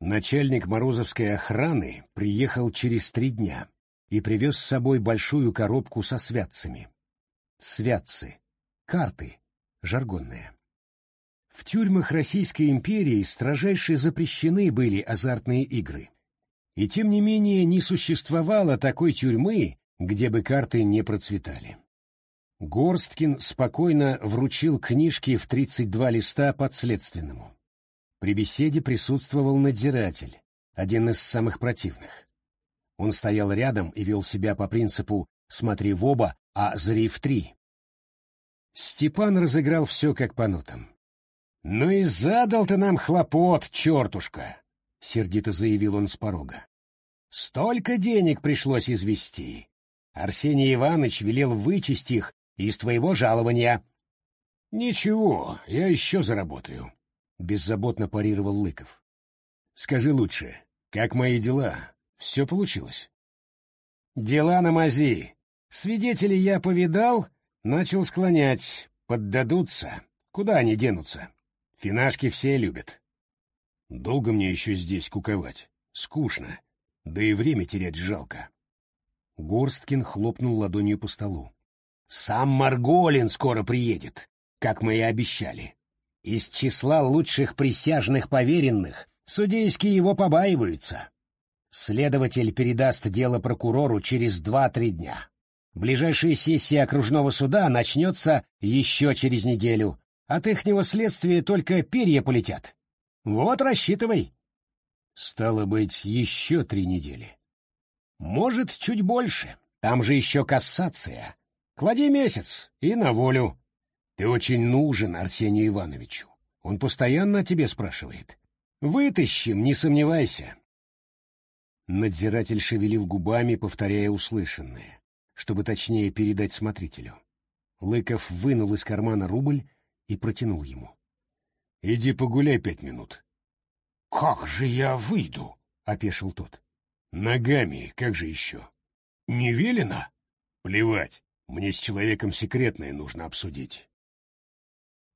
Начальник Морозовской охраны приехал через три дня и привез с собой большую коробку со святцами. Святцы. Карты. Жаргонные. В тюрьмах Российской империи строжайше запрещены были азартные игры. И тем не менее не существовало такой тюрьмы, где бы карты не процветали. Горсткин спокойно вручил книжки в 32 листа подследственному. При беседе присутствовал надзиратель, один из самых противных. Он стоял рядом и вел себя по принципу «смотри в оба, а зри в три». Степан разыграл все как по нотам. «Ну и задал ты нам хлопот, чертушка!» — сердито заявил он с порога. «Столько денег пришлось извести. Арсений Иванович велел вычесть их из твоего жалования». «Ничего, я еще заработаю», беззаботно парировал Лыков. Скажи лучше, как мои дела? Все получилось? Дела на мази. Свидетелей я повидал, начал склонять. Поддадутся. Куда они денутся? Финашки все любят. Долго мне еще здесь куковать. Скучно. Да и время терять жалко. Горсткин хлопнул ладонью по столу. Сам Марголин скоро приедет, как мы и обещали. Из числа лучших присяжных поверенных судейские его побаиваются. Следователь передаст дело прокурору через два-три дня. Ближайшая сессия окружного суда начнется еще через неделю. От ихнего следствия только перья полетят. Вот рассчитывай. Стало быть, еще три недели. Может, чуть больше. Там же еще кассация. Клади месяц и на волю. Ты очень нужен Арсению Ивановичу. Он постоянно о тебе спрашивает. Вытащим, не сомневайся. Надзиратель шевелил губами, повторяя услышанное, чтобы точнее передать смотрителю. Лыков вынул из кармана рубль и протянул ему. — Иди погуляй пять минут. — Как же я выйду? — опешил тот. — Ногами, как же еще? — Не велено? — Плевать, мне с человеком секретное нужно обсудить.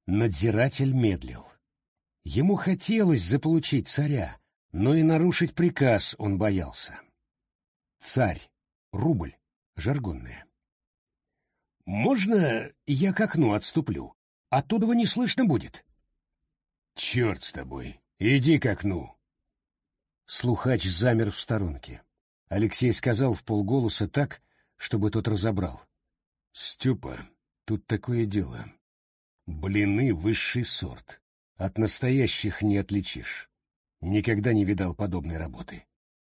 Надзиратель медлил. Ему хотелось заполучить царя, но и нарушить приказ он боялся. Царь, рубль, жаргонная. «Можно я к окну отступлю? Оттуда не слышно будет». «Черт с тобой! Иди к окну!» Слухач замер в сторонке. Алексей сказал в полголоса так, чтобы тот разобрал. «Степа, тут такое дело. Блины — высший сорт. От настоящих не отличишь. Никогда не видал подобной работы.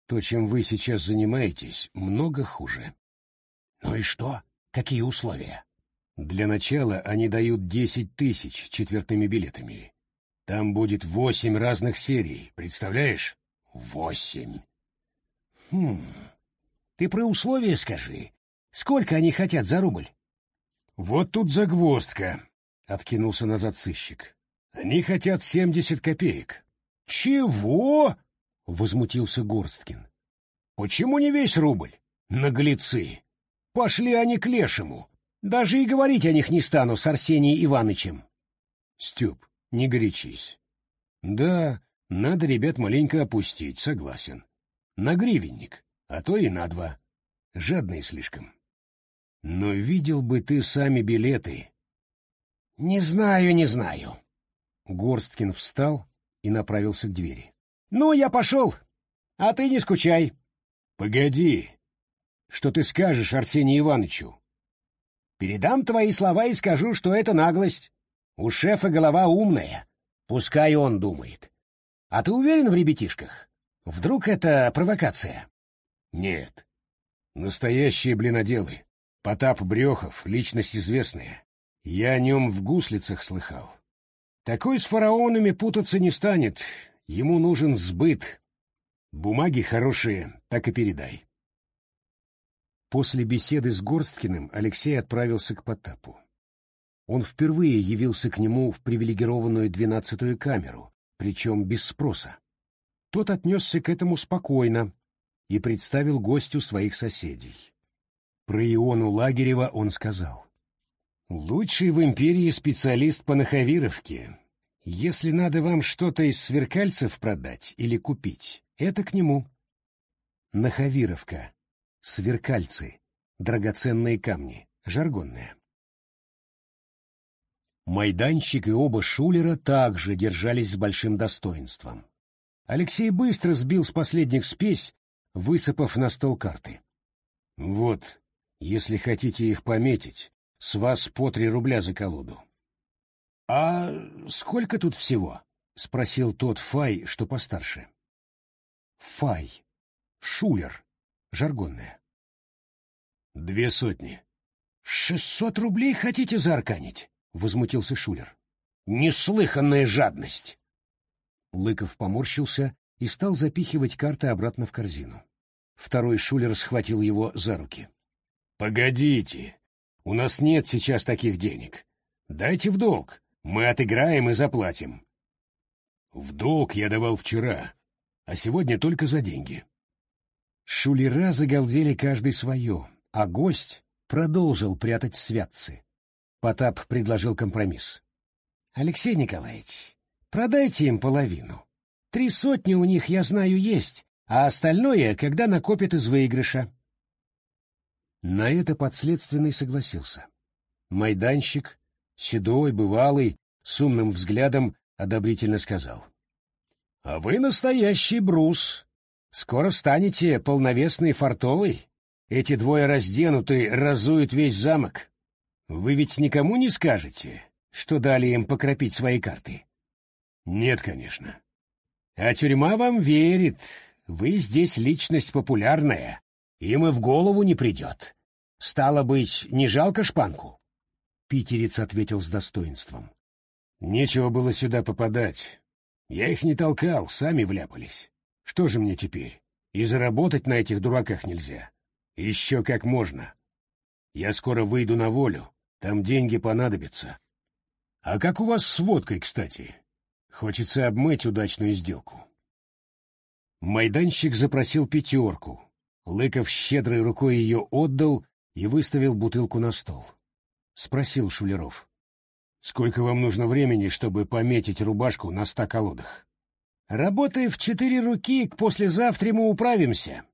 То, чем вы сейчас занимаетесь, много хуже. Ну и что? Какие условия? Для начала они дают десять тысяч четвертными билетами. Там будет восемь разных серий, представляешь? Восемь. Хм. Ты про условия скажи. Сколько они хотят за рубль? Вот тут загвоздка откинулся назад сыщик. Они хотят семьдесят копеек. Чего? возмутился Горсткин. Почему не весь рубль? Наглецы. Пошли они к лешему. Даже и говорить о них не стану с Арсением Иванычем. Степ, не горячись. Да, надо ребят маленько опустить, согласен. На гривенник, а то и на два. Жадные слишком. Но видел бы ты сами билеты, «Не знаю, не знаю». Горсткин встал и направился к двери. «Ну, я пошел, а ты не скучай». «Погоди. Что ты скажешь Арсению Ивановичу?» «Передам твои слова и скажу, что это наглость. У шефа голова умная, пускай он думает. А ты уверен в ребятишках? Вдруг это провокация?» «Нет. Настоящие блиноделы. Потап Брехов — личность известная. Я о нем в гуслицах слыхал. Такой с фараонами путаться не станет, ему нужен сбыт. Бумаги хорошие, так и передай. После беседы с Горсткиным Алексей отправился к Потапу. Он впервые явился к нему в привилегированную двенадцатую камеру, причем без спроса. Тот отнесся к этому спокойно и представил гостю своих соседей. Про Иону Лагерева он сказал. Лучший в империи специалист по нахавировке. Если надо вам что-то из сверкальцев продать или купить, это к нему. Нахавировка. Сверкальцы. Драгоценные камни. Жаргонная. Майданщик и оба шулера также держались с большим достоинством. Алексей быстро сбил с последних спесь, высыпав на стол карты. «Вот, если хотите их пометить, с вас по три рубля за колоду». «А сколько тут всего?» — спросил тот Фай, что постарше. «Фай. Шулер. Жаргонная». «Две сотни». «Шестьсот рублей хотите заарканить?» — возмутился Шулер. «Неслыханная жадность!» Лыков поморщился и стал запихивать карты обратно в корзину. Второй Шулер схватил его за руки. «Погодите, у нас нет сейчас таких денег. Дайте в долг, мы отыграем и заплатим». «В долг я давал вчера, а сегодня только за деньги». Шулера загалдели каждый свое, а гость продолжил прятать святцы. Потап предложил компромисс. «Алексей Николаевич, продайте им половину. Три сотни у них, я знаю, есть, а остальное, когда накопят из выигрыша». На это подследственный согласился. Майданщик, седой, бывалый, с умным взглядом, одобрительно сказал. — А вы настоящий брус. Скоро станете полновесный фартовый. Эти двое разденуты, разуют весь замок. Вы ведь никому не скажете, что дали им покропить свои карты? Нет, конечно. А тюрьма вам верит. Вы здесь личность популярная. Им и в голову не придет. Стало быть, не жалко шпанку? Питерец ответил с достоинством. Нечего было сюда попадать. Я их не толкал, сами вляпались. Что же мне теперь? И заработать на этих дураках нельзя. Еще как можно. Я скоро выйду на волю. Там деньги понадобятся. А как у вас с водкой, кстати? Хочется обмыть удачную сделку. Майданщик запросил пятерку. Лыков щедрой рукой ее отдал и выставил бутылку на стол. Спросил Шулеров. «Сколько вам нужно времени, чтобы пометить рубашку на ста колодах?» «Работая в четыре руки, к послезавтра мы управимся».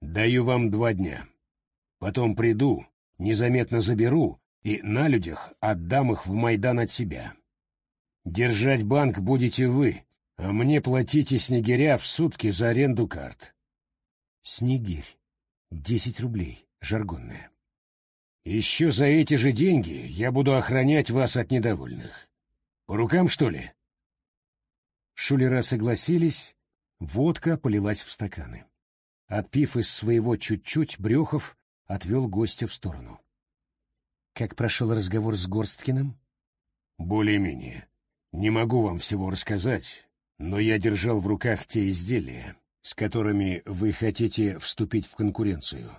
«Даю вам два дня. Потом приду, незаметно заберу и на людях отдам их в Майдан от себя. Держать банк будете вы, а мне платите снегиря в сутки за аренду карт. Снегирь. Десять рублей. Жаргонная. Еще за эти же деньги я буду охранять вас от недовольных. По рукам, что ли? Шулера согласились, водка полилась в стаканы. Отпив из своего чуть-чуть, Брюхов отвел гостя в сторону. Как прошел разговор с Горсткиным? Более-менее. Не могу вам всего рассказать, но я держал в руках те изделия, с которыми вы хотите вступить в конкуренцию.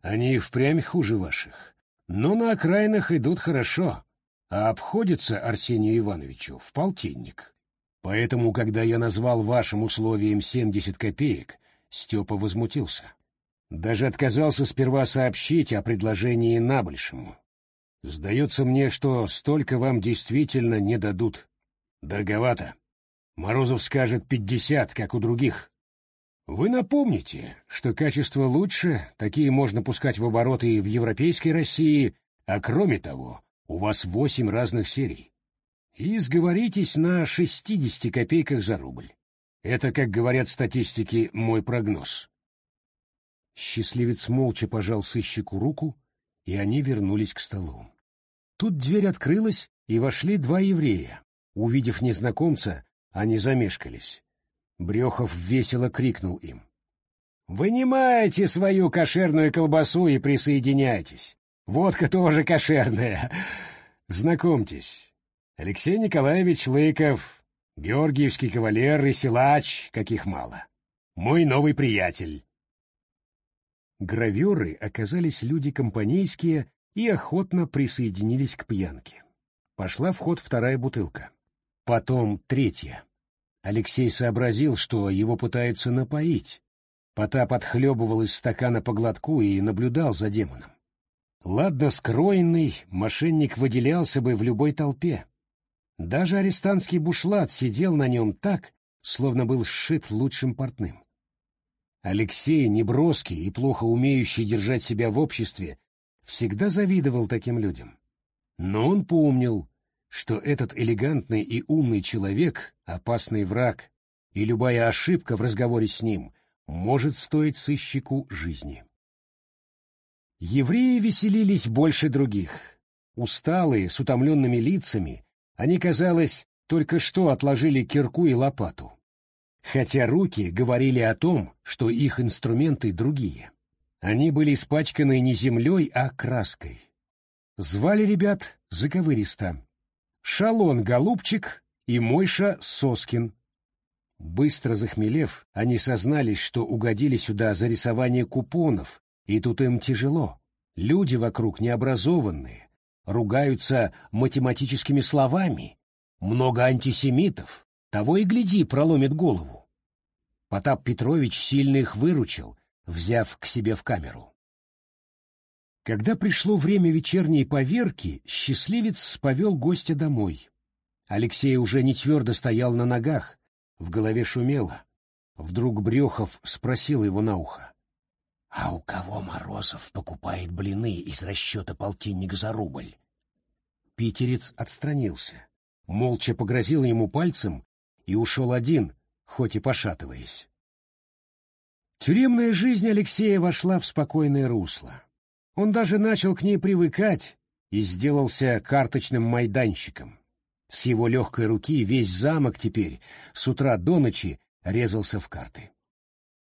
Они впрямь хуже ваших, но на окраинах идут хорошо, а обходятся Арсению Ивановичу в полтинник. Поэтому, когда я назвал вашим условием 70 копеек, Степа возмутился. Даже отказался сперва сообщить о предложении набольшему. Сдается мне, что столько вам действительно не дадут. Дороговато. Морозов скажет пятьдесят, как у других. Вы напомните, что качество лучше, такие можно пускать в оборот и в европейской России, а кроме того, у вас восемь разных серий. И сговоритесь на шестидесяти копейках за рубль. Это, как говорят статистики, мой прогноз. Счастливец молча пожал сыщику руку, и они вернулись к столу. Тут дверь открылась, и вошли два еврея. Увидев незнакомца, они замешкались. Брехов весело крикнул им. «Вынимайте свою кошерную колбасу и присоединяйтесь. Водка тоже кошерная. Знакомьтесь, Алексей Николаевич Лыков, георгиевский кавалер и силач, каких мало. Мой новый приятель. Граверы оказались люди компанейские и охотно присоединились к пьянке. Пошла в ход вторая бутылка. Потом третья. Алексей сообразил, что его пытаются напоить. Потап отхлебывал из стакана по глотку и наблюдал за демоном. Ладно скроенный, мошенник выделялся бы в любой толпе. Даже арестантский бушлат сидел на нем так, словно был сшит лучшим портным. Алексей, неброский и плохо умеющий держать себя в обществе, всегда завидовал таким людям. Но он помнил, что этот элегантный и умный человек — опасный враг, и любая ошибка в разговоре с ним может стоить сыщику жизни. Евреи веселились больше других. Усталые, с утомленными лицами, они, казалось, только что отложили кирку и лопату. Хотя руки говорили о том, что их инструменты другие. Они были испачканы не землей, а краской. Звали ребят заковыристо. Шалон Голубчик и Мойша Соскин. Быстро захмелев, они сознались, что угодили сюда за рисование купонов, и тут им тяжело. Люди вокруг необразованные, ругаются математическими словами, много антисемитов, того и гляди, проломит голову. Потап Петрович сильно их выручил, взяв к себе в камеру. Когда пришло время вечерней поверки, счастливец повел гостя домой. Алексей уже не твердо стоял на ногах, в голове шумело. Вдруг Брехов спросил его на ухо. — А у кого Морозов покупает блины из расчета полтинник за рубль? Питерец отстранился, молча погрозил ему пальцем и ушел один, хоть и пошатываясь. Тюремная жизнь Алексея вошла в спокойное русло. Он даже начал к ней привыкать и сделался карточным майданщиком. С его легкой руки весь замок теперь с утра до ночи резался в карты.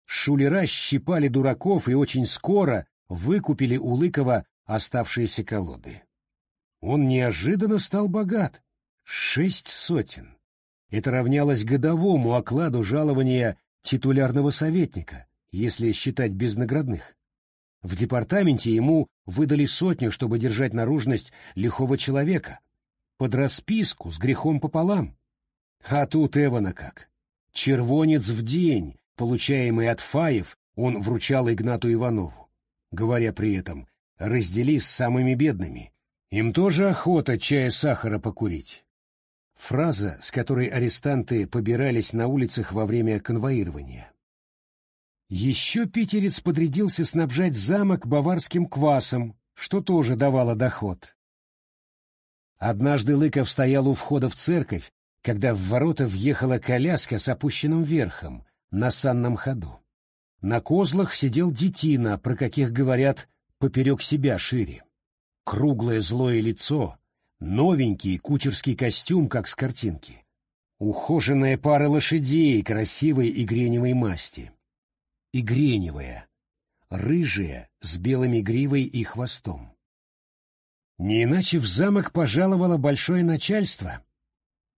Шулера щипали дураков и очень скоро выкупили у Лыкова оставшиеся колоды. Он неожиданно стал богат. Шесть сотен. Это равнялось годовому окладу жалования титулярного советника, если считать без наградных. В департаменте ему выдали сотню, чтобы держать наружность лихого человека, под расписку с грехом пополам. А тут Эвана как. Червонец в день, получаемый от Фаев, он вручал Игнату Иванову, говоря при этом «раздели с самыми бедными». Им тоже охота чая-сахара покурить. Фраза, с которой арестанты побирались на улицах во время конвоирования. Еще питерец подрядился снабжать замок баварским квасом, что тоже давало доход. Однажды Лыков стоял у входа в церковь, когда в ворота въехала коляска с опущенным верхом на санном ходу. На козлах сидел детина, про каких говорят поперек себя шире. Круглое злое лицо, новенький кучерский костюм, как с картинки. Ухоженная пара лошадей красивой и греневой масти. И греневая, рыжая, с белыми гривой и хвостом. Не иначе в замок пожаловало большое начальство.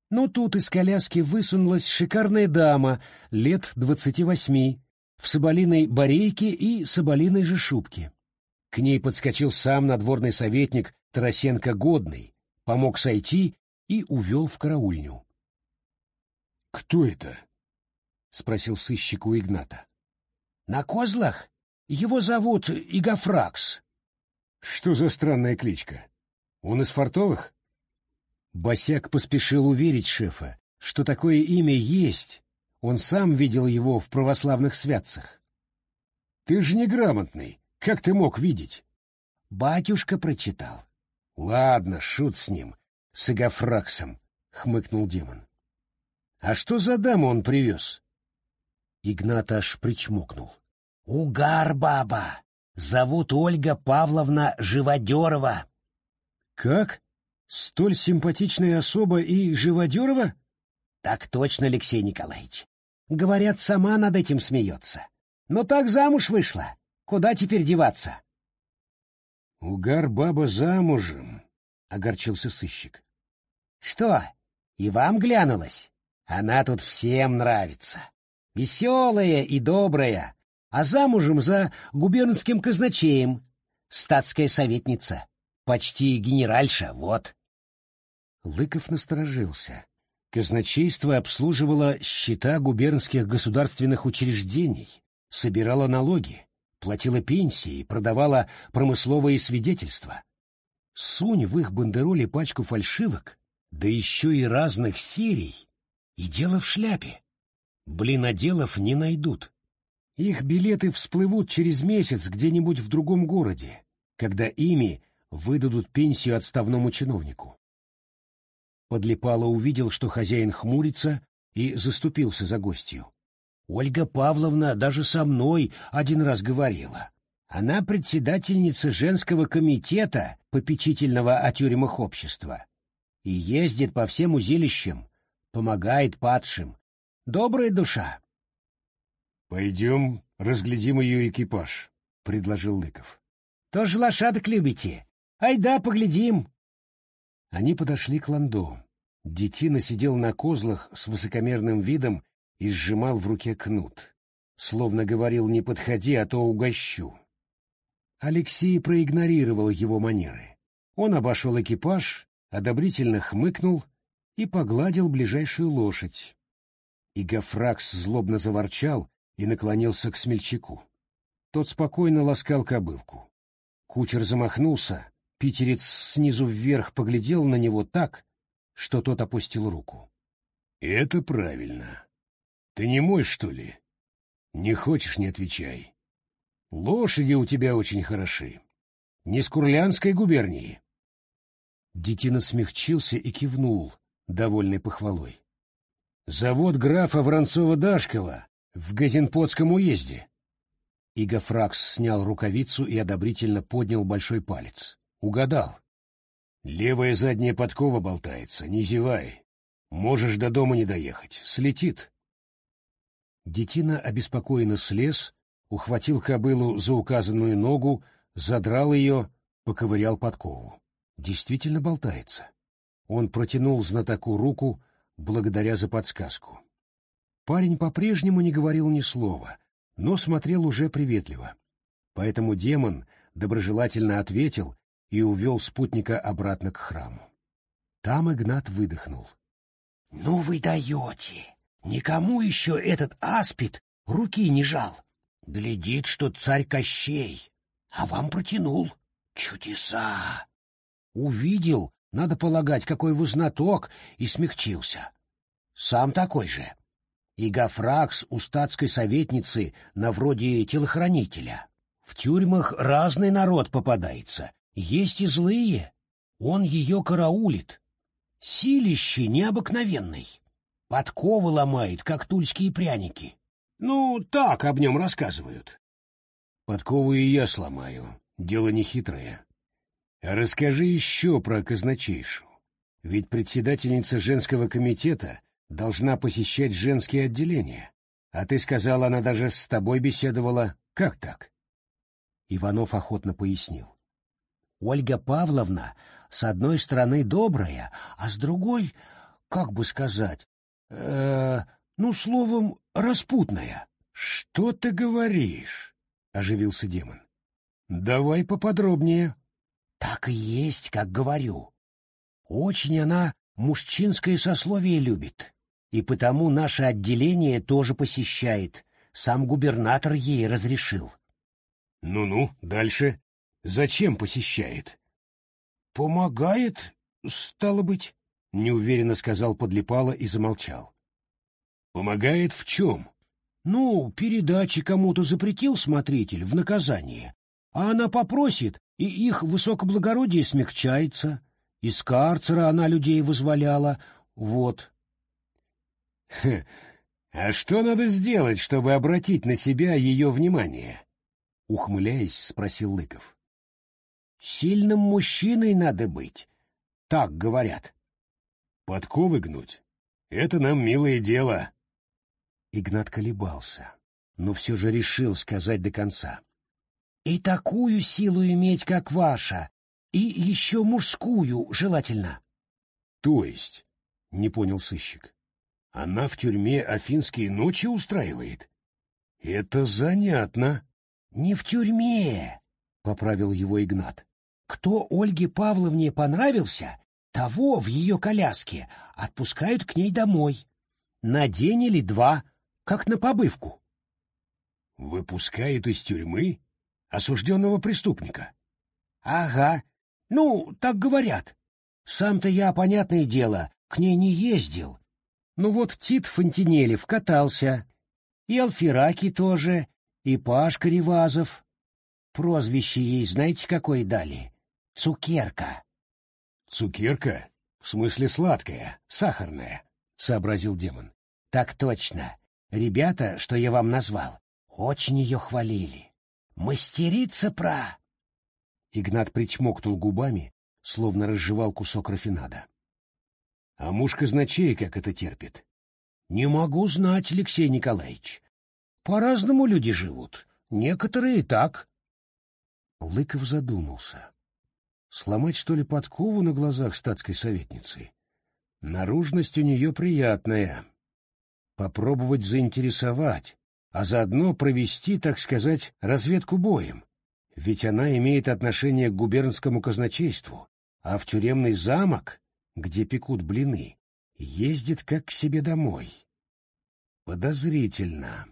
Но тут из коляски высунулась шикарная дама лет двадцати восьми, в соболиной барейке и соболиной же шубке. К ней подскочил сам надворный советник Тарасенко Годный, помог сойти и увел в караульню. — Кто это? — спросил сыщик у Игната. — На козлах? Его зовут Игофракс. Что за странная кличка? Он из фартовых? Босяк поспешил уверить шефа, что такое имя есть. Он сам видел его в православных святцах. Ты же неграмотный. Как ты мог видеть? Батюшка прочитал. Ладно, шут с ним, с Игофраксом, хмыкнул демон. А что за даму он привез? Игнат аж причмокнул. Угар баба! Зовут Ольга Павловна Живодерова. Как? Столь симпатичная особа и Живодерова? Так точно, Алексей Николаевич. Говорят, сама над этим смеется. Но так замуж вышла. Куда теперь деваться? Угар баба замужем, огорчился сыщик. Что, и вам глянулась? Она тут всем нравится. Веселая и добрая, а замужем за губернским казначеем, статская советница, почти генеральша, вот. Лыков насторожился. Казначейство обслуживало счета губернских государственных учреждений, собирало налоги, платило пенсии, продавало промысловые свидетельства. Сунь в их бандероли пачку фальшивок, Да еще и разных серий. И дело в шляпе. Блиноделов не найдут. Их билеты всплывут через месяц где-нибудь в другом городе, когда ими выдадут пенсию отставному чиновнику. Подлипало увидел, что хозяин хмурится, и заступился за гостью. Ольга Павловна даже со мной один раз говорила. Она председательница женского комитета, попечительного о тюрьмах общества, и ездит по всем узилищам, помогает падшим. Добрая душа. — Пойдем, разглядим ее экипаж, — предложил Лыков. — Тоже лошадок любите? Айда, поглядим. Они подошли к ланду. Детина сидел на козлах с высокомерным видом и сжимал в руке кнут. Словно говорил «не подходи, а то угощу». Алексей проигнорировал его манеры. Он обошел экипаж, одобрительно хмыкнул и погладил ближайшую лошадь. И Гафракс злобно заворчал и наклонился к смельчаку. Тот спокойно ласкал кобылку. Кучер замахнулся, питерец снизу вверх поглядел на него так, что тот опустил руку. — Это правильно. Ты не мой, что ли? Не хочешь — не отвечай. Лошади у тебя очень хороши. Не с Курлянской губернии. Детина смягчился и кивнул, довольный похвалой. Завод графа Воронцова-Дашкова в Газенпотском уезде. Иго Фракс снял рукавицу и одобрительно поднял большой палец. Угадал. Левая задняя подкова болтается, не зевай. Можешь до дома не доехать, слетит. Детина обеспокоенно слез, ухватил кобылу за указанную ногу, задрал ее, поковырял подкову. Действительно болтается. Он протянул знатоку руку, благодаря за подсказку. Парень по-прежнему не говорил ни слова, но смотрел уже приветливо. Поэтому демон доброжелательно ответил и увел спутника обратно к храму. Там Игнат выдохнул. — Ну вы даете! Никому еще этот аспид руки не жал. Глядит, что царь Кощей, а вам протянул. Чудеса! Увидел, надо полагать, какой вы знаток, и смягчился. Сам такой же. И Гафракс у статской советницы на вроде телохранителя. В тюрьмах разный народ попадается, есть и злые. Он ее караулит. Силище необыкновенный. Подковы ломает, как тульские пряники. Ну, так об нем рассказывают. Подковы и я сломаю. Дело нехитрое. А расскажи еще про казначейшу. Ведь председательница женского комитета должна посещать женские отделения. А ты сказал, она даже с тобой беседовала. Как так? Иванов охотно пояснил. Ольга Павловна с одной стороны добрая, а с другой, как бы сказать, э, ну, словом, распутная. Что ты говоришь? оживился демон. Давай поподробнее. Так и есть, как говорю. Очень она мужчинское сословие любит, и потому наше отделение тоже посещает. Сам губернатор ей разрешил. Ну-ну, дальше. Зачем посещает? Помогает, стало быть, неуверенно сказал подлипало и замолчал. Помогает в чем? Ну, передачи кому-то запретил смотритель в наказание, а она попросит, и их высокоблагородие смягчается. Из карцера она людей вызволяла, вот. — А что надо сделать, чтобы обратить на себя ее внимание? — ухмыляясь, спросил Лыков. Сильным мужчиной надо быть, так говорят. Подковы гнуть — это нам милое дело. Игнат колебался, но все же решил сказать до конца. И такую силу иметь, как ваша, и еще мужскую, желательно. То есть, — не понял сыщик, — она в тюрьме афинские ночи устраивает? Это занятно. Не в тюрьме, — поправил его Игнат. Кто Ольге Павловне понравился, того в ее коляске отпускают к ней домой. На день или два, как на побывку. Выпускают из тюрьмы осужденного преступника? Ага, ну, так говорят. Сам-то я, понятное дело, к ней не ездил. Ну вот Тит Фонтинелев катался, и Алфераки тоже, и Пашка Ревазов. Прозвище ей знаете какое дали? Цукерка. Цукерка? В смысле сладкая, сахарная, сообразил демон. Так точно. Ребята, что я вам назвал, очень ее хвалили. Мастерица про... Игнат причмокнул губами, словно разжевал кусок рафинада. А муж казначей как это терпит? Не могу знать, Алексей Николаевич. По-разному люди живут. Некоторые и так. Лыков задумался. Сломать, что ли, подкову на глазах статской советницы? Наружность у нее приятная. Попробовать заинтересовать, а заодно провести, так сказать, разведку боем. Ведь она имеет отношение к губернскому казначейству, а в тюремный замок, где пекут блины, ездит как к себе домой. Подозрительно.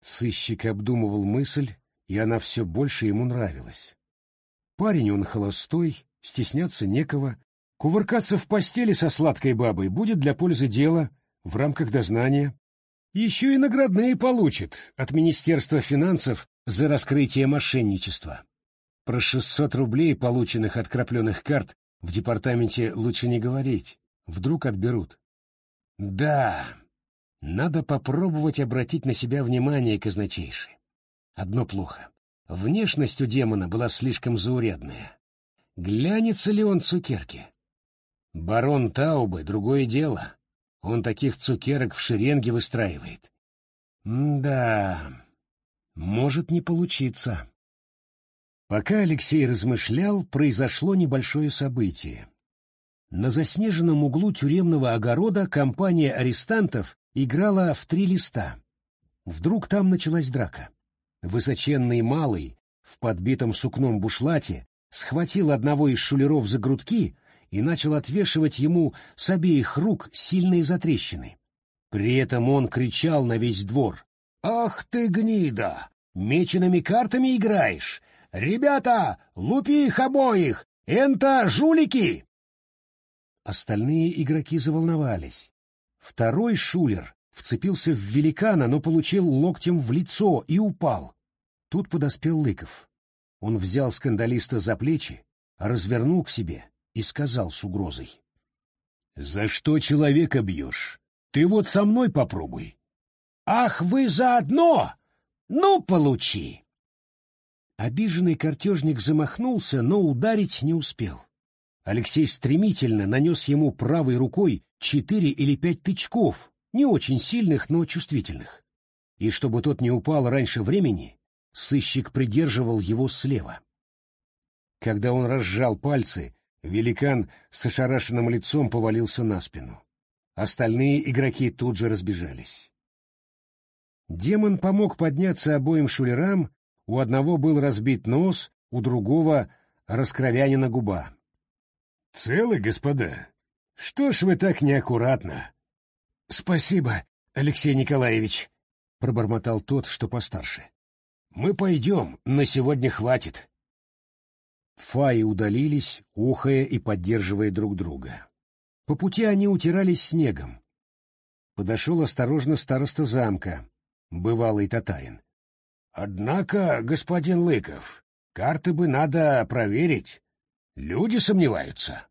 Сыщик обдумывал мысль, и она все больше ему нравилась. Парень он холостой, стесняться некого, кувыркаться в постели со сладкой бабой будет для пользы дела, в рамках дознания. Еще и наградные получит от Министерства финансов за раскрытие мошенничества. Про 600 рублей, полученных от крапленых карт, в департаменте лучше не говорить, вдруг отберут. Да, надо попробовать обратить на себя внимание казначейши. Одно плохо. Внешность у демона была слишком заурядная. Глянется ли он цукерки? Барон Таубы — другое дело. Он таких цукерок в шеренге выстраивает. Да, может не получиться. Пока Алексей размышлял, произошло небольшое событие. На заснеженном углу тюремного огорода компания арестантов играла в три листа. Вдруг там началась драка. Высоченный малый, в подбитом сукном бушлате, схватил одного из шулеров за грудки и начал отвешивать ему с обеих рук сильные затрещины. При этом он кричал на весь двор. «Ах ты, гнида! Мечеными картами играешь! Ребята, лупи их обоих! Энто жулики!» Остальные игроки заволновались. Второй шулер вцепился в великана, но получил локтем в лицо и упал. Тут подоспел Лыков. Он взял скандалиста за плечи, развернул к себе и сказал с угрозой. — За что человека бьешь? Ты вот со мной попробуй. — Ах, вы заодно! Ну, получи! Обиженный картежник замахнулся, но ударить не успел. Алексей стремительно нанес ему правой рукой четыре или пять тычков, не очень сильных, но чувствительных. И чтобы тот не упал раньше времени, сыщик придерживал его слева. Когда он разжал пальцы, великан с ошарашенным лицом повалился на спину. Остальные игроки тут же разбежались. Демон помог подняться обоим шулерам, у одного был разбит нос, у другого — раскровянина губа. — Целы, господа? Что ж вы так неаккуратно? — Спасибо, Алексей Николаевич, — пробормотал тот, что постарше. — Мы пойдем, на сегодня хватит. Фаи удалились, ухая и поддерживая друг друга. По пути они утирались снегом. Подошел осторожно староста замка, бывалый татарин. Однако, господин Лыков, карты бы надо проверить. Люди сомневаются.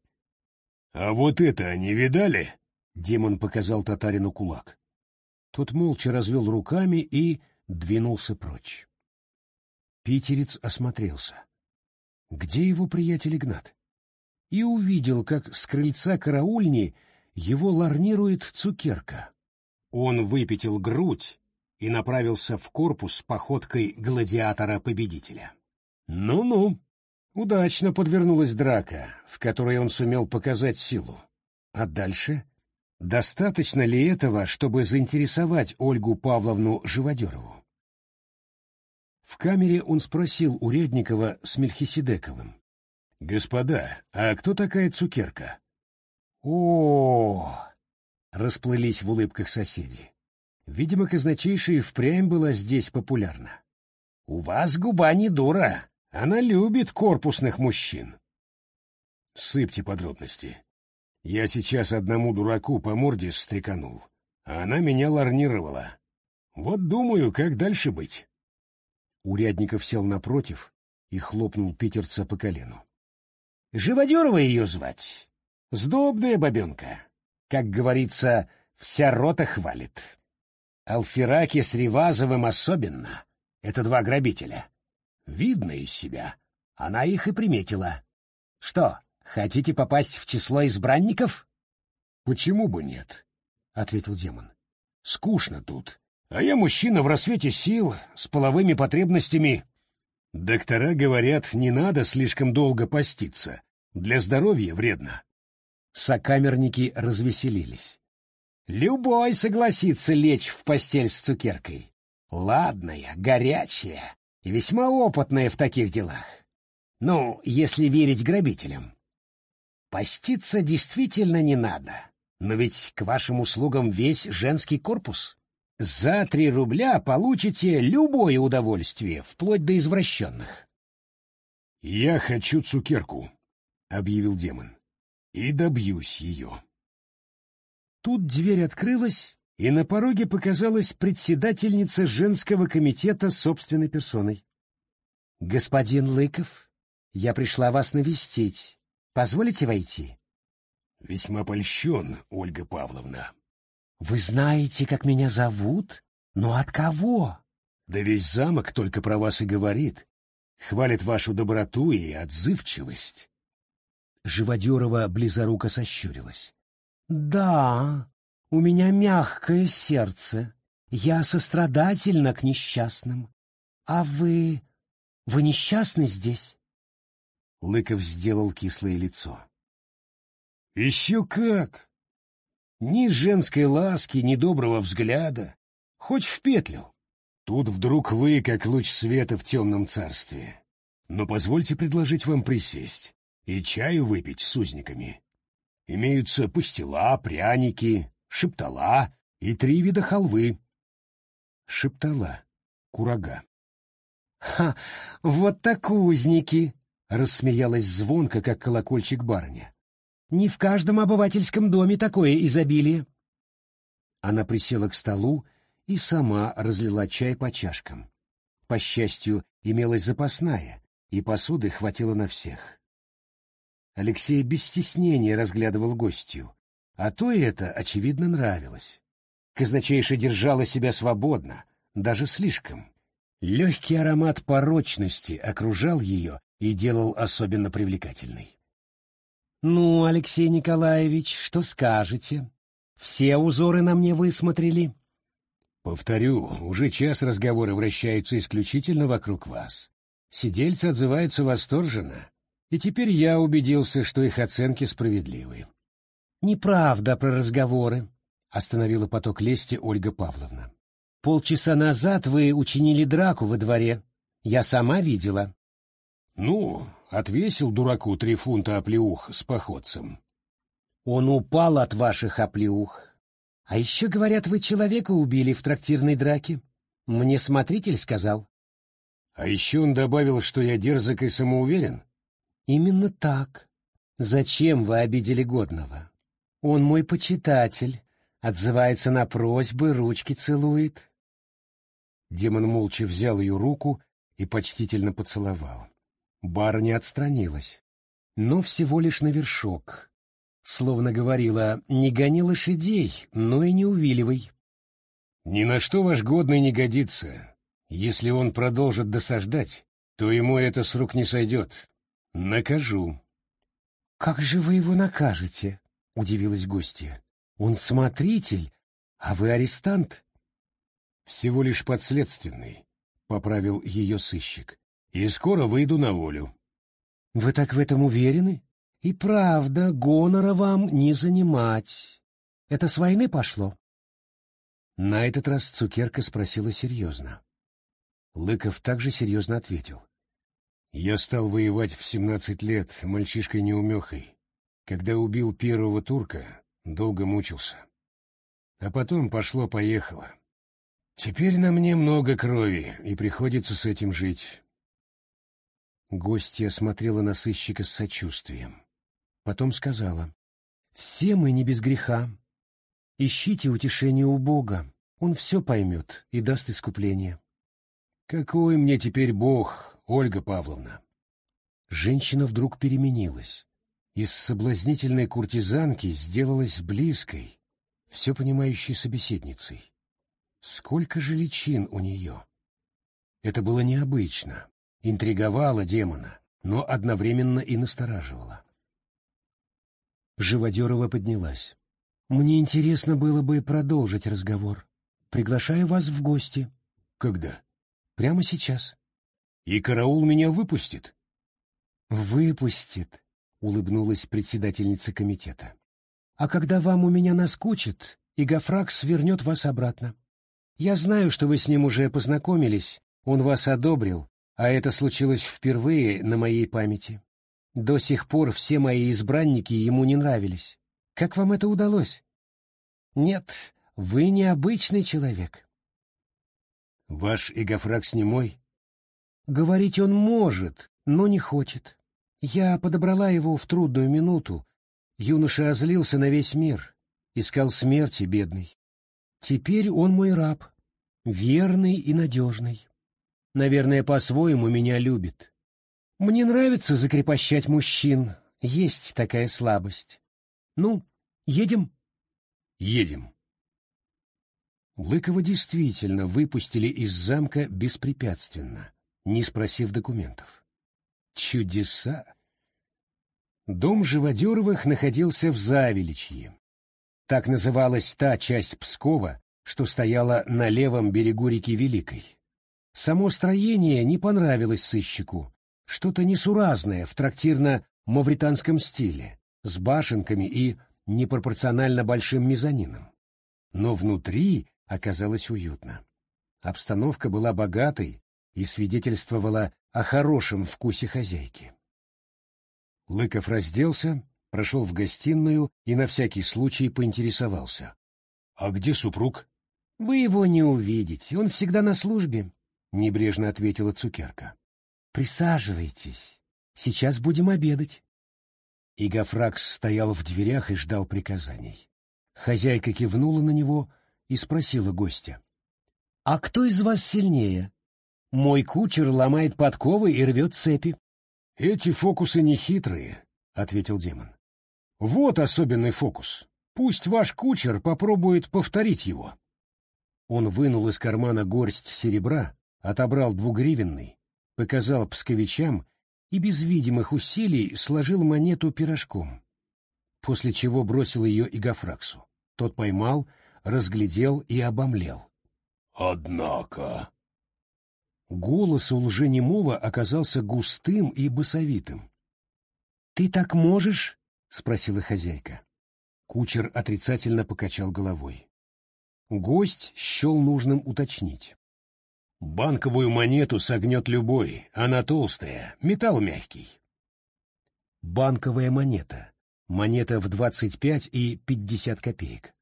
А вот это они видали? Демон показал татарину кулак. Тот молча развел руками и двинулся прочь. Питерец осмотрелся. Где его приятель Игнат? И увидел, как с крыльца караульни его ларнирует цукерка. Он выпятил грудь и направился в корпус с походкой гладиатора-победителя. Ну-ну, удачно подвернулась драка, в которой он сумел показать силу. А дальше? Достаточно ли этого, чтобы заинтересовать Ольгу Павловну Живодерову? В камере он спросил у Редникова с Мельхиседековым. — Господа, а кто такая Цукерка? — О, расплылись в улыбках соседи. Видимо, казначейшая впрямь была здесь популярна. — У вас губа не дура, она любит корпусных мужчин. Сыпьте подробности. Я сейчас одному дураку по морде стреканул, а она меня ларнировала. Вот думаю, как дальше быть. Урядников сел напротив и хлопнул питерца по колену. Живодерова ее звать. Сдобная бабенка. Как говорится, вся рота хвалит. Алфераки с Ревазовым особенно. Это два грабителя. Видно из себя. Она их и приметила. Что, хотите попасть в число избранников? Почему бы нет? ответил демон. Скучно тут. А я мужчина в рассвете сил, с половыми потребностями. Доктора говорят, не надо слишком долго поститься. Для здоровья вредно. Сокамерники развеселились. Любой согласится лечь в постель с цукеркой. Ладная, горячая и весьма опытная в таких делах. Ну, если верить грабителям. Поститься действительно не надо, но ведь к вашим услугам весь женский корпус. За три рубля получите любое удовольствие, вплоть до извращенных. «Я хочу цукерку», — объявил демон, — «и добьюсь ее». Тут дверь открылась, и на пороге показалась председательница женского комитета собственной персоной. «Господин Лыков, я пришла вас навестить. Позволите войти?» «Весьма польщен, Ольга Павловна». «Вы знаете, как меня зовут? Но от кого?» «Да весь замок только про вас и говорит. Хвалит вашу доброту и отзывчивость». Живодерова близоруко сощурилась. Да, у меня мягкое сердце. Я сострадательна к несчастным. А вы... вы несчастны здесь? Лыков сделал кислое лицо. Еще как! Ни женской ласки, ни доброго взгляда. Хоть в петлю. Тут вдруг вы, как луч света в темном царстве. Но позвольте предложить вам присесть и чаю выпить с узниками. Имеются пастила, пряники, шептала и три вида халвы. Шептала, курага. «Ха! Вот так узники!» — рассмеялась звонко, как колокольчик барыня. «Не в каждом обывательском доме такое изобилие!» Она присела к столу и сама разлила чай по чашкам. По счастью, имелась запасная, и посуды хватило на всех. Алексей без стеснения разглядывал гостью, а то и это, очевидно, нравилось. Казначейша держала себя свободно, даже слишком. Легкий аромат порочности окружал ее и делал особенно привлекательной. «Ну, Алексей Николаевич, что скажете? Все узоры на мне высмотрели?» «Повторю, уже час разговоры вращаются исключительно вокруг вас. Сидельцы отзываются восторженно, и теперь я убедился, что их оценки справедливы. «Неправда про разговоры», — остановила поток лести Ольга Павловна. «Полчаса назад вы учинили драку во дворе. Я сама видела». «Ну, отвесил дураку три фунта оплеух с походцем». «Он упал от ваших оплеух. А еще, говорят, вы человека убили в трактирной драке. Мне смотритель сказал». «А еще он добавил, что я дерзок и самоуверен?» Именно так. Зачем вы обидели Годного? Он мой почитатель, отзывается на просьбы, ручки целует. Демон молча взял ее руку и почтительно поцеловал. Барыня отстранилась, но всего лишь на вершок. Словно говорила, не гони лошадей, но и не увиливай. Ни на что ваш годный не годится. Если он продолжит досаждать, то ему это с рук не сойдет. Накажу. Как же вы его накажете? Удивилась гостья. Он смотритель, а вы арестант. Всего лишь подследственный, поправил ее сыщик. И скоро выйду на волю. Вы так в этом уверены? И правда, гонора вам не занимать. Это с войны пошло? На этот раз Цукерка спросила серьезно. Лыков также серьезно ответил. Я стал воевать в семнадцать лет мальчишкой-неумехой. Когда убил первого турка, долго мучился. А потом пошло-поехало. Теперь на мне много крови, и приходится с этим жить. Гостья смотрела на сыщика с сочувствием. Потом сказала, «Все мы не без греха. Ищите утешение у Бога, Он все поймет и даст искупление». «Какой мне теперь Бог, Ольга Павловна?» Женщина вдруг переменилась. Из соблазнительной куртизанки сделалась близкой, все понимающей собеседницей. Сколько же личин у нее! Это было необычно, интриговало демона, но одновременно и настораживало. Живодерова поднялась. «Мне интересно было бы продолжить разговор. Приглашаю вас в гости». «Когда?» «Прямо сейчас». «И караул меня выпустит?» «Выпустит», — улыбнулась председательница комитета. «А когда вам у меня наскучит, Игофракс вернет вас обратно. Я знаю, что вы с ним уже познакомились, он вас одобрил, а это случилось впервые на моей памяти. До сих пор все мои избранники ему не нравились. Как вам это удалось? Нет, вы необычный человек. Ваш Игофракс не мой? Говорить он может, но не хочет. Я подобрала его в трудную минуту. Юноша озлился на весь мир, искал смерти, бедный. Теперь он мой раб, верный и надежный. Наверное, по-своему меня любит. Мне нравится закрепощать мужчин, есть такая слабость. Ну, едем? Едем. Лыкова действительно выпустили из замка беспрепятственно, не спросив документов. Чудеса! Дом Живодеровых находился в Завеличье. Так называлась та часть Пскова, что стояла на левом берегу реки Великой. Само строение не понравилось сыщику. Что-то несуразное в трактирно-мавританском стиле, с башенками и непропорционально большим мезонином. Но внутри оказалось уютно. Обстановка была богатой и свидетельствовала о хорошем вкусе хозяйки. Лыков разделся, прошел в гостиную и на всякий случай поинтересовался. — А где супруг? — Вы его не увидите, он всегда на службе небрежно ответила цукерка. Присаживайтесь. Сейчас будем обедать. И Гафракс стоял в дверях и ждал приказаний. Хозяйка кивнула на него и спросила гостя. — А кто из вас сильнее? Мой кучер ломает подковы и рвет цепи. — Эти фокусы нехитрые, — ответил демон. — Вот особенный фокус. Пусть ваш кучер попробует повторить его. Он вынул из кармана горсть серебра отобрал двугривенный, показал псковичам и без видимых усилий сложил монету пирожком, после чего бросил ее и Гафраксу. Тот поймал, разглядел и обомлел. «Однако...» Голос у лженемого оказался густым и басовитым. «Ты так можешь?» — спросила хозяйка. Кучер отрицательно покачал головой. Гость счел нужным уточнить. Банковую монету согнет любой, она толстая, металл мягкий. Банковая монета. Монета в 25 и 50 копеек.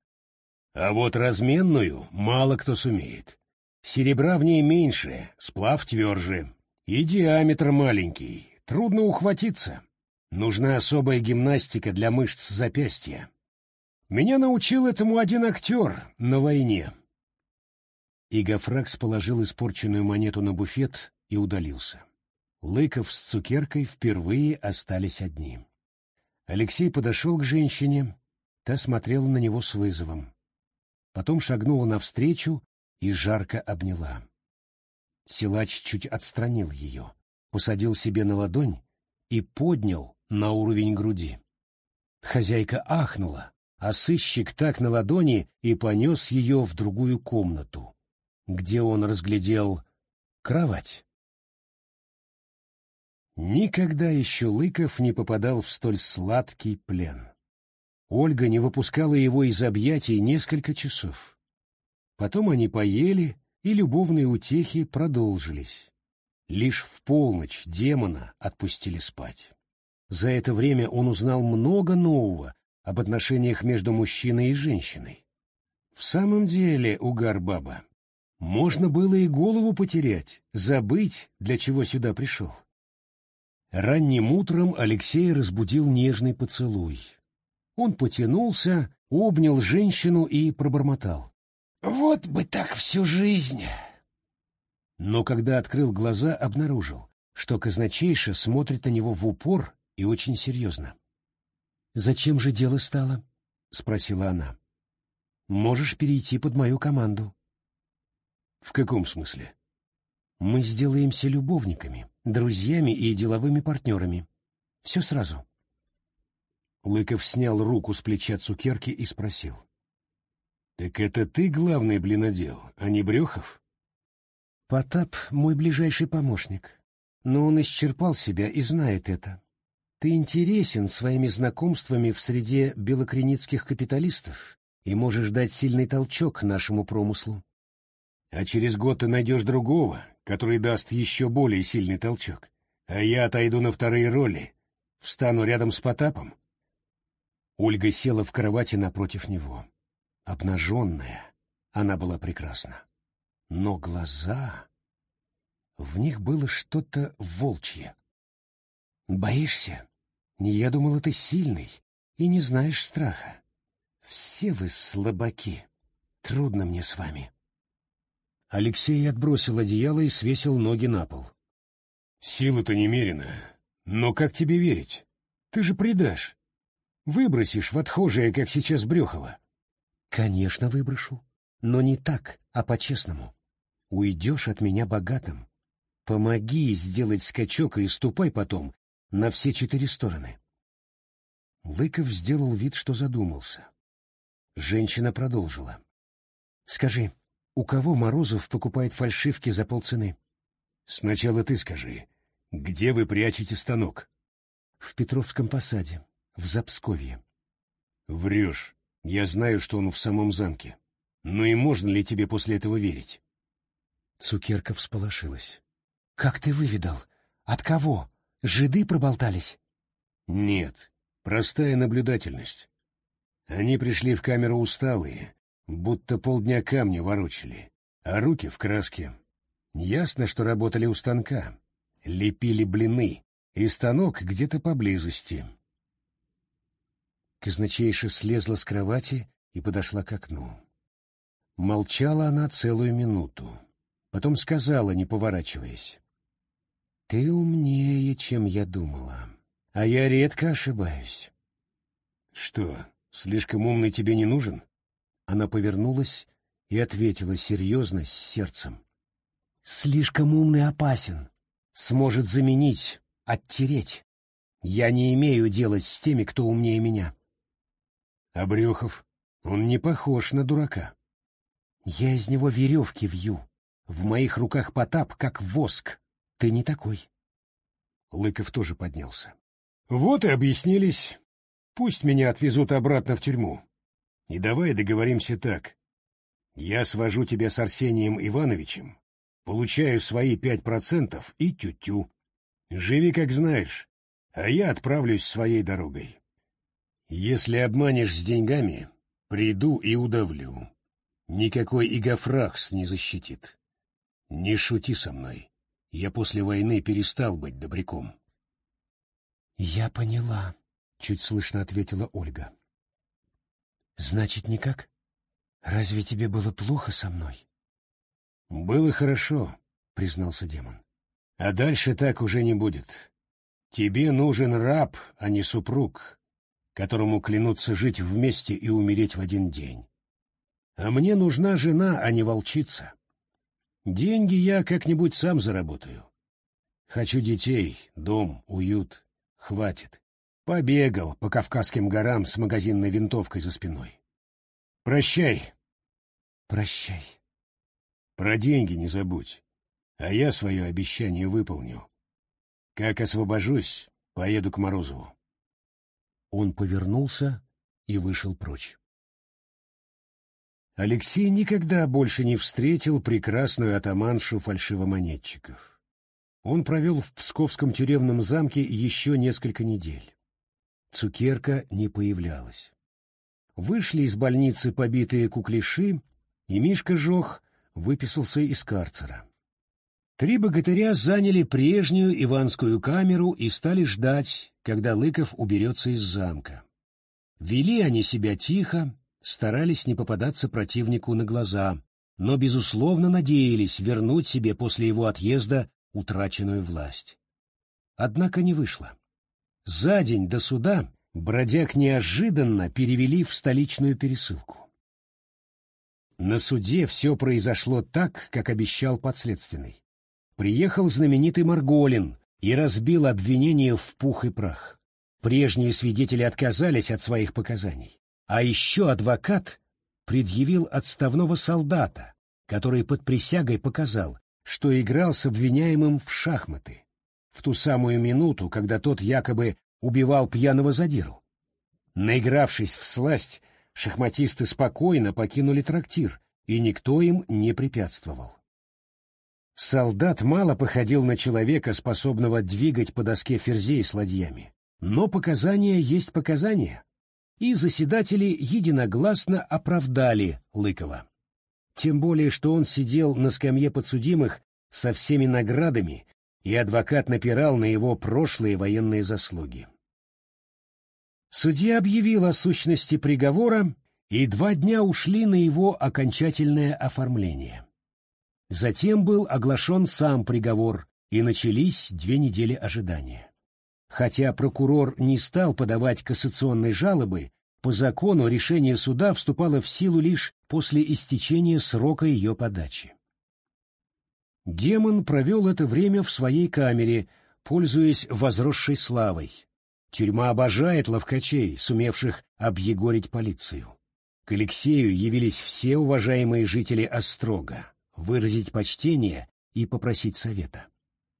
А вот разменную мало кто сумеет. Серебра в ней меньше, сплав тверже. И диаметр маленький, трудно ухватиться. Нужна особая гимнастика для мышц запястья. Меня научил этому один актер на войне. И Гафракс положил испорченную монету на буфет и удалился. Лыков с цукеркой впервые остались одни. Алексей подошел к женщине, та смотрела на него с вызовом. Потом шагнула навстречу и жарко обняла. Силач чуть отстранил ее, посадил себе на ладонь и поднял на уровень груди. Хозяйка ахнула, а сыщик так на ладони и понес ее в другую комнату, где он разглядел кровать. Никогда еще Лыков не попадал в столь сладкий плен. Ольга не выпускала его из объятий несколько часов. Потом они поели, и любовные утехи продолжились. Лишь в полночь демона отпустили спать. За это время он узнал много нового об отношениях между мужчиной и женщиной. В самом деле, угар баба, можно было и голову потерять, забыть, для чего сюда пришел. Ранним утром Алексей разбудил нежный поцелуй. Он потянулся, обнял женщину и пробормотал. «Вот бы так всю жизнь!» Но когда открыл глаза, обнаружил, что казначейша смотрит на него в упор и очень серьезно. «Зачем же дело стало?» — спросила она. «Можешь перейти под мою команду». «В каком смысле?» «Мы сделаемся любовниками, друзьями и деловыми партнерами. Все сразу». Лыков снял руку с плеча цукерки и спросил. «Так это ты главный блинодел, а не Брехов?» «Потап — мой ближайший помощник, но он исчерпал себя и знает это. Ты интересен своими знакомствами в среде белокреницких капиталистов и можешь дать сильный толчок нашему промыслу. А через год ты найдешь другого, который даст еще более сильный толчок. А я отойду на вторые роли, встану рядом с Потапом. Ольга села в кровати напротив него. Обнаженная, она была прекрасна. Но глаза... В них было что-то волчье. «Боишься?» Я думала, ты сильный и не знаешь страха. Все вы слабаки. Трудно мне с вами. Алексей отбросил одеяло и свесил ноги на пол. Сила-то немерена. Но как тебе верить? Ты же предашь. Выбросишь в отхожее, как сейчас Брехова. Конечно, выброшу. Но не так, а по-честному. Уйдешь от меня богатым. Помоги сделать скачок и ступай потом на все четыре стороны. Лыков сделал вид, что задумался. Женщина продолжила. — Скажи, у кого Морозов покупает фальшивки за полцены? — Сначала ты скажи, где вы прячете станок? — В Петровском посаде, в Запсковье. — Врешь. Я знаю, что он в самом замке. Но и можно ли тебе после этого верить? Цукерка всполошилась. — Как ты выведал? От кого? Жиды проболтались? Нет, простая наблюдательность. Они пришли в камеру усталые, будто полдня камня ворочали, а руки в краске. Ясно, что работали у станка, лепили блины, и станок где-то поблизости. Казначейша слезла с кровати и подошла к окну. Молчала она целую минуту. Потом сказала, не поворачиваясь. Ты умнее, чем я думала. А я редко ошибаюсь. Что, слишком умный тебе не нужен? Она повернулась и ответила серьезно, с сердцем. Слишком умный опасен. Сможет заменить, оттереть. Я не имею делать с теми, кто умнее меня. А Брюхов, он не похож на дурака. Я из него веревки вью. В моих руках Потап, как воск. Ты не такой. Лыков тоже поднялся. Вот и объяснились. Пусть меня отвезут обратно в тюрьму. И давай договоримся так. Я свожу тебя с Арсением Ивановичем, получаю свои пять процентов и тю-тю. Живи как знаешь, а я отправлюсь своей дорогой. Если обманешь с деньгами, приду и удавлю. Никакой Игафрахс не защитит. Не шути со мной я после войны перестал быть добряком. — Я поняла, — чуть слышно ответила Ольга. — Значит, никак? Разве тебе было плохо со мной? — Было хорошо, — признался демон. — А дальше так уже не будет. Тебе нужен раб, а не супруг, которому клянутся жить вместе и умереть в один день. А мне нужна жена, а не волчица. Деньги я как-нибудь сам заработаю. Хочу детей, дом, уют. Хватит. Побегал по Кавказским горам с магазинной винтовкой за спиной. Прощай. Прощай. Про деньги не забудь. А я свое обещание выполню. Как освобожусь, поеду к Морозову. Он повернулся и вышел прочь. Алексей никогда больше не встретил прекрасную атаманшу фальшивомонетчиков. Он провел в Псковском тюремном замке еще несколько недель. Цукерка не появлялась. Вышли из больницы побитые куклиши, и Мишка Жох выписался из карцера. Три богатыря заняли прежнюю Иванскую камеру и стали ждать, когда Лыков уберется из замка. Вели они себя тихо, старались не попадаться противнику на глаза, но, безусловно, надеялись вернуть себе после его отъезда утраченную власть. Однако не вышло. За день до суда бродяг неожиданно перевели в столичную пересылку. На суде все произошло так, как обещал подследственный. Приехал знаменитый Марголин и разбил обвинение в пух и прах. Прежние свидетели отказались от своих показаний. А еще адвокат предъявил отставного солдата, который под присягой показал, что играл с обвиняемым в шахматы, в ту самую минуту, когда тот якобы убивал пьяного задиру. Наигравшись в сласть, шахматисты спокойно покинули трактир, и никто им не препятствовал. Солдат мало походил на человека, способного двигать по доске ферзей с ладьями, но показания есть показания, и заседатели единогласно оправдали Лыкова. Тем более, что он сидел на скамье подсудимых со всеми наградами, и адвокат напирал на его прошлые военные заслуги. Судья объявил о сущности приговора, и два дня ушли на его окончательное оформление. Затем был оглашен сам приговор, и начались две недели ожидания. Хотя прокурор не стал подавать кассационной жалобы, по закону решение суда вступало в силу лишь после истечения срока ее подачи. Демон провел это время в своей камере, пользуясь возросшей славой. Тюрьма обожает ловкачей, сумевших объегорить полицию. К Алексею явились все уважаемые жители Острога выразить почтение и попросить совета.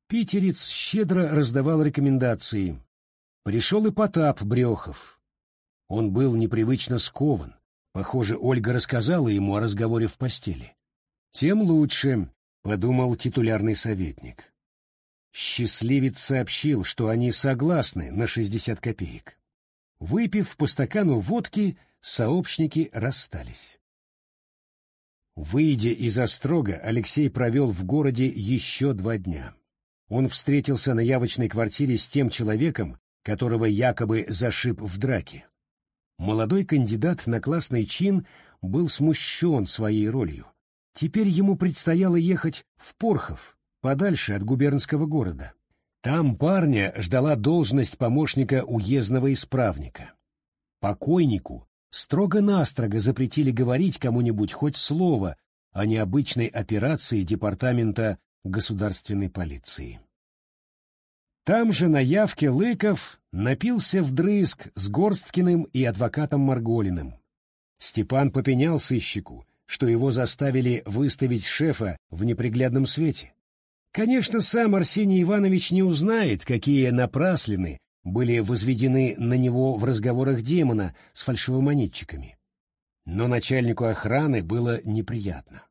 Питерец щедро раздавал рекомендации. Пришел и Потап Брехов. Он был непривычно скован. Похоже, Ольга рассказала ему о разговоре в постели. «Тем лучше», — подумал титулярный советник. Счастливец сообщил, что они согласны на 60 копеек. Выпив по стакану водки, сообщники расстались. Выйдя из Острога, Алексей провел в городе еще два дня. Он встретился на явочной квартире с тем человеком, которого якобы зашиб в драке. Молодой кандидат на классный чин был смущен своей ролью. Теперь ему предстояло ехать в Порхов, подальше от губернского города. Там парня ждала должность помощника уездного исправника. Покойнику строго-настрого запретили говорить кому-нибудь хоть слово о необычной операции Департамента государственной полиции. Там же на явке Лыков напился вдрызг с Горсткиным и адвокатом Марголиным. Степан попенял сыщику, что его заставили выставить шефа в неприглядном свете. Конечно, сам Арсений Иванович не узнает, какие напраслины были возведены на него в разговорах демона с фальшивомонетчиками. Но начальнику охраны было неприятно.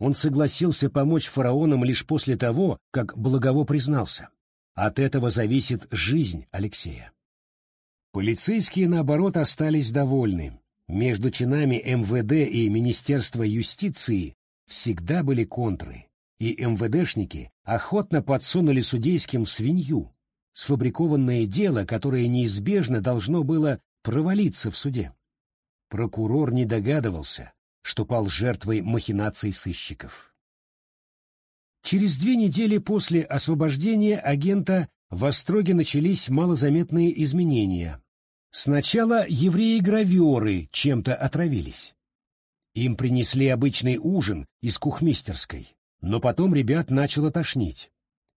Он согласился помочь фараонам лишь после того, как благово признался. От этого зависит жизнь Алексея. Полицейские, наоборот, остались довольны. Между чинами МВД и Министерства юстиции всегда были контры, и МВДшники охотно подсунули судейским свинью, сфабрикованное дело, которое неизбежно должно было провалиться в суде. Прокурор не догадывался, что пал жертвой махинаций сыщиков. Через две недели после освобождения агента в Остроге начались малозаметные изменения. Сначала евреи-граверы чем-то отравились. Им принесли обычный ужин из кухмистерской, но потом ребят начало тошнить.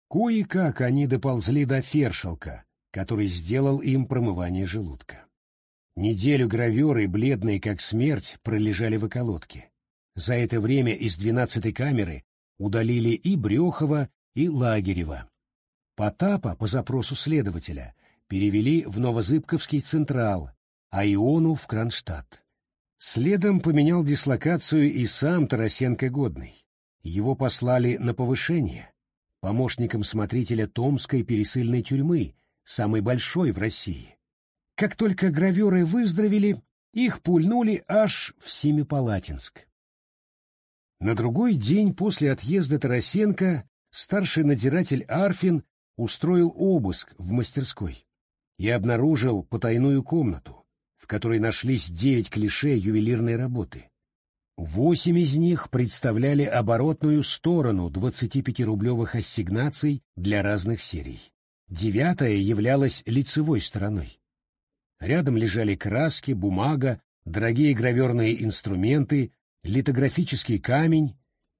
Кое-как они доползли до фершелка, который сделал им промывание желудка. Неделю граверы, бледные как смерть, пролежали в околотке. За это время из двенадцатой камеры удалили и Брехова, и Лагерева. Потапа по запросу следователя перевели в Новозыбковский Централ, а Иону в Кронштадт. Следом поменял дислокацию и сам Тарасенко Годный. Его послали на повышение, помощником смотрителя Томской пересыльной тюрьмы, самой большой в России. Как только граверы выздоровели, их пульнули аж в Семипалатинск. На другой день после отъезда Тарасенко старший надзиратель Арфин устроил обыск в мастерской и обнаружил потайную комнату, в которой нашлись девять клише ювелирной работы. Восемь из них представляли оборотную сторону 25-рублевых ассигнаций для разных серий. Девятая являлась лицевой стороной. Рядом лежали краски, бумага, дорогие граверные инструменты, литографический камень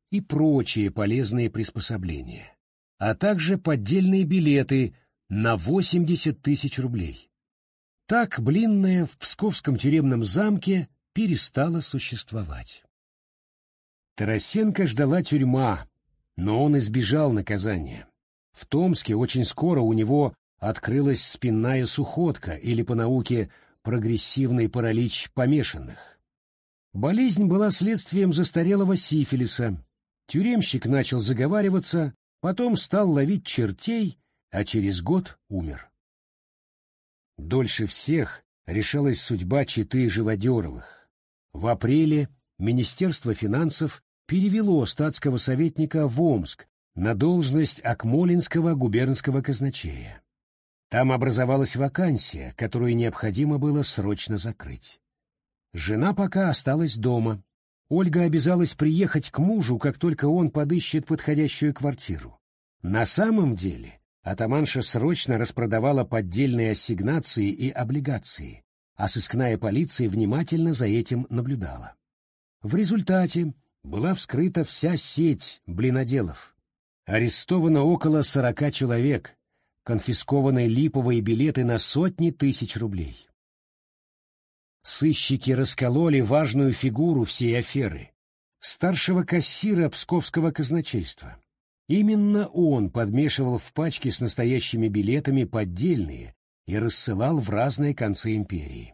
и прочие полезные приспособления, а также поддельные билеты на 80 тысяч рублей. Так Блинная в Псковском тюремном замке перестала существовать. Тарасенко ждала тюрьма, но он избежал наказания. В Томске очень скоро у него открылась спинная сухотка или по науке прогрессивный паралич помешанных. Болезнь была следствием застарелого сифилиса. Тюремщик начал заговариваться, потом стал ловить чертей, а через год умер. Дольше всех решалась судьба читы Живодеровых. В апреле Министерство финансов перевело статского советника в Омск на должность Акмолинского губернского казначея. Там образовалась вакансия, которую необходимо было срочно закрыть. Жена пока осталась дома. Ольга обязалась приехать к мужу, как только он подыщет подходящую квартиру. На самом деле атаманша срочно распродавала поддельные ассигнации и облигации, а сыскная полиция внимательно за этим наблюдала. В результате была вскрыта вся сеть блиноделов. Арестовано около сорока человек, конфискованы липовые билеты на сотни тысяч рублей. Сыщики раскололи важную фигуру всей аферы — старшего кассира Псковского казначейства. Именно он подмешивал в пачки с настоящими билетами поддельные и рассылал в разные концы империи.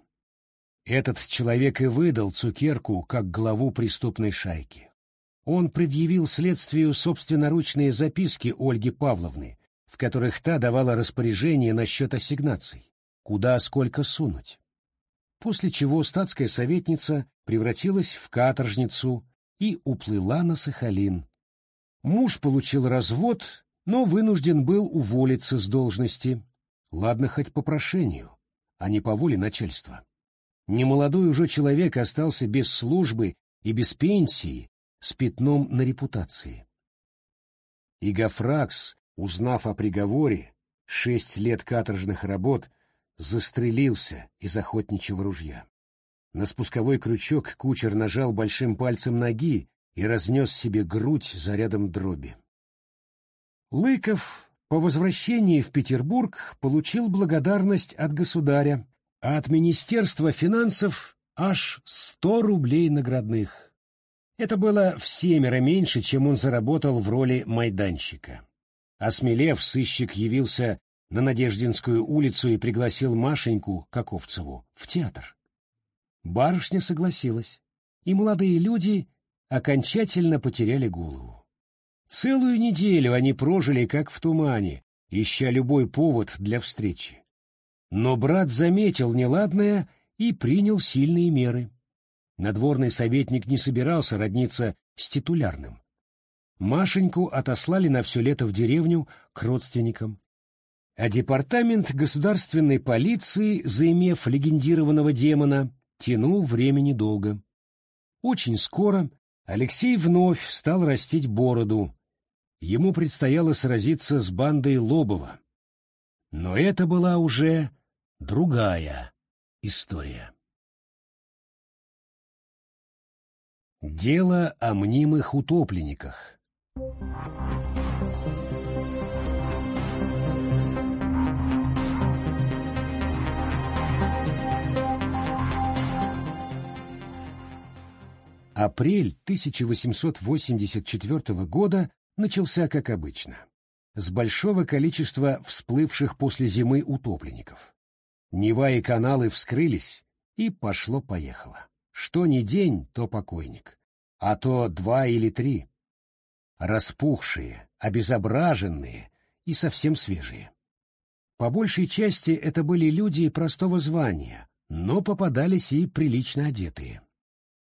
Этот человек и выдал Цукерку как главу преступной шайки. Он предъявил следствию собственноручные записки Ольги Павловны, в которых та давала распоряжение насчет ассигнаций, куда сколько сунуть. После чего статская советница превратилась в каторжницу и уплыла на Сахалин. Муж получил развод, но вынужден был уволиться с должности. Ладно хоть по прошению, а не по воле начальства. Немолодой уже человек остался без службы и без пенсии, с пятном на репутации. И Гафракс, узнав о приговоре, шесть лет каторжных работ, застрелился из охотничьего ружья. На спусковой крючок кучер нажал большим пальцем ноги и разнес себе грудь зарядом дроби. Лыков по возвращении в Петербург получил благодарность от государя, а от Министерства финансов аж сто рублей наградных. Это было в семеро меньше, чем он заработал в роли майданщика. Осмелев, сыщик явился на Надеждинскую улицу и пригласил Машеньку Каковцеву в театр. Барышня согласилась, и молодые люди окончательно потеряли голову. Целую неделю они прожили как в тумане, ища любой повод для встречи. Но брат заметил неладное и принял сильные меры. Надворный советник не собирался родниться с титулярным. Машеньку отослали на все лето в деревню к родственникам. А департамент государственной полиции, заимев легендированного демона, тянул времени долго. Очень скоро Алексей вновь стал растить бороду. Ему предстояло сразиться с бандой Лобова. Но это была уже другая история. Дело о мнимых утопленниках. Апрель 1884 года начался как обычно, с большого количества всплывших после зимы утопленников. Нева и каналы вскрылись, и пошло-поехало. Что ни день, то покойник, а то два или три. Распухшие, обезображенные и совсем свежие. По большей части это были люди простого звания, но попадались и прилично одетые.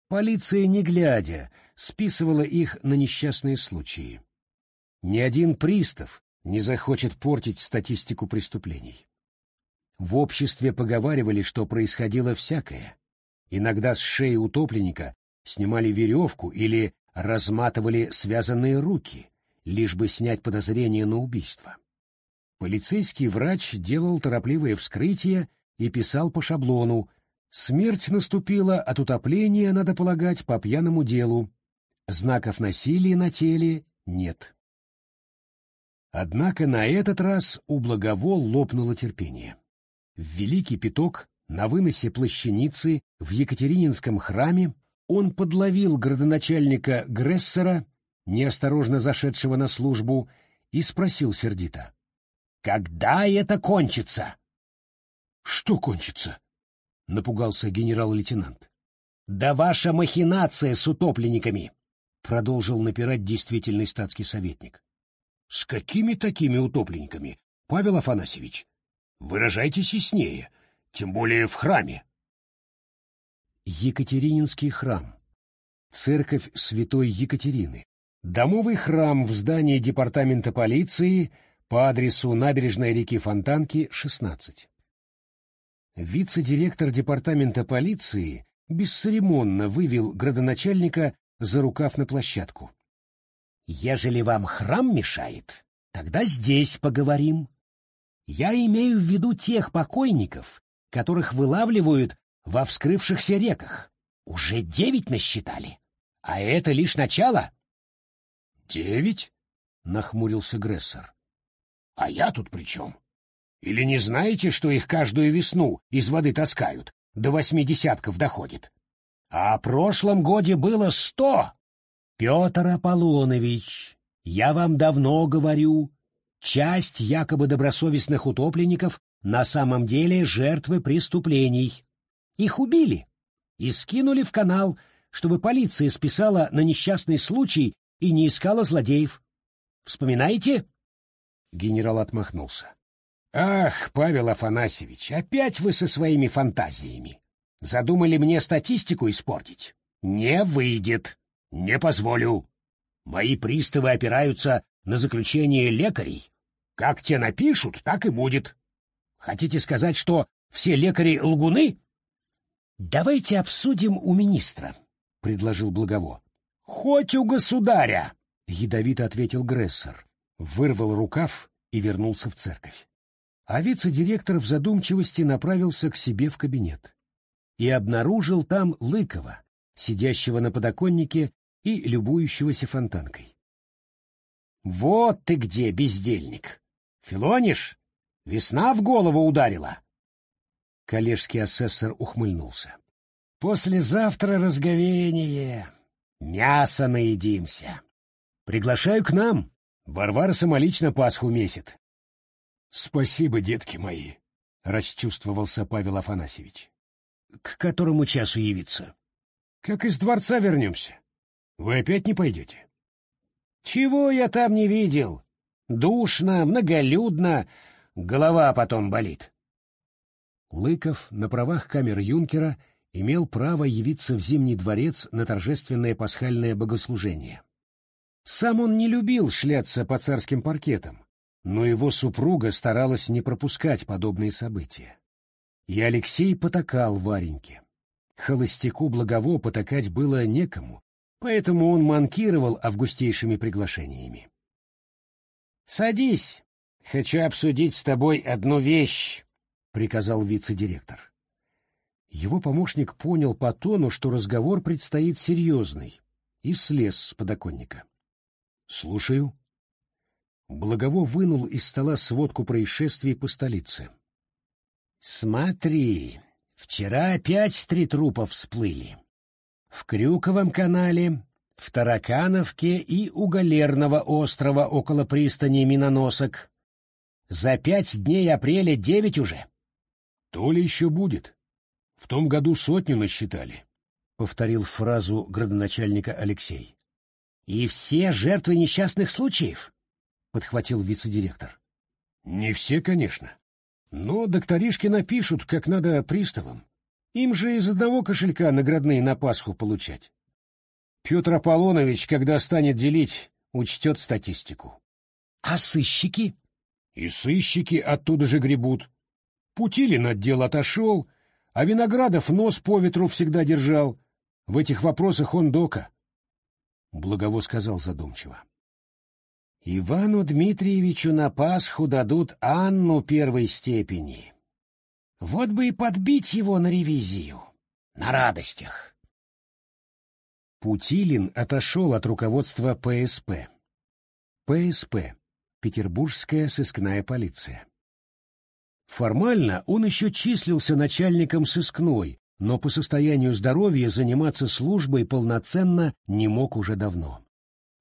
Полиция, не глядя, списывала их на несчастные случаи. ни один пристав не захочет портить статистику преступлений. В обществе поговаривали, что происходило всякое. Иногда с шеи утопленника снимали веревку или разматывали связанные руки, лишь бы снять подозрение на убийство. Полицейский врач делал торопливое вскрытие и писал по шаблону «Смерть наступила от утопления, надо полагать, по пьяному делу. Знаков насилия на теле нет». Однако на этот раз у Благовол лопнуло терпение. В Великий Пяток на выносе плащаницы в Екатерининском храме он подловил градоначальника Грессера, неосторожно зашедшего на службу, и спросил сердито. «Когда это кончится?» «Что кончится?» — напугался генерал-лейтенант. «Да ваша махинация с утопленниками!» — продолжил напирать действительный статский советник. «С какими такими утопленниками, Павел Афанасьевич? Выражайтесь яснее, тем более в храме». Екатерининский храм. Церковь Святой Екатерины. Домовый храм в здании департамента полиции по адресу набережной реки Фонтанки, 16. Вице-директор департамента полиции бесцеремонно вывел градоначальника за рукав на площадку. «Ежели вам храм мешает, тогда здесь поговорим. Я имею в виду тех покойников, которых вылавливают во вскрывшихся реках. Уже девять насчитали. А это лишь начало. Девять? Нахмурился Грессер. А я тут при чем? Или не знаете, что их каждую весну из воды таскают? До восьми десятков доходит. А о прошлом годе было сто. Петр Аполлонович, я вам давно говорю, часть якобы добросовестных утопленников на самом деле жертвы преступлений. Их убили и скинули в канал, чтобы полиция списала на несчастный случай и не искала злодеев. Вспоминаете? Генерал отмахнулся. Ах, Павел Афанасьевич, опять вы со своими фантазиями. Задумали мне статистику испортить? Не выйдет. Не позволю. Мои приставы опираются на заключение лекарей. Как те напишут, так и будет. Хотите сказать, что все лекари лгуны? Давайте обсудим у министра, предложил Благово. Хоть у государя, ядовито ответил Грессер, вырвал рукав и вернулся в церковь. А вице-директор в задумчивости направился к себе в кабинет и обнаружил там Лыкова, сидящего на подоконнике и любующегося фонтанкой. «Вот ты где, бездельник! Филонишь? Весна в голову ударила!» Коллежский асессор ухмыльнулся. «Послезавтра разговение. Мясо наедимся. Приглашаю к нам. Варвара самолично Пасху месит». «Спасибо, детки мои», — расчувствовался Павел Афанасьевич. «К которому часу явиться?» «Как из дворца вернемся. Вы опять не пойдете?» «Чего я там не видел? Душно, многолюдно, голова потом болит». Лыков на правах камер-юнкера имел право явиться в Зимний дворец на торжественное пасхальное богослужение. Сам он не любил шляться по царским паркетам, но его супруга старалась не пропускать подобные события. И Алексей потакал Вареньке. Холостяку Благово потакать было некому, поэтому он манкировал августейшими приглашениями. «Садись, хочу обсудить с тобой одну вещь», — приказал вице-директор. Его помощник понял по тону, что разговор предстоит серьезный, и слез с подоконника. — Слушаю. Благово вынул из стола сводку происшествий по столице. — Смотри, вчера опять три трупа всплыли. В Крюковом канале, в Таракановке и у Галерного острова около пристани Миноносок. За пять дней апреля девять уже. То ли еще будет. В том году сотню насчитали, — повторил фразу градоначальника Алексей. — И все жертвы несчастных случаев? — подхватил вице-директор. — Не все, конечно. Но докторишки напишут, как надо приставам. Им же из одного кошелька наградные на Пасху получать. Петр Аполлонович, когда станет делить, учтет статистику. А сыщики? И сыщики оттуда же гребут. Путилин от дел отошел, а Виноградов нос по ветру всегда держал. В этих вопросах он дока. Благово сказал задумчиво. Ивану Дмитриевичу на Пасху дадут Анну первой степени. Вот бы и подбить его на ревизию. На радостях. Путилин отошел от руководства ПСП. ПСП. Петербургская сыскная полиция. Формально он еще числился начальником сыскной, но по состоянию здоровья заниматься службой полноценно не мог уже давно.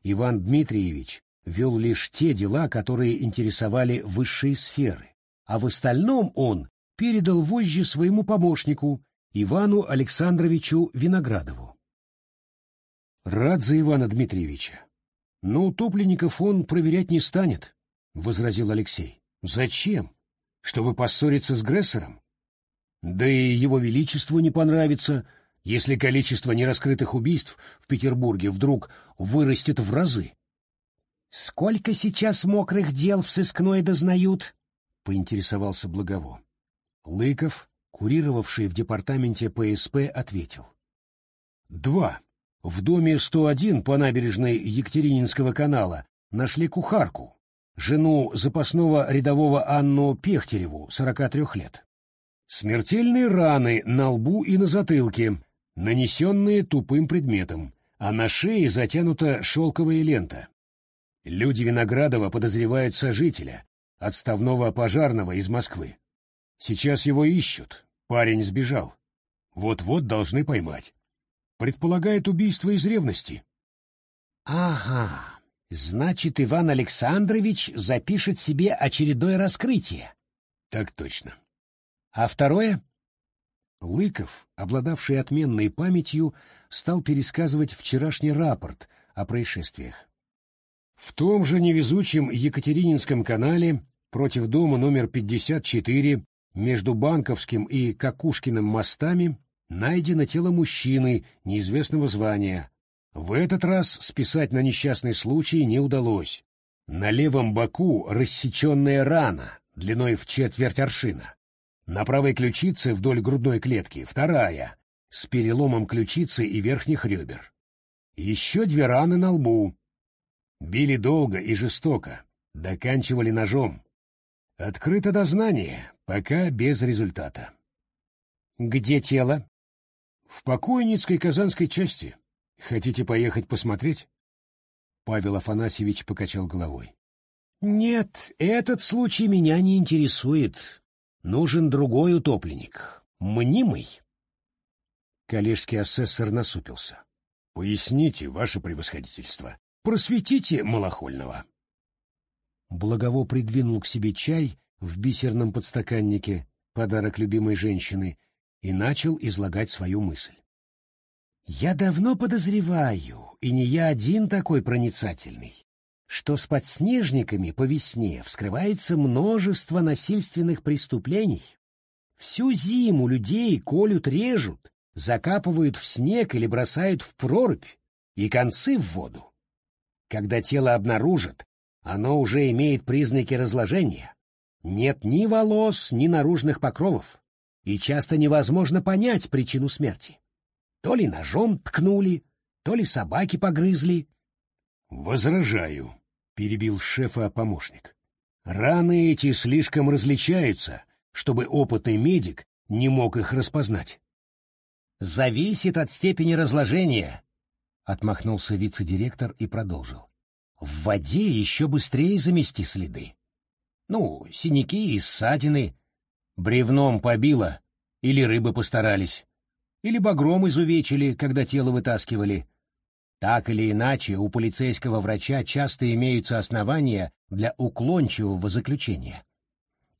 Иван Дмитриевич вел лишь те дела, которые интересовали высшие сферы, а в остальном он передал вожжи своему помощнику, Ивану Александровичу Виноградову. Рад за Ивана Дмитриевича. Но утопленников он проверять не станет, — возразил Алексей. Зачем? Чтобы поссориться с Грессером? Да и его величеству не понравится, если количество нераскрытых убийств в Петербурге вдруг вырастет в разы. Сколько сейчас мокрых дел в сыскной дознают? — поинтересовался Благово. Лыков, курировавший в департаменте ПСП, ответил. Два. В доме 101 по набережной Екатерининского канала нашли кухарку, жену запасного рядового Анну Пехтереву, 43 лет. Смертельные раны на лбу и на затылке, нанесенные тупым предметом, а на шее затянута шелковая лента. Люди Виноградова подозревают сожителя, отставного пожарного из Москвы. Сейчас его ищут, парень сбежал. Вот-вот должны поймать предполагает убийство из ревности. Ага, значит, Иван Александрович запишет себе очередное раскрытие. Так точно. А второе? Лыков, обладавший отменной памятью, стал пересказывать вчерашний рапорт о происшествиях. В том же невезучем Екатерининском канале против дома номер 54 между Банковским и Какушкиным мостами найдено тело мужчины неизвестного звания. В этот раз списать на несчастный случай не удалось. На левом боку рассеченная рана, длиной в четверть аршина. На правой ключице вдоль грудной клетки вторая, с переломом ключицы и верхних ребер. Еще две раны на лбу. Били долго и жестоко, доканчивали ножом. Открыто дознание, пока без результата. «Где тело?» В покойницкой казанской части. Хотите поехать посмотреть? Павел Афанасьевич покачал головой. Нет, этот случай меня не интересует. Нужен другой утопленник. Мнимый. Коллежский асессор насупился. Поясните, ваше превосходительство. Просветите малохольного. Благово придвинул к себе чай в бисерном подстаканнике, подарок любимой женщины, и начал излагать свою мысль. «Я давно подозреваю, и не я один такой проницательный, что с подснежниками по весне вскрывается множество насильственных преступлений. Всю зиму людей колют, режут, закапывают в снег или бросают в прорубь и концы в воду. Когда тело обнаружат, оно уже имеет признаки разложения. Нет ни волос, ни наружных покровов и часто невозможно понять причину смерти. То ли ножом ткнули, то ли собаки погрызли. — Возражаю, — перебил шефа помощник. — Раны эти слишком различаются, чтобы опытный медик не мог их распознать. — Зависит от степени разложения, — отмахнулся вице-директор и продолжил. — В воде еще быстрее замести следы. Ну, синяки и ссадины, Бревном побило, или рыбы постарались, или багром изувечили, когда тело вытаскивали. Так или иначе, у полицейского врача часто имеются основания для уклончивого заключения.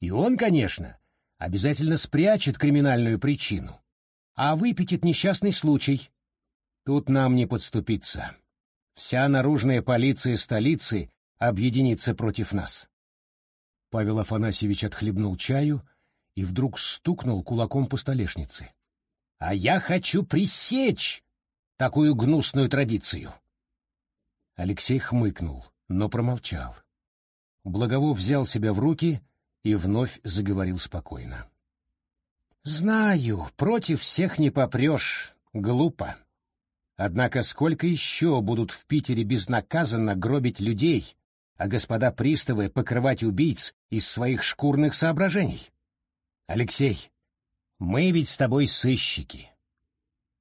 И он, конечно, обязательно спрячет криминальную причину, а выпятит несчастный случай. Тут нам не подступиться. Вся наружная полиция столицы объединится против нас. Павел Афанасьевич отхлебнул чаю и вдруг стукнул кулаком по столешнице. — А я хочу пресечь такую гнусную традицию. Алексей хмыкнул, но промолчал. Благово взял себя в руки и вновь заговорил спокойно. «Знаю, против всех не попрешь. Глупо. Однако сколько еще будут в Питере безнаказанно гробить людей, а господа приставы покрывать убийц из своих шкурных соображений? Алексей, мы ведь с тобой сыщики.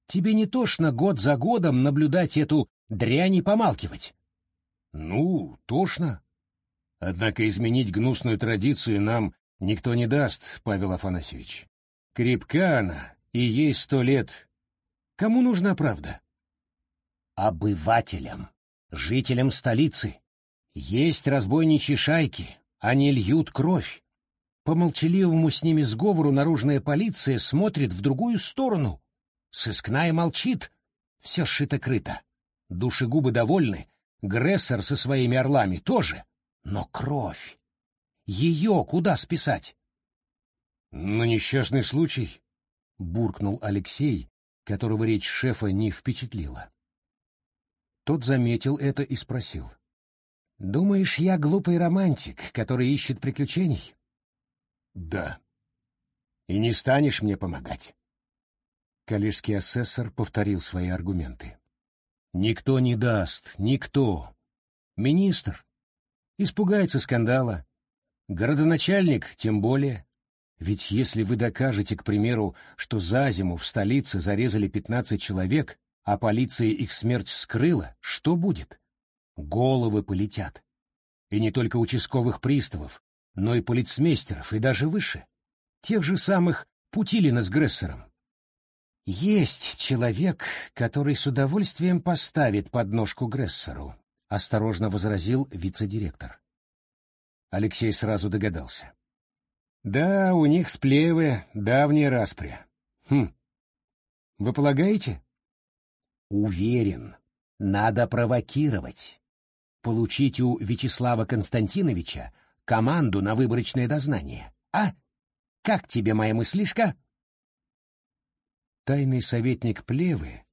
Тебе не тошно год за годом наблюдать эту дрянь и помалкивать? Ну, тошно. Однако изменить гнусную традицию нам никто не даст, Павел Афанасьевич. Крепка она, и ей сто лет. Кому нужна правда? Обывателям, жителям столицы. Есть разбойничьи шайки, они льют кровь. По молчаливому с ними сговору наружная полиция смотрит в другую сторону. Сыскная молчит, все шито-крыто. Душегубы довольны, Грессер со своими орлами тоже. Но кровь! Ее куда списать? — На несчастный случай, — буркнул Алексей, которого речь шефа не впечатлила. Тот заметил это и спросил. — Думаешь, я глупый романтик, который ищет приключений? — Да. — И не станешь мне помогать? Калишский асессор повторил свои аргументы. — Никто не даст, никто. Министр испугается скандала. Городоначальник тем более. Ведь если вы докажете, к примеру, что за зиму в столице зарезали 15 человек, а полиция их смерть скрыла, что будет? Головы полетят. И не только участковых приставов, но и полицмейстеров, и даже выше. Тех же самых Путилина с Грессером. Есть человек, который с удовольствием поставит подножку Грессеру, — осторожно возразил вице-директор. Алексей сразу догадался. Да, у них сплевы, давняя распря. Хм. Вы полагаете? Уверен. Надо провокировать. Получить у Вячеслава Константиновича команду на выборочное дознание. А? Как тебе моя мыслишка? Тайный советник Плевы,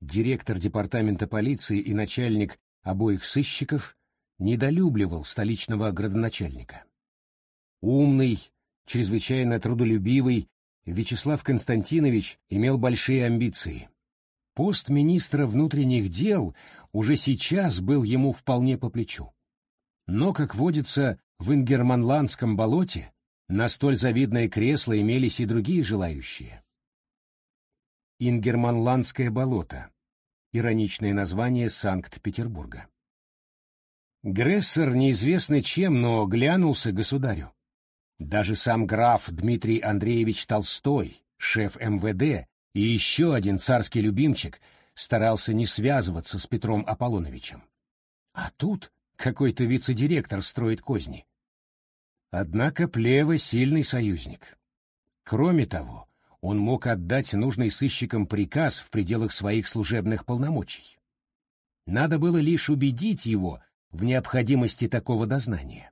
директор департамента полиции и начальник обоих сыщиков, недолюбливал столичного градоначальника. Умный, чрезвычайно трудолюбивый, Вячеслав Константинович имел большие амбиции. Пост министра внутренних дел уже сейчас был ему вполне по плечу. Но, как водится в Ингерманландском болоте, на столь завидное кресло имелись и другие желающие. Ингерманландское болото. Ироничное название Санкт-Петербурга. Грессер неизвестно чем, но глянулся государю. Даже сам граф Дмитрий Андреевич Толстой, шеф МВД и еще один царский любимчик старался не связываться с Петром Аполлоновичем. А тут какой-то вице-директор строит козни. Однако Плева сильный союзник. Кроме того, он мог отдать нужный сыщикам приказ в пределах своих служебных полномочий. Надо было лишь убедить его в необходимости такого дознания.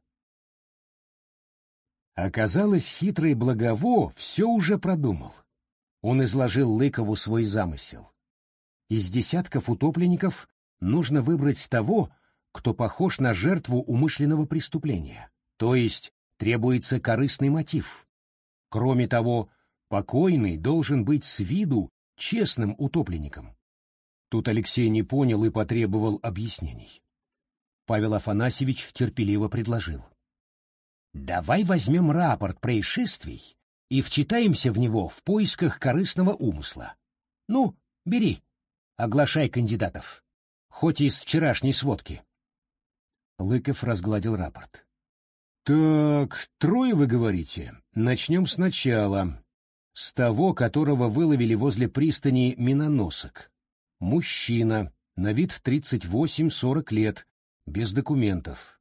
Оказалось, хитрый Благово все уже продумал. Он изложил Лыкову свой замысел. Из десятков утопленников нужно выбрать того, кто похож на жертву умышленного преступления, то есть требуется корыстный мотив. Кроме того, покойный должен быть с виду честным утопленником. Тут Алексей не понял и потребовал объяснений. Павел Афанасьевич терпеливо предложил. Давай возьмем рапорт происшествий и вчитаемся в него в поисках корыстного умысла. Ну, бери, оглашай кандидатов, хоть из вчерашней сводки. Лыков разгладил рапорт. Так, трое вы говорите. Начнем сначала. С того, которого выловили возле пристани миноносок. Мужчина, на вид 38-40 лет, без документов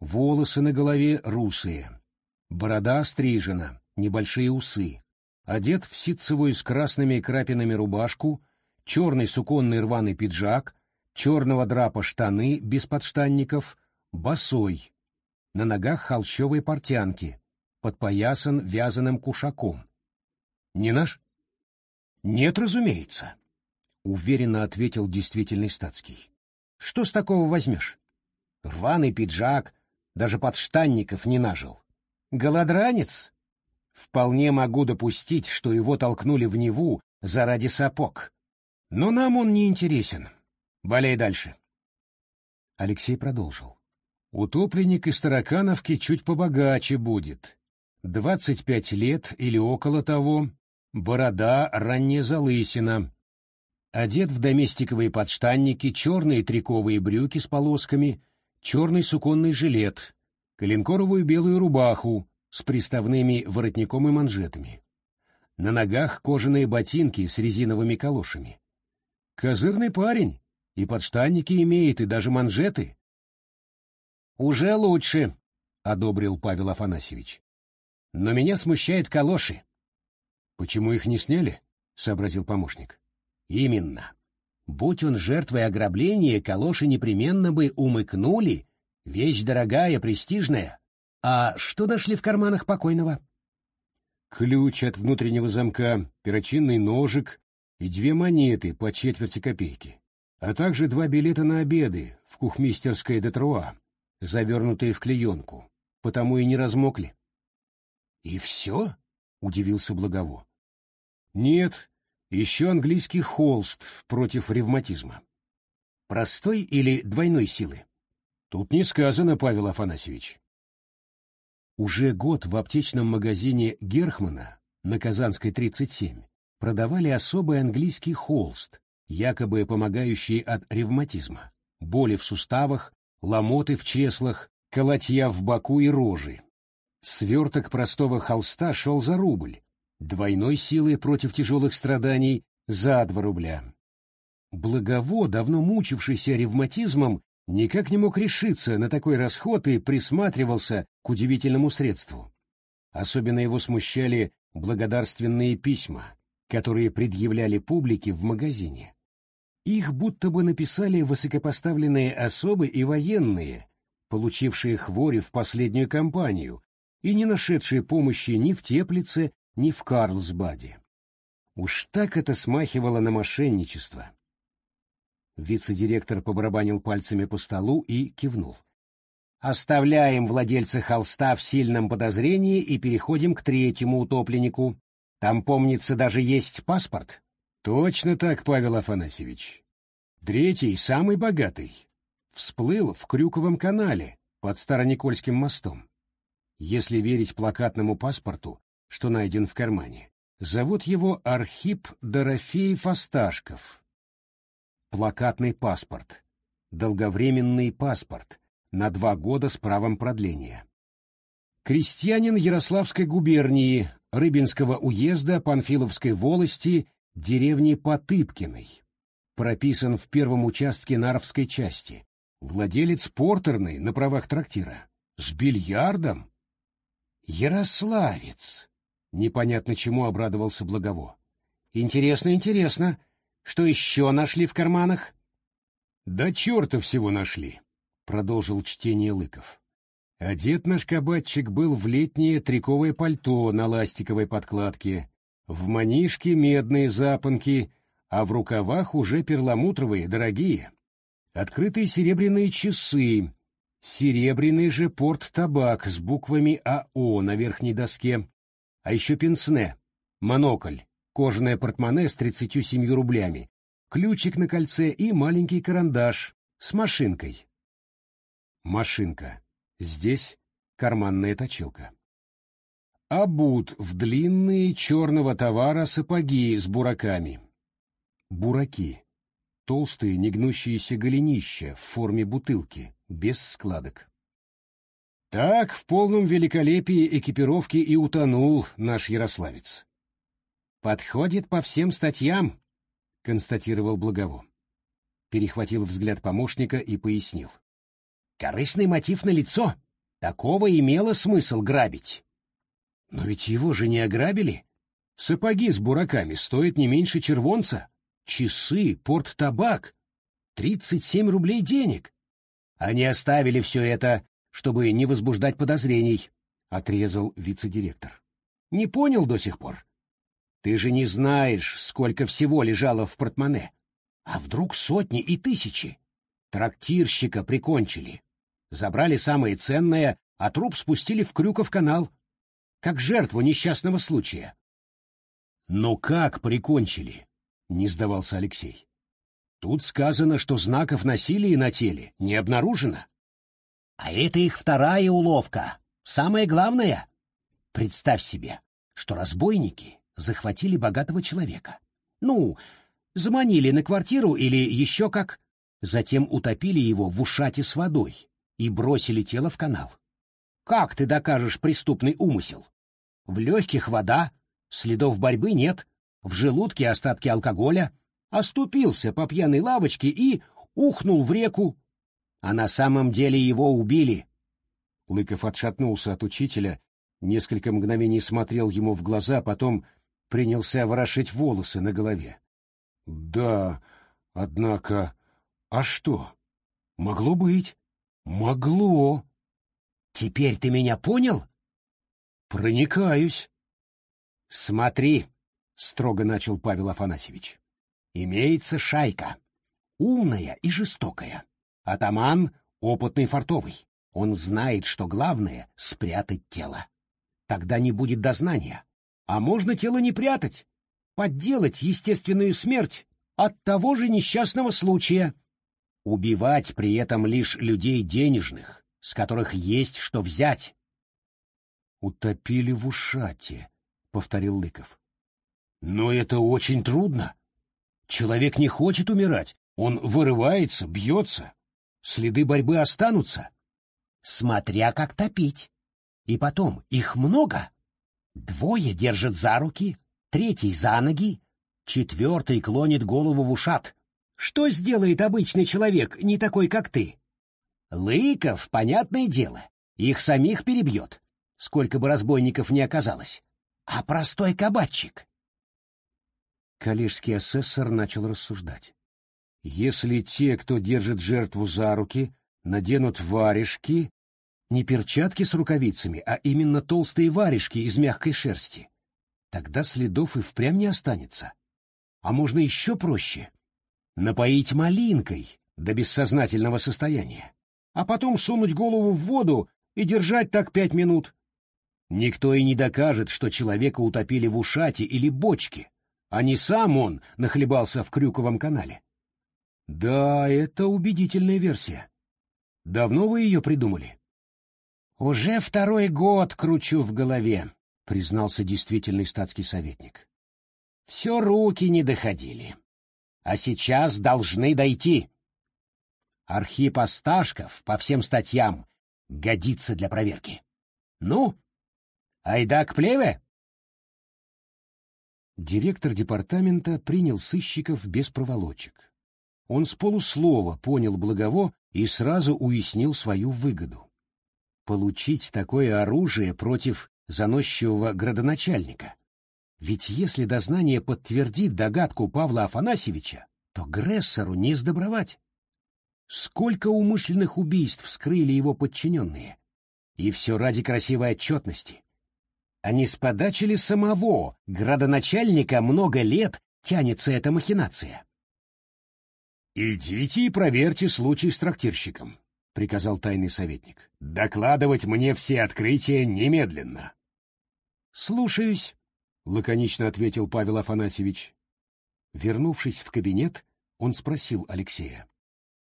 Волосы на голове русые, борода стрижена, небольшие усы. Одет в ситцевую с красными крапинами рубашку, черный суконный рваный пиджак, черного драпа штаны без подштанников, босой. На ногах холщовые портянки, подпоясан вязаным кушаком. Не наш? Нет, разумеется, уверенно ответил действительный статский. Что с такого возьмешь? Рваный пиджак, даже подштанников не нажил. Голодранец? Вполне могу допустить, что его толкнули в Неву заради сапог. Но нам он не интересен. Болей дальше. Алексей продолжил. Утопленник из Таракановки чуть побогаче будет. Двадцать пять лет или около того, борода ранняя залысина. Одет в доместиковые подштанники, черные триковые брюки с полосками, черный суконный жилет, коленкоровую белую рубаху с приставными воротником и манжетами. На ногах кожаные ботинки с резиновыми калошами. Козырный парень, и подштанники имеет, и даже манжеты. «Уже лучше», — одобрил Павел Афанасьевич. «Но меня смущают калоши». «Почему их не сняли?» — сообразил помощник. «Именно. Будь он жертвой ограбления, калоши непременно бы умыкнули. Вещь дорогая, престижная. А что нашли в карманах покойного?» «Ключ от внутреннего замка, перочинный ножик и две монеты по четверти копейки, а также два билета на обеды в кухмистерское Детруа, завернутые в клеенку, потому и не размокли. — И все? — удивился Благово. — Нет, еще английский холст против ревматизма. Простой или двойной силы? Тут не сказано, Павел Афанасьевич. Уже год в аптечном магазине Герхмана на Казанской 37 продавали особый английский холст, якобы помогающий от ревматизма, боли в суставах, ломоты в чреслах, колотья в боку и рожи. Сверток простого холста шел за рубль, двойной силы против тяжелых страданий за два рубля. Благово, давно мучившийся ревматизмом, никак не мог решиться на такой расход и присматривался к удивительному средству. Особенно его смущали благодарственные письма, которые предъявляли публике в магазине. Их будто бы написали высокопоставленные особы и военные, получившие хвори в последнюю кампанию и не нашедшие помощи ни в Теплице, ни в Карлсбаде. Уж так это смахивало на мошенничество. Вице-директор побарабанил пальцами по столу и кивнул. Оставляем владельца холста в сильном подозрении и переходим к третьему утопленнику. Там, помнится, даже есть паспорт. Точно так, Павел Афанасьевич. Третий, самый богатый, всплыл в Крюковом канале под Староникольским мостом. Если верить плакатному паспорту, что найден в кармане, зовут его Архип Дорофеев Осташков. Плакатный паспорт. Долговременный паспорт. На два года с правом продления. Крестьянин Ярославской губернии, Рыбинского уезда Панфиловской волости, деревни Потыпкиной. Прописан в первом участке Нарвской части. Владелец портерной на правах трактира. С бильярдом. Ярославец. Непонятно чему обрадовался Благово. Интересно, интересно. Что еще нашли в карманах? Да черта всего нашли, продолжил чтение Лыков. Одет наш кабачик был в летнее триковое пальто на ластиковой подкладке, в манишке медные запонки, а в рукавах уже перламутровые, дорогие. Открытые серебряные часы, серебряный же порт-табак с буквами АО на верхней доске, а еще пенсне, монокль, кожаное портмоне с 37 рублями, ключик на кольце и маленький карандаш с машинкой. Машинка. Здесь карманная точилка. Обут в длинные черного товара сапоги с бураками. Бураки. Толстые негнущиеся голенища в форме бутылки, без складок. Так в полном великолепии экипировки и утонул наш ярославец. «Подходит по всем статьям», — констатировал Благово. Перехватил взгляд помощника и пояснил. Корыстный мотив на лицо. Такого имело смысл грабить. Но ведь его же не ограбили. Сапоги с бураками стоят не меньше червонца. Часы, порт-табак. Тридцать семь рублей денег. Они оставили все это, чтобы не возбуждать подозрений, — отрезал вице-директор. Не понял до сих пор? Ты же не знаешь, сколько всего лежало в портмоне. А вдруг сотни и тысячи? Трактирщика прикончили. забрали самое ценное, а труп спустили в Крюков канал, как жертву несчастного случая. «Но как прикончили?» — не сдавался Алексей. «Тут сказано, что знаков насилия на теле не обнаружено». «А это их вторая уловка, самое главное. Представь себе, что разбойники захватили богатого человека. Ну, заманили на квартиру или еще как, затем утопили его в ушате с водой и бросили тело в канал. Как ты докажешь преступный умысел? В легких вода, следов борьбы нет, в желудке остатки алкоголя, оступился по пьяной лавочке и ухнул в реку. А на самом деле его убили. Лыков отшатнулся от учителя, несколько мгновений смотрел ему в глаза, потом принялся ворошить волосы на голове. — Да, однако... А что? Могло быть. Могло. Теперь ты меня понял? Проникаюсь. Смотри, строго начал Павел Афанасьевич. Имеется шайка. Умная и жестокая. Атаман — опытный фартовый. Он знает, что главное — спрятать тело. Тогда не будет дознания. А можно тело не прятать, подделать естественную смерть от того же несчастного случая. Убивать при этом лишь людей денежных, с которых есть что взять. «Утопили в ушате», — повторил Лыков. «Но это очень трудно. Человек не хочет умирать, он вырывается, бьется. Следы борьбы останутся. Смотря как топить. И потом, их много. Двое держат за руки, третий за ноги, четвертый клонит голову в ушат. Что сделает обычный человек, не такой, как ты? Лыков, понятное дело, их самих перебьет, сколько бы разбойников ни оказалось. А простой кабачик? Калишский асессор начал рассуждать. Если те, кто держит жертву за руки, наденут варежки, не перчатки с рукавицами, а именно толстые варежки из мягкой шерсти, тогда следов и впрямь не останется. А можно еще проще напоить малинкой до бессознательного состояния, а потом сунуть голову в воду и держать так пять минут. Никто и не докажет, что человека утопили в ушате или бочке, а не сам он нахлебался в Крюковом канале. Да, это убедительная версия. Давно вы ее придумали? Уже второй год кручу в голове, признался действительный статский советник. Все руки не доходили а сейчас должны дойти. Архип Осташков по всем статьям годится для проверки. Ну, айда к плеве? Директор департамента принял сыщиков без проволочек. Он с полуслова понял Благово и сразу уяснил свою выгоду. Получить такое оружие против заносчивого градоначальника — ведь если дознание подтвердит догадку Павла Афанасьевича, то Грессеру не сдобровать. Сколько умышленных убийств вскрыли его подчиненные? И все ради красивой отчетности. А не с подачи ли самого градоначальника много лет тянется эта махинация? «Идите и проверьте случай с трактирщиком», — приказал тайный советник. «Докладывать мне все открытия немедленно». «Слушаюсь», — лаконично ответил Павел Афанасьевич. Вернувшись в кабинет, он спросил Алексея.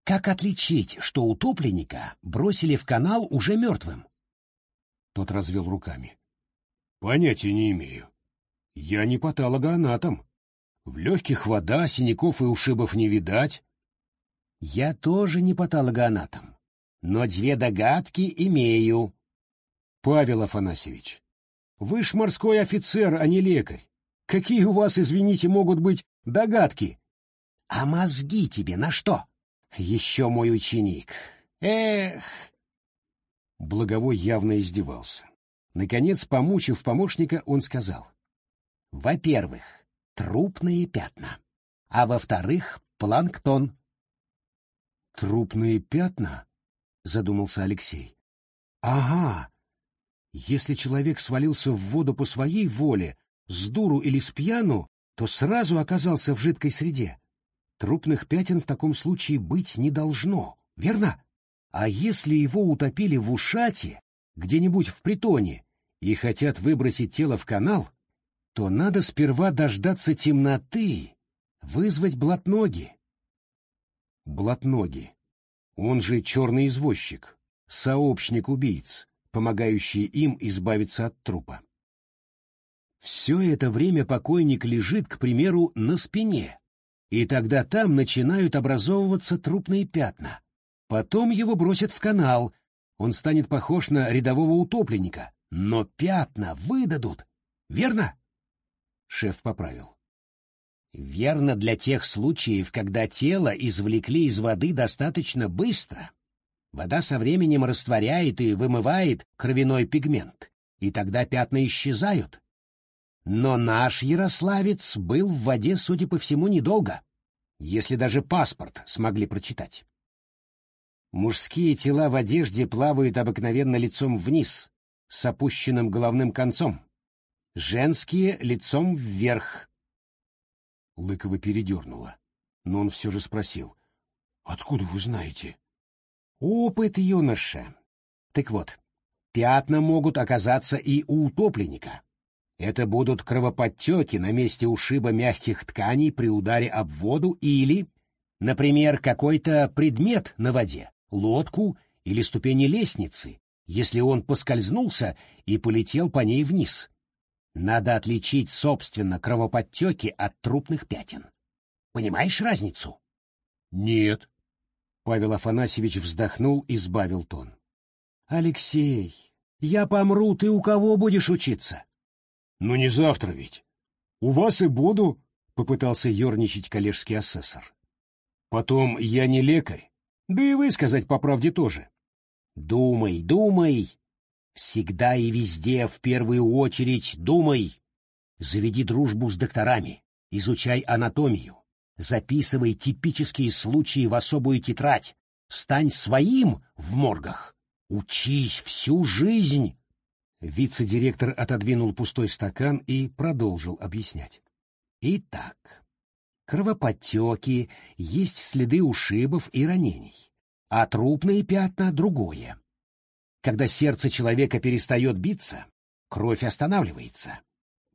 «Как отличить, что утопленника бросили в канал уже мертвым?» Тот развел руками. «Понятия не имею. Я не патологоанатом. В легких вода, синяков и ушибов не видать». «Я тоже не патологоанатом, но две догадки имею». «Павел Афанасьевич, вы ж морской офицер, а не лекарь. Какие у вас, извините, могут быть догадки? А мозги тебе на что? Еще мой ученик. Эх! Благовой явно издевался. Наконец, помучив помощника, он сказал. Во-первых, трупные пятна. А во-вторых, планктон. Трупные пятна? Задумался Алексей. Ага, если человек свалился в воду по своей воле, с дуру или с пьяну, то сразу оказался в жидкой среде. Трупных пятен в таком случае быть не должно, верно? А если его утопили в ушате, где-нибудь в притоне, и хотят выбросить тело в канал, то надо сперва дождаться темноты, вызвать блатноги. Блатноги. Он же черный извозчик, сообщник убийц, помогающий им избавиться от трупа. Все это время покойник лежит, к примеру, на спине, и тогда там начинают образовываться трупные пятна. Потом его бросят в канал, он станет похож на рядового утопленника, но пятна выдадут, верно? Шеф поправил. Верно для тех случаев, когда тело извлекли из воды достаточно быстро. Вода со временем растворяет и вымывает кровяной пигмент, и тогда пятна исчезают. Но наш ярославец был в воде, судя по всему, недолго, если даже паспорт смогли прочитать. Мужские тела в одежде плавают обыкновенно лицом вниз, с опущенным головным концом. Женские — лицом вверх, Лыкова передернула, но он все же спросил. — Откуда вы знаете? — Опыт, юноша. Так вот, пятна могут оказаться и у утопленника. Это будут кровоподтеки на месте ушиба мягких тканей при ударе об воду или, например, какой-то предмет на воде, лодку или ступени лестницы, если он поскользнулся и полетел по ней вниз. Надо отличить, собственно, кровоподтеки от трупных пятен. Понимаешь разницу? Нет. Павел Афанасьевич вздохнул и сбавил тон. Алексей, я помру, ты у кого будешь учиться? Ну не завтра ведь. У вас и буду, попытался ерничать коллежский асессор. Потом я не лекарь, да и вы сказать по правде тоже. Думай, думай, Всегда и везде в первую очередь думай. Заведи дружбу с докторами, изучай анатомию, записывай типические случаи в особую тетрадь, стань своим в моргах, учись всю жизнь. Вице-директор отодвинул пустой стакан и продолжил объяснять. Итак, кровоподтеки, есть следы ушибов и ранений, а трупные пятна — другое. Когда сердце человека перестает биться, кровь останавливается.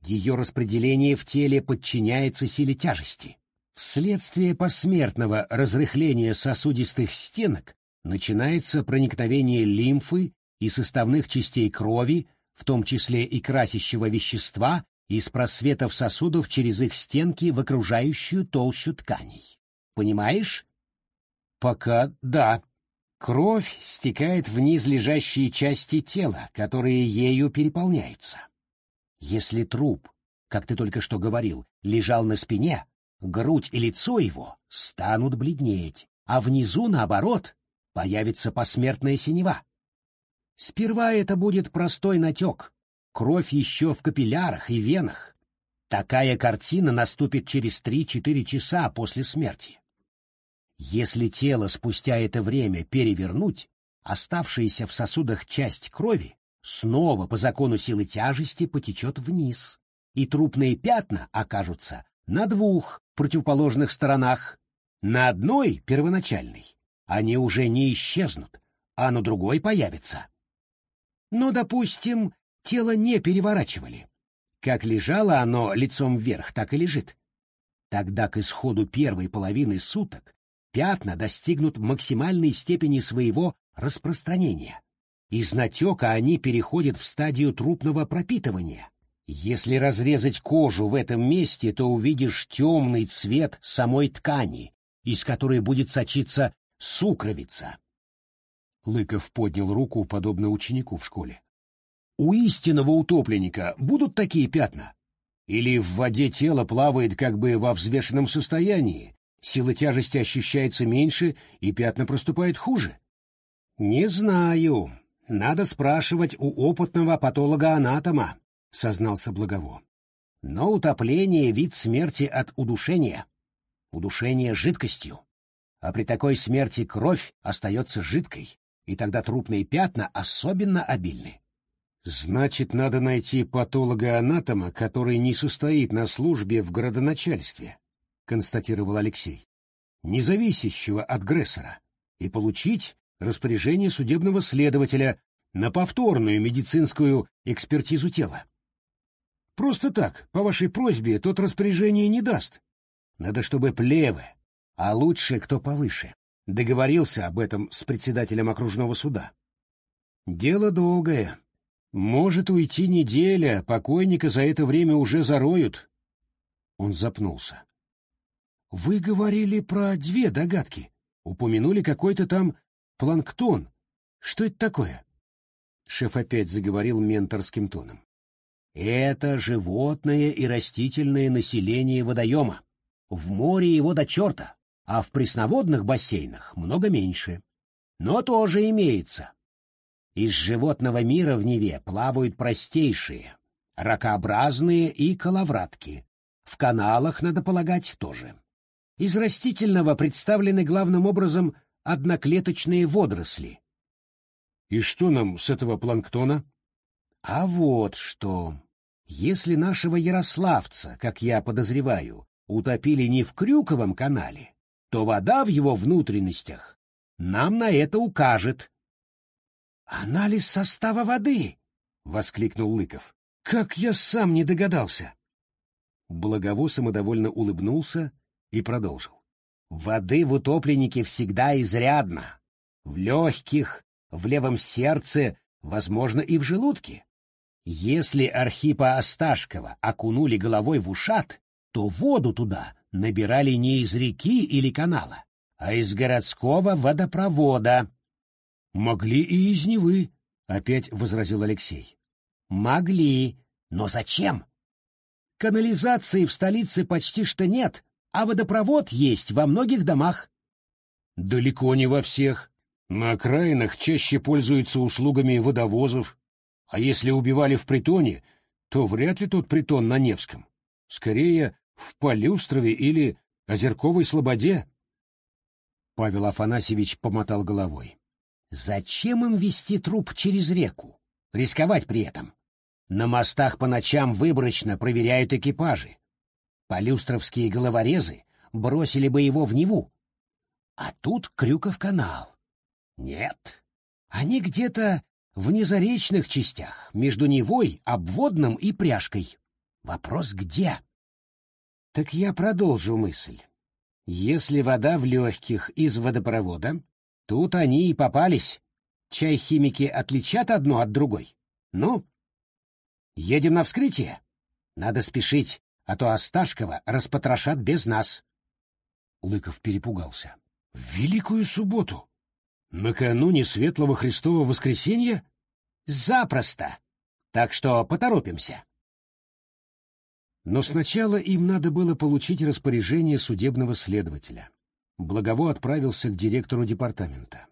Ее распределение в теле подчиняется силе тяжести. Вследствие посмертного разрыхления сосудистых стенок начинается проникновение лимфы и составных частей крови, в том числе и красящего вещества, из просветов сосудов через их стенки в окружающую толщу тканей. Понимаешь? Пока да. Кровь стекает вниз лежащие части тела, которые ею переполняются. Если труп, как ты только что говорил, лежал на спине, грудь и лицо его станут бледнеть, а внизу, наоборот, появится посмертная синева. Сперва это будет простой натек, кровь еще в капиллярах и венах. Такая картина наступит через 3-4 часа после смерти. Если тело спустя это время перевернуть, оставшаяся в сосудах часть крови снова по закону силы тяжести потечет вниз, и трупные пятна окажутся на двух противоположных сторонах. На одной, первоначальной, они уже не исчезнут, а на другой появятся. Но, допустим, тело не переворачивали. Как лежало оно лицом вверх, так и лежит. Тогда к исходу первой половины суток пятна достигнут максимальной степени своего распространения. Из натека они переходят в стадию трупного пропитывания. Если разрезать кожу в этом месте, то увидишь темный цвет самой ткани, из которой будет сочиться сукровица. Лыков поднял руку, подобно ученику в школе. У истинного утопленника будут такие пятна? Или в воде тело плавает как бы во взвешенном состоянии, сила тяжести ощущается меньше, и пятна проступают хуже? Не знаю. Надо спрашивать у опытного патолога-анатома, сознался Благово. Но утопление — вид смерти от удушения. Удушение жидкостью. А при такой смерти кровь остается жидкой, и тогда трупные пятна особенно обильны. Значит, надо найти патолога-анатома, который не состоит на службе в городоначальстве, констатировал Алексей, независящего от Грессера, и получить распоряжение судебного следователя на повторную медицинскую экспертизу тела. Просто так, по вашей просьбе, тот распоряжение не даст. Надо, чтобы плевы, а лучше кто повыше, договорился об этом с председателем окружного суда. Дело долгое. Может уйти неделя, покойника за это время уже зароют. Он запнулся. Вы говорили про две догадки. Упомянули какой-то там планктон. Что это такое? Шеф опять заговорил менторским тоном. Это животное и растительное население водоема. В море его до черта, а в пресноводных бассейнах много меньше. Но тоже имеется. Из животного мира в Неве плавают простейшие, ракообразные и коловратки. В каналах, надо полагать, тоже. Из растительного представлены главным образом одноклеточные водоросли. И что нам с этого планктона? А вот что. Если нашего Ярославца, как я подозреваю, утопили не в Крюковом канале, то вода в его внутренностях нам на это укажет. «Анализ состава воды!» — воскликнул Лыков. «Как я сам не догадался!» Благово самодовольно улыбнулся и продолжил. «Воды в утопленнике всегда изрядно. В легких, в левом сердце, возможно, и в желудке. Если Архипа Осташкова окунули головой в ушат, то воду туда набирали не из реки или канала, а из городского водопровода. — Могли и из Невы, — опять возразил Алексей. — Могли, но зачем? Канализации в столице почти что нет, а водопровод есть во многих домах. — Далеко не во всех. На окраинах чаще пользуются услугами водовозов. А если убивали в притоне, то вряд ли тот притон на Невском. Скорее, в Полюстрове или Озерковой Слободе? Павел Афанасьевич помотал головой. Зачем им вести труп через реку? Рисковать при этом? На мостах по ночам выборочно проверяют экипажи. Полюстровские головорезы бросили бы его в Неву. А тут Крюков канал. Нет, они где-то в незаречных частях, между Невой, обводным и пряжкой. Вопрос где? Так я продолжу мысль. Если вода в легких из водопровода, тут они и попались. Чай химики отличат одно от другой. Ну, едем на вскрытие. Надо спешить, а то Осташкова распотрошат без нас. Лыков перепугался. — В Великую субботу? Накануне Светлого Христова Воскресенья? Запросто. Так что поторопимся. Но сначала им надо было получить распоряжение судебного следователя. Благово отправился к директору департамента.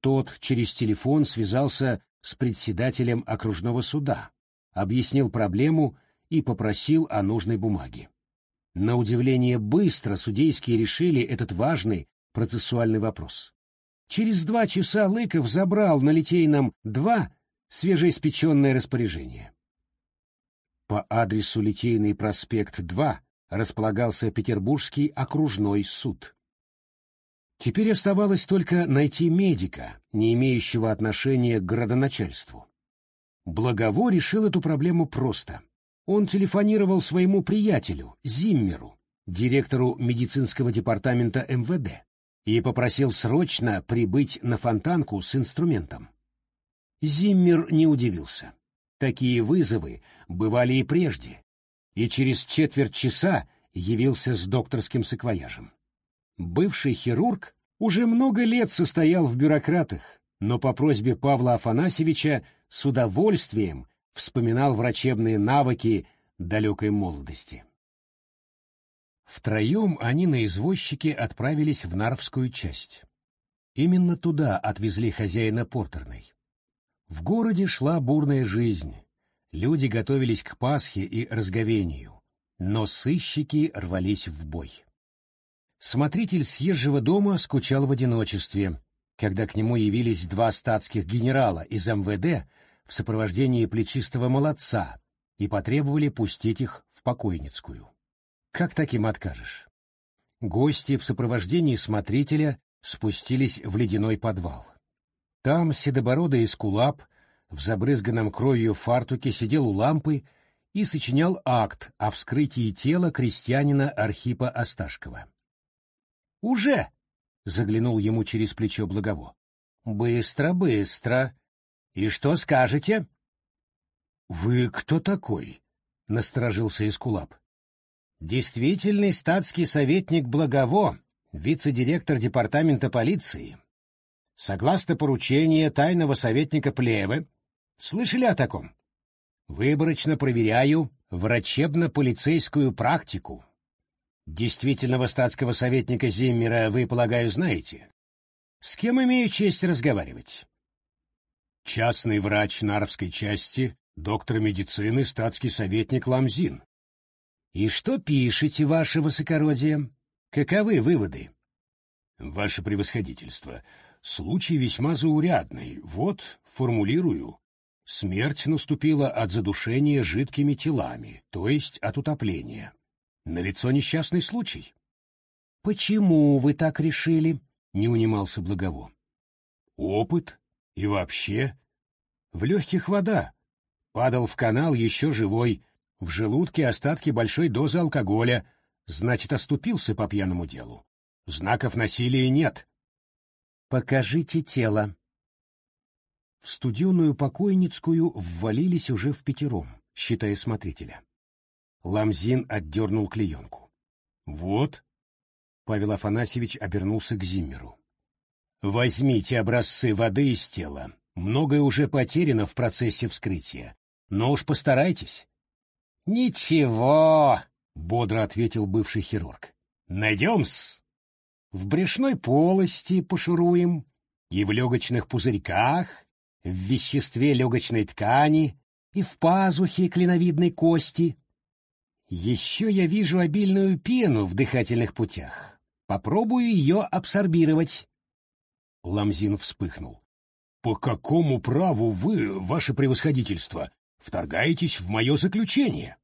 Тот через телефон связался с председателем окружного суда, объяснил проблему и попросил о нужной бумаге. На удивление быстро судейские решили этот важный процессуальный вопрос. Через два часа Лыков забрал на Литейном два свежеиспеченное распоряжение. По адресу Литейный проспект 2 располагался Петербургский окружной суд. Теперь оставалось только найти медика, не имеющего отношения к градоначальству. Благово решил эту проблему просто. Он телефонировал своему приятелю, Зиммеру, директору медицинского департамента МВД, и попросил срочно прибыть на фонтанку с инструментом. Зиммер не удивился. Такие вызовы бывали и прежде, и через четверть часа явился с докторским саквояжем. Бывший хирург уже много лет состоял в бюрократах, но по просьбе Павла Афанасьевича с удовольствием вспоминал врачебные навыки далекой молодости. Втроем они на извозчике отправились в Нарвскую часть. Именно туда отвезли хозяина портерной. В городе шла бурная жизнь. Люди готовились к Пасхе и разговению, но сыщики рвались в бой. Смотритель съезжего дома скучал в одиночестве, когда к нему явились два статских генерала из МВД в сопровождении плечистого молодца и потребовали пустить их в покойницкую. Как таким откажешь? Гости в сопровождении смотрителя спустились в ледяной подвал. Там седобородый эскулап в забрызганном кровью фартуке сидел у лампы и сочинял акт о вскрытии тела крестьянина Архипа Осташкова. «Уже!» — заглянул ему через плечо Благово. «Быстро, быстро! И что скажете?» «Вы кто такой?» — насторожился Эскулап. «Действительный статский советник Благово, вице-директор департамента полиции. Согласно поручению тайного советника Плевы, слышали о таком? Выборочно проверяю врачебно-полицейскую практику. Действительного статского советника Зиммера вы, полагаю, знаете. С кем имею честь разговаривать? Частный врач Наровской части, доктор медицины, статский советник Ламзин. И что пишете, ваше высокородие? Каковы выводы? Ваше превосходительство, случай весьма заурядный. Вот, формулирую. Смерть наступила от задушения жидкими телами, то есть от утопления. Налицо несчастный случай. Почему вы так решили? Не унимался Благово. Опыт и вообще. В легких вода. Падал в канал еще живой. В желудке остатки большой дозы алкоголя. Значит, оступился по пьяному делу. Знаков насилия нет. Покажите тело, в студеную покойницкую ввалились уже в пятером, считая смотрителя. Ламзин отдернул клеенку. «Вот». Павел Афанасьевич обернулся к Зиммеру. «Возьмите образцы воды из тела. Многое уже потеряно в процессе вскрытия. Но уж постарайтесь». «Ничего», — бодро ответил бывший хирург. «Найдем-с. В брюшной полости пошуруем и в легочных пузырьках, в веществе легочной ткани и в пазухе клиновидной кости. Еще я вижу обильную пену в дыхательных путях. Попробую ее абсорбировать. Ламзин вспыхнул. «По какому праву вы, ваше превосходительство, вторгаетесь в мое заключение?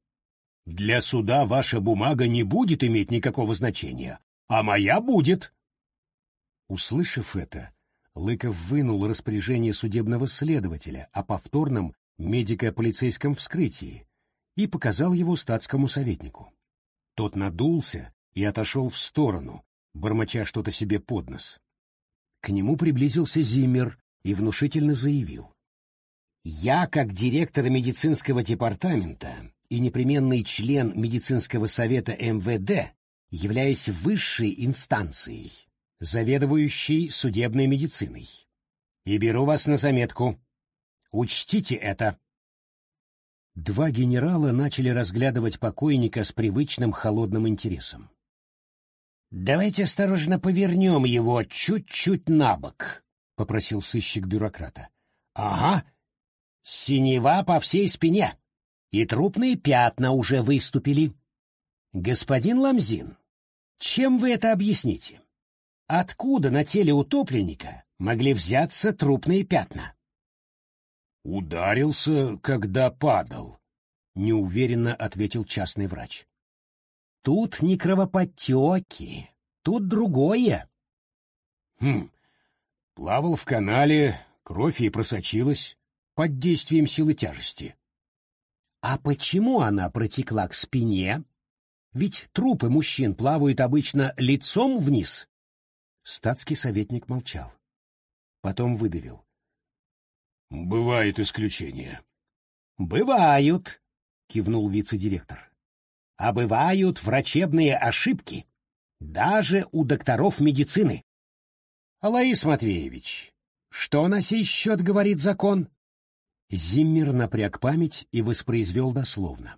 Для суда ваша бумага не будет иметь никакого значения, а моя будет». Услышав это, Лыков вынул распоряжение судебного следователя о повторном медико-полицейском вскрытии и показал его статскому советнику. Тот надулся и отошел в сторону, бормоча что-то себе под нос. К нему приблизился Зиммер и внушительно заявил. «Я, как директор медицинского департамента и непременный член медицинского совета МВД, являюсь высшей инстанцией заведующий судебной медициной. И беру вас на заметку. Учтите это. Два генерала начали разглядывать покойника с привычным холодным интересом. «Давайте осторожно повернем его чуть-чуть на бок», — попросил сыщик бюрократа. «Ага, синева по всей спине, и трупные пятна уже выступили. Господин Ламзин, чем вы это объясните?» Откуда на теле утопленника могли взяться трупные пятна? «Ударился, когда падал», — неуверенно ответил частный врач. «Тут не кровоподтеки, тут другое». «Хм, плавал в канале, кровь и просочилась под действием силы тяжести». «А почему она протекла к спине? Ведь трупы мужчин плавают обычно лицом вниз». Статский советник молчал. Потом выдавил. «Бывают исключения». «Бывают», — кивнул вице-директор. «А бывают врачебные ошибки, даже у докторов медицины». «Алаис Матвеевич, что на сей счет говорит закон?» Зиммер напряг память и воспроизвел дословно.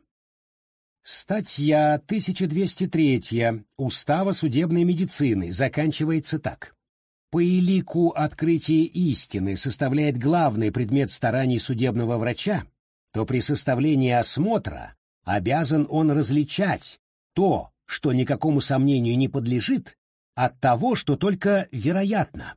Статья 1203 Устава судебной медицины заканчивается так. По элику открытие истины составляет главный предмет стараний судебного врача, то при составлении осмотра обязан он различать то, что никакому сомнению не подлежит, от того, что только вероятно.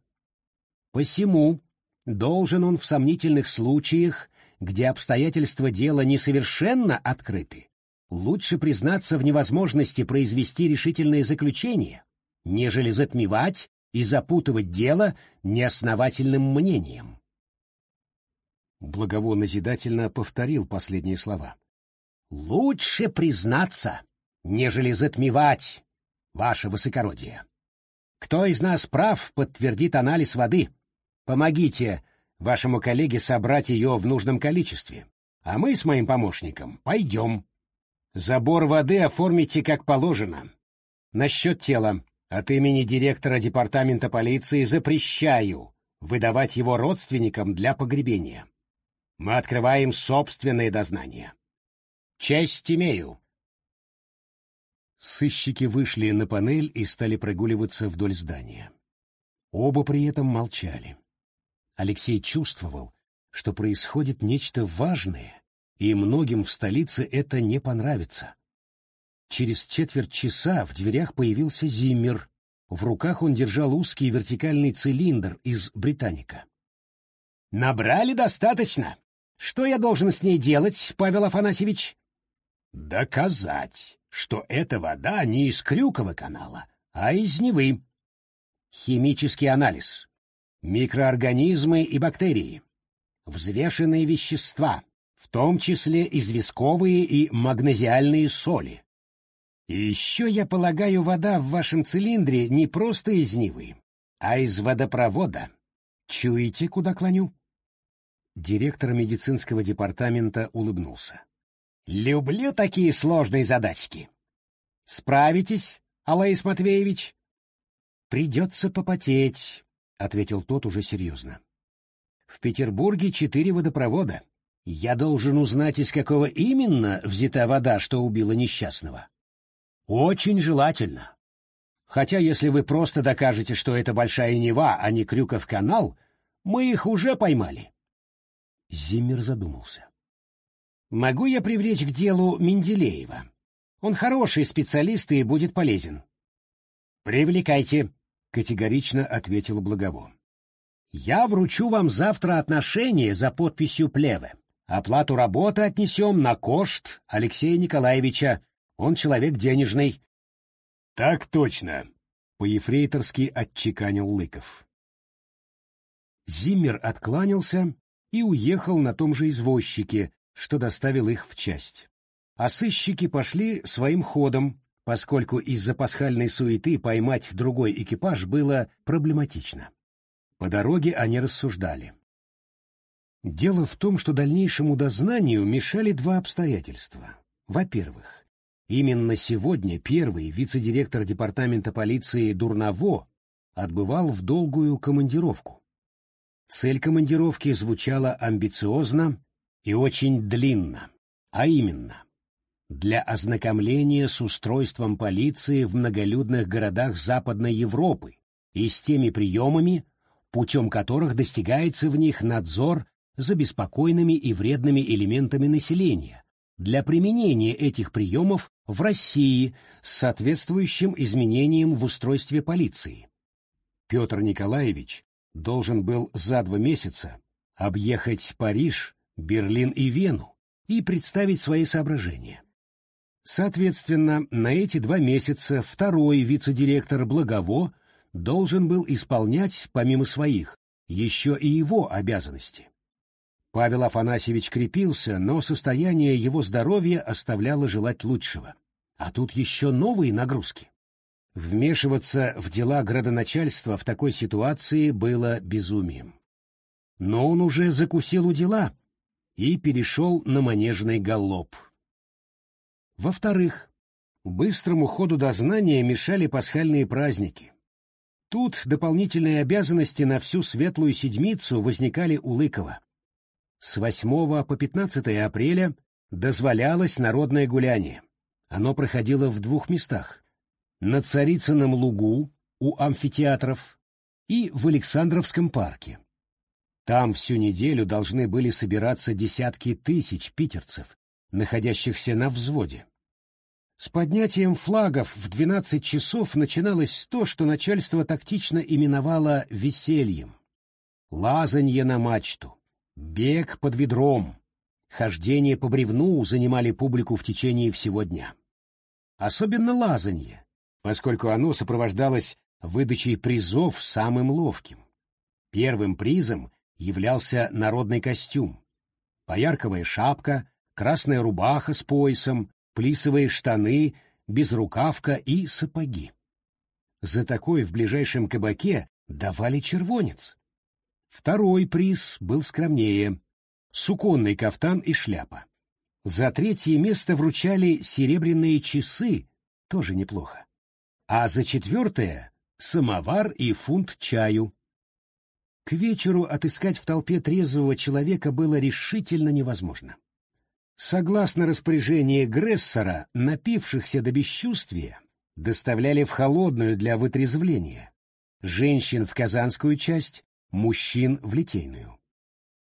Посему должен он в сомнительных случаях, где обстоятельства дела несовершенно открыты, лучше признаться в невозможности произвести решительное заключение, нежели затмевать и запутывать дело неосновательным мнением. Благово назидательно повторил последние слова. «Лучше признаться, нежели затмевать, ваше высокородие. Кто из нас прав, подтвердит анализ воды. Помогите вашему коллеге собрать ее в нужном количестве, а мы с моим помощником пойдем. Забор воды оформите как положено. Насчет тела. От имени директора департамента полиции запрещаю выдавать его родственникам для погребения. Мы открываем собственное дознание. Честь имею. Сыщики вышли на панель и стали прогуливаться вдоль здания. Оба при этом молчали. Алексей чувствовал, что происходит нечто важное, и многим в столице это не понравится. Через четверть часа в дверях появился Зиммер. В руках он держал узкий вертикальный цилиндр из британика. «Набрали достаточно. Что я должен с ней делать, Павел Афанасьевич?» «Доказать, что эта вода не из Крюкова канала, а из Невы. Химический анализ. Микроорганизмы и бактерии. Взвешенные вещества, в том числе известковые и магнезиальные соли. И еще, я полагаю, вода в вашем цилиндре не просто из Невы, а из водопровода. Чуете, куда клоню? Директор медицинского департамента улыбнулся. Люблю такие сложные задачки. Справитесь, Алаис Матвеевич? Придется попотеть, — ответил тот уже серьезно. В Петербурге четыре водопровода. Я должен узнать, из какого именно взята вода, что убила несчастного. Очень желательно. Хотя если вы просто докажете, что это Большая Нева, а не Крюков канал, мы их уже поймали. Зиммер задумался. Могу я привлечь к делу Менделеева? Он хороший специалист и будет полезен. Привлекайте, категорично ответил Благово. Я вручу вам завтра отношение за подписью Плеве. Оплату работы отнесем на кошт Алексея Николаевича, он человек денежный. — Так точно, — по-ефрейторски отчеканил Лыков. Зиммер откланялся и уехал на том же извозчике, что доставил их в часть. А сыщики пошли своим ходом, поскольку из-за пасхальной суеты поймать другой экипаж было проблематично. По дороге они рассуждали. Дело в том, что дальнейшему дознанию мешали два обстоятельства. Во-первых, Именно сегодня первый вице-директор департамента полиции Дурново отбывал в долгую командировку. Цель командировки звучала амбициозно и очень длинно, а именно для ознакомления с устройством полиции в многолюдных городах Западной Европы и с теми приемами, путем которых достигается в них надзор за беспокойными и вредными элементами населения, для применения этих приемов в России с соответствующим изменением в устройстве полиции. Петр Николаевич должен был за два месяца объехать Париж, Берлин и Вену и представить свои соображения. Соответственно, на эти два месяца второй вице-директор Благово должен был исполнять, помимо своих, еще и его обязанности. Павел Афанасьевич крепился, но состояние его здоровья оставляло желать лучшего. А тут еще новые нагрузки. Вмешиваться в дела градоначальства в такой ситуации было безумием. Но он уже закусил у дела и перешел на манежный галоп. Во-вторых, быстрому ходу дознания мешали пасхальные праздники. Тут дополнительные обязанности на всю светлую седмицу возникали у Лыкова. С 8 по 15 апреля дозволялось народное гуляние. Оно проходило в двух местах — на Царицыном лугу у амфитеатров и в Александровском парке. Там всю неделю должны были собираться десятки тысяч питерцев, находящихся на взводе. С поднятием флагов в 12 часов начиналось то, что начальство тактично именовало весельем. Лазанье на мачту, Бег под ведром, хождение по бревну занимали публику в течение всего дня. Особенно лазанье, поскольку оно сопровождалось выдачей призов самым ловким. Первым призом являлся народный костюм. Поярковая шапка, красная рубаха с поясом, плисовые штаны, безрукавка и сапоги. За такой в ближайшем кабаке давали червонец. Второй приз был скромнее — суконный кафтан и шляпа. За третье место вручали серебряные часы, тоже неплохо. А за четвертое — самовар и фунт чаю. К вечеру отыскать в толпе трезвого человека было решительно невозможно. Согласно распоряжению Грессора, напившихся до бесчувствия доставляли в холодную для вытрезвления, женщин в казанскую часть, мужчин в литейную.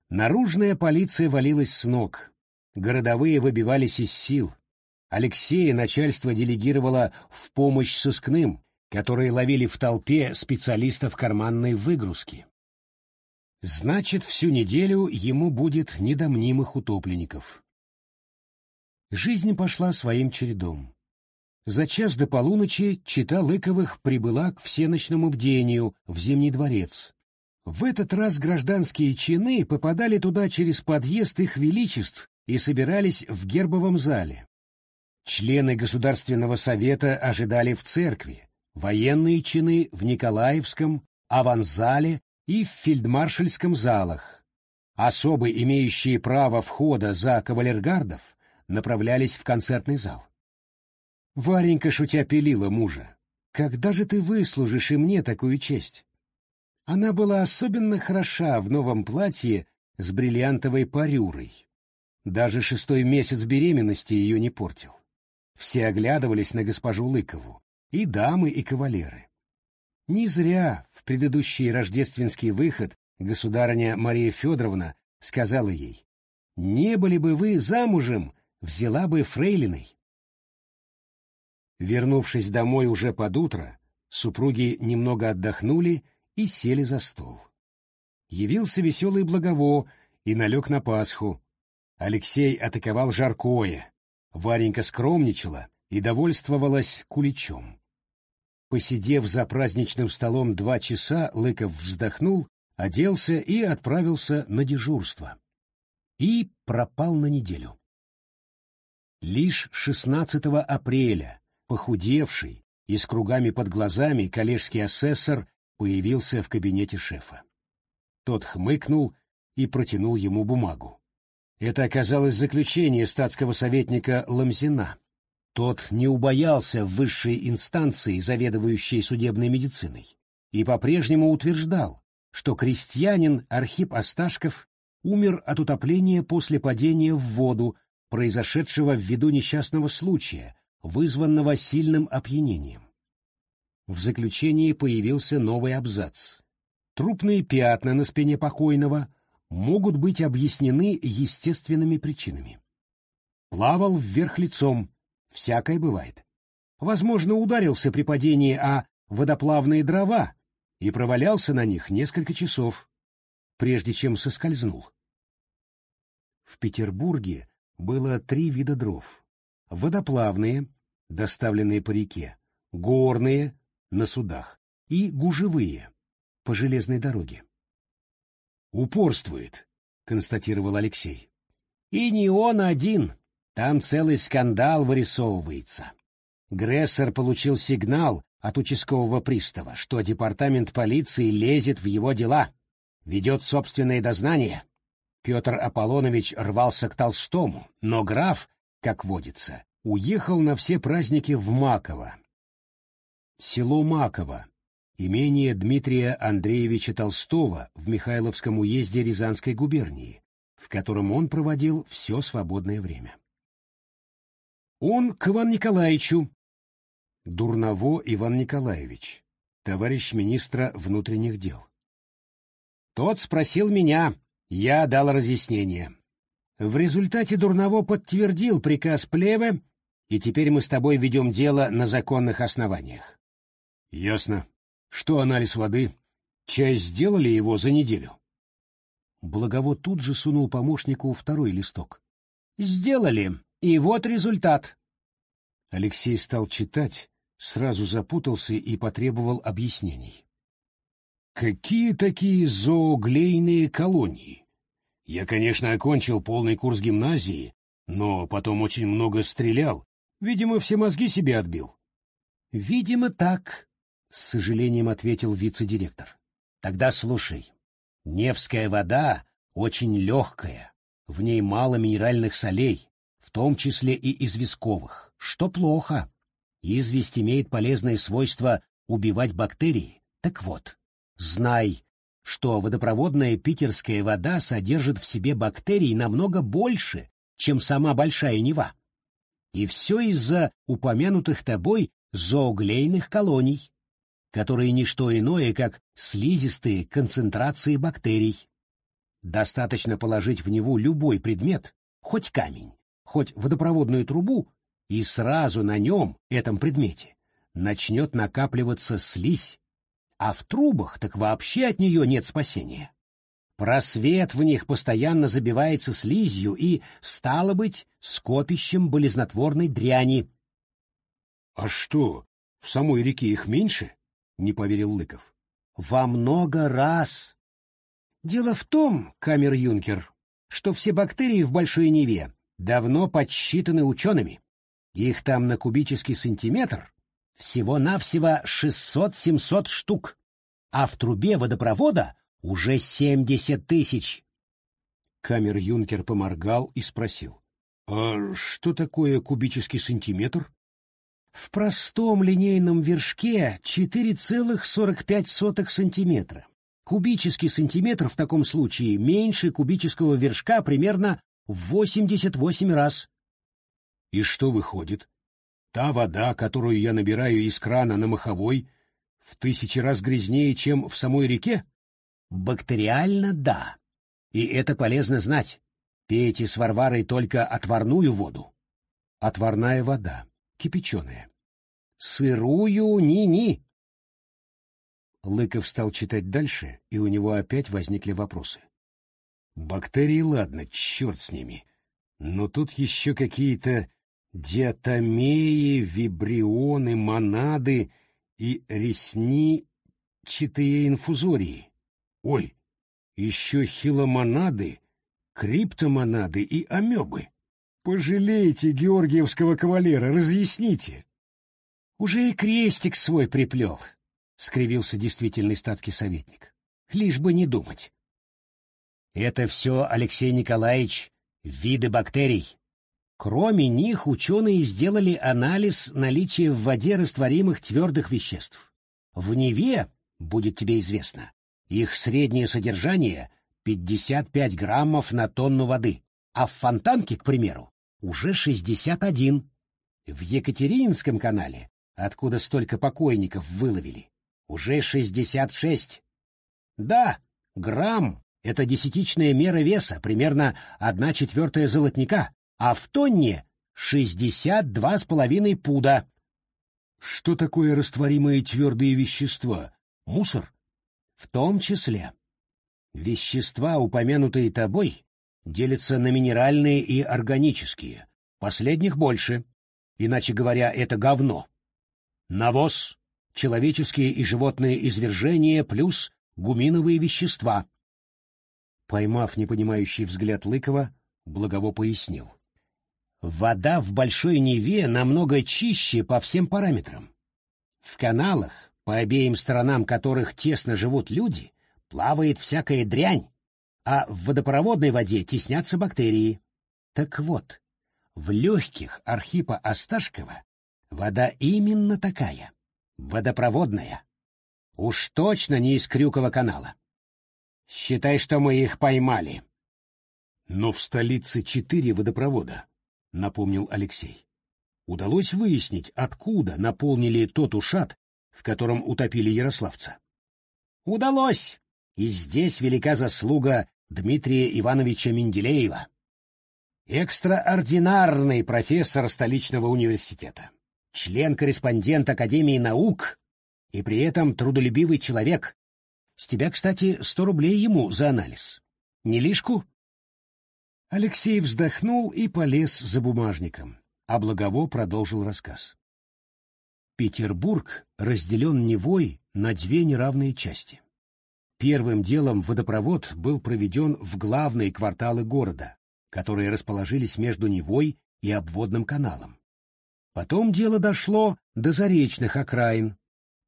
Наружная полиция валилась с ног, городовые выбивались из сил. Алексея начальство делегировало в помощь сыскным, которые ловили в толпе специалистов карманной выгрузки. Значит, всю неделю ему будет недомнимых утопленников. Жизнь пошла своим чередом. За час до полуночи чита Лыковых прибыла к всеночному бдению в Зимний дворец. В этот раз гражданские чины попадали туда через подъезд их величеств и собирались в гербовом зале. Члены Государственного совета ожидали в церкви, военные чины в Николаевском, аванзале и в фельдмаршальском залах. Особы, имеющие право входа за кавалергардов, направлялись в концертный зал. Варенька, шутя, пилила мужа. «Когда же ты выслужишь и мне такую честь?» Она была особенно хороша в новом платье с бриллиантовой парюрой. Даже шестой месяц беременности ее не портил. Все оглядывались на госпожу Лыкову, и дамы, и кавалеры. Не зря в предыдущий рождественский выход государыня Мария Федоровна сказала ей, «Не были бы вы замужем, взяла бы фрейлиной». Вернувшись домой уже под утро, супруги немного отдохнули и сели за стол. Явился веселый Благово и налег на Пасху. Алексей атаковал жаркое, Варенька скромничала и довольствовалась куличом. Посидев за праздничным столом два часа, Лыков вздохнул, оделся и отправился на дежурство. И пропал на неделю. Лишь 16 апреля, похудевший и с кругами под глазами, коллежский асессор появился в кабинете шефа. Тот хмыкнул и протянул ему бумагу. Это оказалось заключение статского советника Ламзина. Тот не убоялся высшей инстанции, заведующей судебной медициной, и по-прежнему утверждал, что крестьянин Архип Осташков умер от утопления после падения в воду, произошедшего ввиду несчастного случая, вызванного сильным опьянением. В заключении появился новый абзац. Трупные пятна на спине покойного могут быть объяснены естественными причинами. Плавал вверх лицом, всякое бывает. Возможно, ударился при падении о водоплавные дрова и провалялся на них несколько часов, прежде чем соскользнул. В Петербурге было три вида дров. Водоплавные, доставленные по реке, горные, на судах, и гужевые, по железной дороге. «Упорствует», — констатировал Алексей. «И не он один. Там целый скандал вырисовывается. Грессер получил сигнал от участкового пристава, что департамент полиции лезет в его дела, ведет собственное дознание. Петр Аполлонович рвался к Толстому, но граф, как водится, уехал на все праздники в Маково. Село Маково, имение Дмитрия Андреевича Толстого в Михайловском уезде Рязанской губернии, в котором он проводил все свободное время. Он к Ивану Николаевичу. Дурново Иван Николаевич, товарищ министра внутренних дел. Тот спросил меня, я дал разъяснение. В результате Дурново подтвердил приказ Плеве, и теперь мы с тобой ведем дело на законных основаниях. Ясно. Что анализ воды? Часть сделали его за неделю. Благовод тут же сунул помощнику второй листок. Сделали, и вот результат. Алексей стал читать, сразу запутался и потребовал объяснений. Какие такие зооглейные колонии? Я, конечно, окончил полный курс гимназии, но потом очень много стрелял. Видимо, все мозги себе отбил. Видимо, так, с сожалением ответил вице-директор. Тогда слушай. Невская вода очень легкая, в ней мало минеральных солей, в том числе и известковых, что плохо. Известь имеет полезное свойство убивать бактерии. Так вот, знай, что водопроводная питерская вода содержит в себе бактерий намного больше, чем сама Большая Нева. И все из-за упомянутых тобой зооглейных колоний, которые не что иное, как слизистые концентрации бактерий. Достаточно положить в него любой предмет, хоть камень, хоть водопроводную трубу, и сразу на нем, этом предмете, начнет накапливаться слизь, а в трубах так вообще от нее нет спасения. Просвет в них постоянно забивается слизью и, стало быть, скопищем болезнотворной дряни. — А что, в самой реке их меньше? — не поверил Лыков. — Во много раз. Дело в том, камер-юнкер, что все бактерии в Большой Неве давно подсчитаны учеными. Их там на кубический сантиметр всего-навсего 600-700 штук, а в трубе водопровода уже 70 тысяч. Камер-юнкер поморгал и спросил. «А что такое кубический сантиметр?» В простом линейном вершке 4,45 сантиметра. Кубический сантиметр в таком случае меньше кубического вершка примерно в 88 раз. И что выходит? Та вода, которую я набираю из крана на Маховой, в тысячи раз грязнее, чем в самой реке? Бактериально — да. И это полезно знать. Пейте с Варварой только отварную воду. Отварная вода, кипяченая. Сырую ни-ни. Лыков стал читать дальше, и у него опять возникли вопросы. Бактерии, ладно, черт с ними. Но тут еще какие-то диатомеи, вибрионы, монады и ресничатые инфузории. Ой, еще хиломонады, криптомонады и амебы. Пожалейте георгиевского кавалера, разъясните. Уже и крестик свой приплел, — скривился действительный статский советник. Лишь бы не думать. Это все, Алексей Николаевич, виды бактерий. Кроме них ученые сделали анализ наличия в воде растворимых твердых веществ. В Неве, будет тебе известно, их среднее содержание 55 граммов на тонну воды, а в Фонтанке, к примеру, уже 61. В Екатерининском канале, откуда столько покойников выловили, уже 66. Да, грамм — это десятичная мера веса, примерно одна четвертая золотника, а в тонне шестьдесят два с половиной пуда. Что такое растворимые твердые вещества? Мусор? В том числе. Вещества, упомянутые тобой, делятся на минеральные и органические. Последних больше. Иначе говоря, это говно. Навоз, человеческие и животные извержения плюс гуминовые вещества. Поймав непонимающий взгляд Лыкова, Благово пояснил. Вода в Большой Неве намного чище по всем параметрам. В каналах, по обеим сторонам которых тесно живут люди, плавает всякая дрянь, а в водопроводной воде теснятся бактерии. Так вот, в легких Архипа Осташкова вода именно такая, водопроводная. Уж точно не из Крюкова канала. Считай, что мы их поймали. Но в столице четыре водопровода, напомнил Алексей. Удалось выяснить, откуда наполнили тот ушат, в котором утопили ярославца. Удалось. И здесь велика заслуга Дмитрия Ивановича Менделеева. Экстраординарный профессор столичного университета, член-корреспондент Академии наук и при этом трудолюбивый человек. С тебя, кстати, сто рублей ему за анализ. Не лишку? Алексей вздохнул и полез за бумажником, а Благово продолжил рассказ. Петербург разделен Невой на две неравные части. Первым делом водопровод был проведен в главные кварталы города, которые расположились между Невой и обводным каналом. Потом дело дошло до заречных окраин.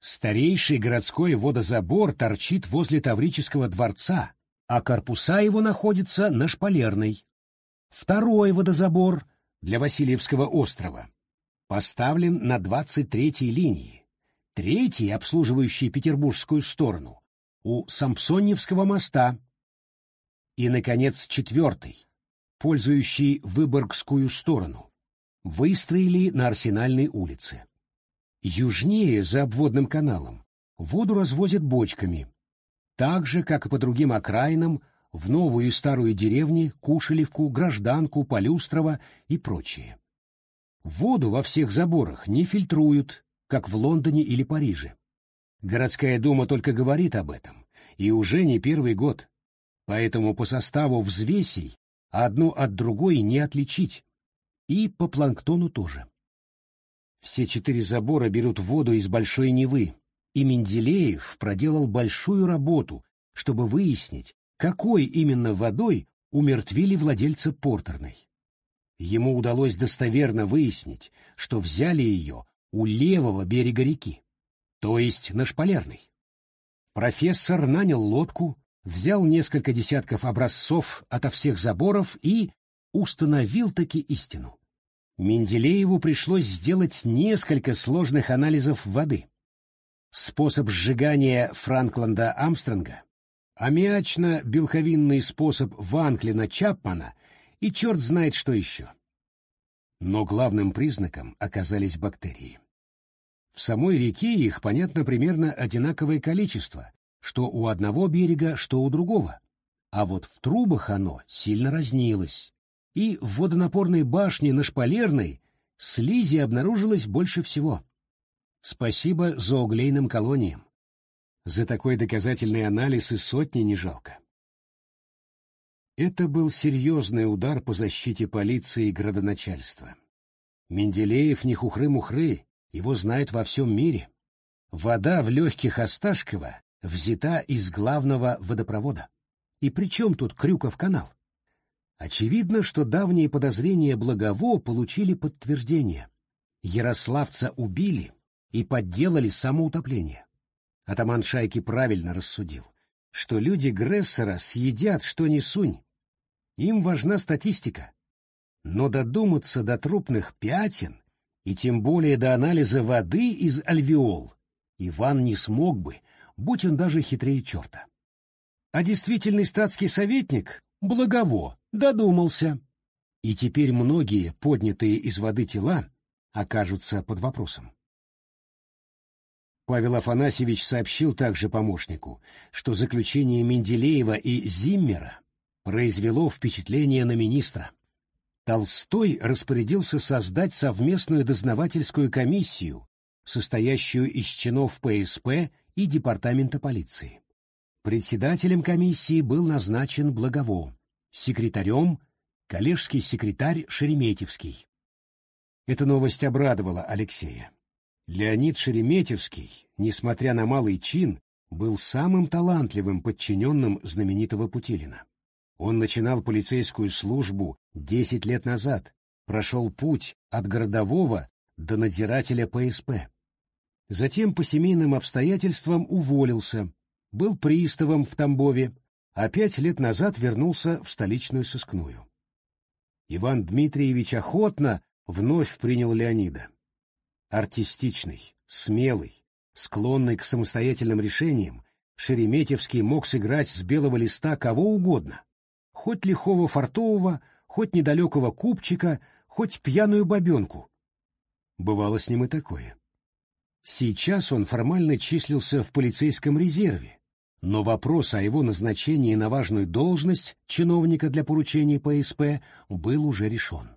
Старейший городской водозабор торчит возле Таврического дворца, а корпуса его находятся на Шпалерной. Второй водозабор для Васильевского острова поставлен на 23-й линии, третий, обслуживающий петербургскую сторону, у Самсоневского моста, и, наконец, четвертый, пользующий Выборгскую сторону, выстроили на Арсенальной улице. Южнее, за обводным каналом, воду развозят бочками, так же, как и по другим окраинам, в новую и старую деревни, Кушелевку, Гражданку, Полюстрово и прочее. Воду во всех заборах не фильтруют, как в Лондоне или Париже. Городская дума только говорит об этом, и уже не первый год. Поэтому по составу взвесей одну от другой не отличить. И по планктону тоже. Все четыре забора берут воду из Большой Невы, и Менделеев проделал большую работу, чтобы выяснить, какой именно водой умертвили владельца портерной. Ему удалось достоверно выяснить, что взяли ее у левого берега реки, то есть на Шпалерной. Профессор нанял лодку, взял несколько десятков образцов ото всех заборов и установил таки истину. Менделееву пришлось сделать несколько сложных анализов воды. Способ сжигания Франкланда Амстронга, аммиачно-белковинный способ Ванклина Чапмана и черт знает что еще. Но главным признаком оказались бактерии. В самой реке их, понятно, примерно одинаковое количество, что у одного берега, что у другого. А вот в трубах оно сильно разнилось. И в водонапорной башне на Шпалерной слизи обнаружилось больше всего. Спасибо зооглейным колониям. За такой доказательный анализ и сотни не жалко. Это был серьезный удар по защите полиции и градоначальства. Менделеев не хухры-мухры, его знают во всем мире. Вода в легких Осташкова взята из главного водопровода. И при чем тут Крюков канал? Очевидно, что давние подозрения Благово получили подтверждение. Ярославца убили и подделали самоутопление. Атаман Шайки правильно рассудил, что люди Грессера съедят что ни сунь, им важна статистика. Но додуматься до трупных пятен и тем более до анализа воды из альвеол Иван не смог бы, будь он даже хитрее черта. А действительный статский советник, благово, додумался. И теперь многие, поднятые из воды тела, окажутся под вопросом. Павел Афанасьевич сообщил также помощнику, что заключение Менделеева и Зиммера произвело впечатление на министра. Толстой распорядился создать совместную дознавательскую комиссию, состоящую из чинов ПСП и Департамента полиции. Председателем комиссии был назначен Благово, секретарем — коллежский секретарь Шереметьевский. Эта новость обрадовала Алексея. Леонид Шереметьевский, несмотря на малый чин, был самым талантливым подчиненным знаменитого Путилина. Он начинал полицейскую службу десять лет назад, прошел путь от городового до надзирателя ПСП. Затем по семейным обстоятельствам уволился, был приставом в Тамбове, а пять лет назад вернулся в столичную сыскную. Иван Дмитриевич охотно вновь принял Леонида. Артистичный, смелый, склонный к самостоятельным решениям, Шереметьевский мог сыграть с белого листа кого угодно, хоть лихого фартового, хоть недалекого купчика, хоть пьяную бабенку. Бывало с ним и такое. Сейчас он формально числился в полицейском резерве, но вопрос о его назначении на важную должность чиновника для поручений ПСП был уже решен.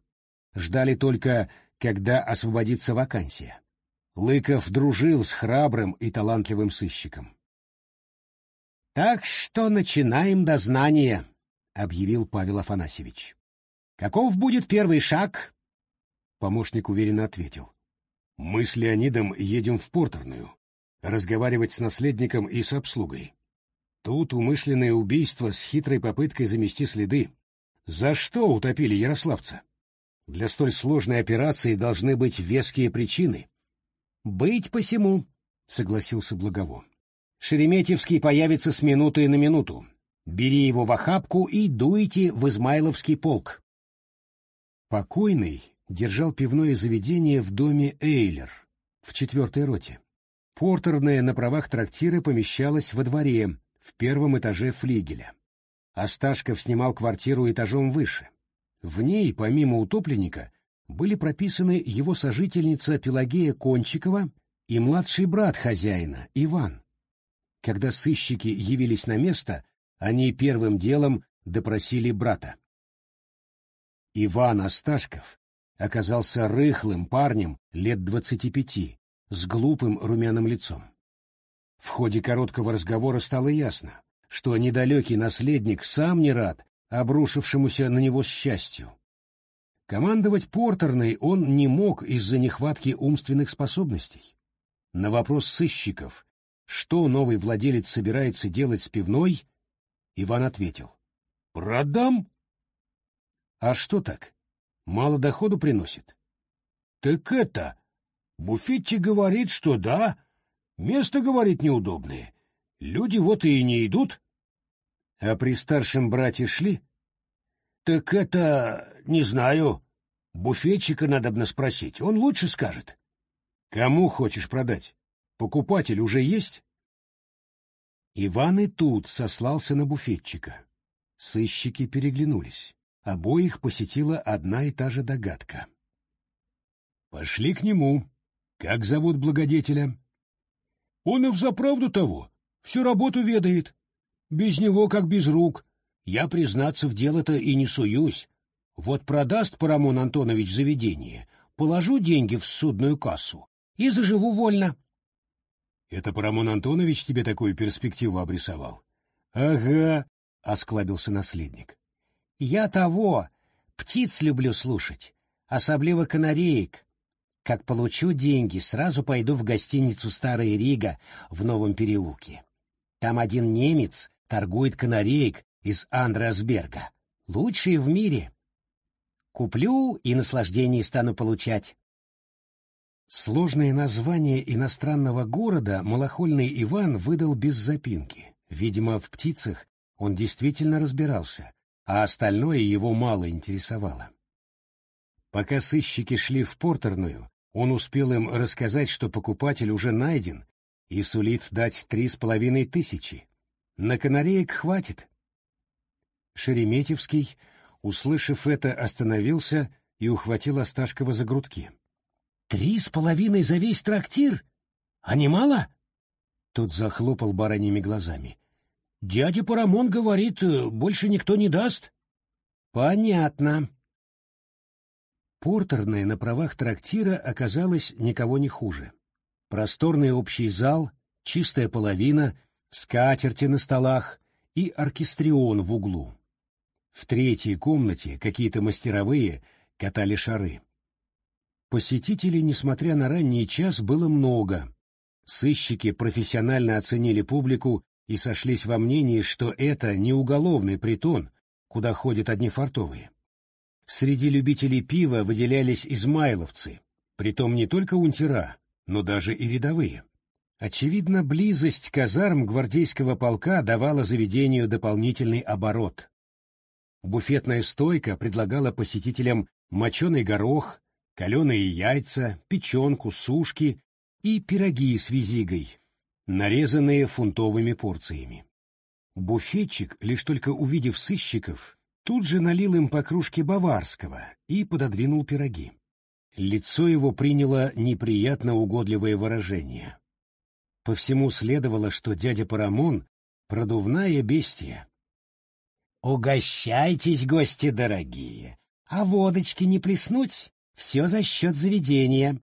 Ждали только, когда освободится вакансия. Лыков дружил с храбрым и талантливым сыщиком. «Так что начинаем дознание», — объявил Павел Афанасьевич. «Каков будет первый шаг?» Помощник уверенно ответил. Мы с Леонидом едем в Портерную, разговаривать с наследником и с обслугой. Тут умышленное убийство с хитрой попыткой замести следы. За что утопили ярославца? Для столь сложной операции должны быть веские причины. — Быть посему, — согласился Благово. — Шереметьевский появится с минуты на минуту. Бери его в охапку и дуйте в Измайловский полк. Покойный держал пивное заведение в доме Эйлер в четвертой роте. Портерная на правах трактира помещалась во дворе, в первом этаже флигеля. Осташков снимал квартиру этажом выше. В ней, помимо утопленника, были прописаны его сожительница Пелагея Кончикова и младший брат хозяина, Иван. Когда сыщики явились на место, они первым делом допросили брата. Иван Осташков оказался рыхлым парнем лет двадцати пяти, с глупым румяным лицом. В ходе короткого разговора стало ясно, что недалекий наследник сам не рад обрушившемуся на него счастью. Командовать портерной он не мог из-за нехватки умственных способностей. На вопрос сыщиков, что новый владелец собирается делать с пивной, Иван ответил. «Продам». «А что так? Мало доходу приносит?» «Так это...» Буфетчик говорит, что да. Место, говорит, неудобное. Люди вот и не идут. А при старшем брате шли? Так это... не знаю. Буфетчика надо спросить, он лучше скажет. Кому хочешь продать? Покупатель уже есть? Иван и тут сослался на буфетчика. Сыщики переглянулись. Обоих посетила одна и та же догадка. Пошли к нему. Как зовут благодетеля? Он и взаправду того. Всю работу ведает. Без него как без рук. Я, признаться, в дело-то и не суюсь. Вот продаст Парамон Антонович заведение, положу деньги в судную кассу и заживу вольно. Это Парамон Антонович тебе такую перспективу обрисовал? Ага, осклабился наследник. Я того, птиц люблю слушать, особливо канареек. Как получу деньги, сразу пойду в гостиницу «Старая Рига» в Новом переулке. Там один немец торгует канареек из Андреасберга. Лучшие в мире. Куплю и наслаждение стану получать. Сложное название иностранного города малохольный Иван выдал без запинки. Видимо, в птицах он действительно разбирался, а остальное его мало интересовало. Пока сыщики шли в портерную, он успел им рассказать, что покупатель уже найден и сулит дать три с половиной тысячи. На канареек хватит. Шереметьевский, услышав это, остановился и ухватил Осташкова за грудки. — Три с половиной за весь трактир? А не мало? Тот захлопал бараньими глазами. — Дядя Парамон говорит, больше никто не даст. — Понятно, Портерная на правах трактира оказалась никого не хуже. Просторный общий зал, чистая половина, скатерти на столах и оркестрион в углу. В третьей комнате какие-то мастеровые катали шары. Посетителей, несмотря на ранний час, было много. Сыщики профессионально оценили публику и сошлись во мнении, что это не уголовный притон, куда ходят одни фартовые. Среди любителей пива выделялись измайловцы, притом не только унтера, но даже и рядовые. Очевидно, близость казарм гвардейского полка давала заведению дополнительный оборот. Буфетная стойка предлагала посетителям моченый горох, каленые яйца, печенку, сушки и пироги с визигой, нарезанные фунтовыми порциями. Буфетчик, лишь только увидев сыщиков, Тут же налил им по кружке баварского и пододвинул пироги. Лицо его приняло неприятно угодливое выражение. По всему следовало, что дядя Парамон — продувная бестия. «Угощайтесь, гости дорогие! А водочки не плеснуть? Все за счет заведения!»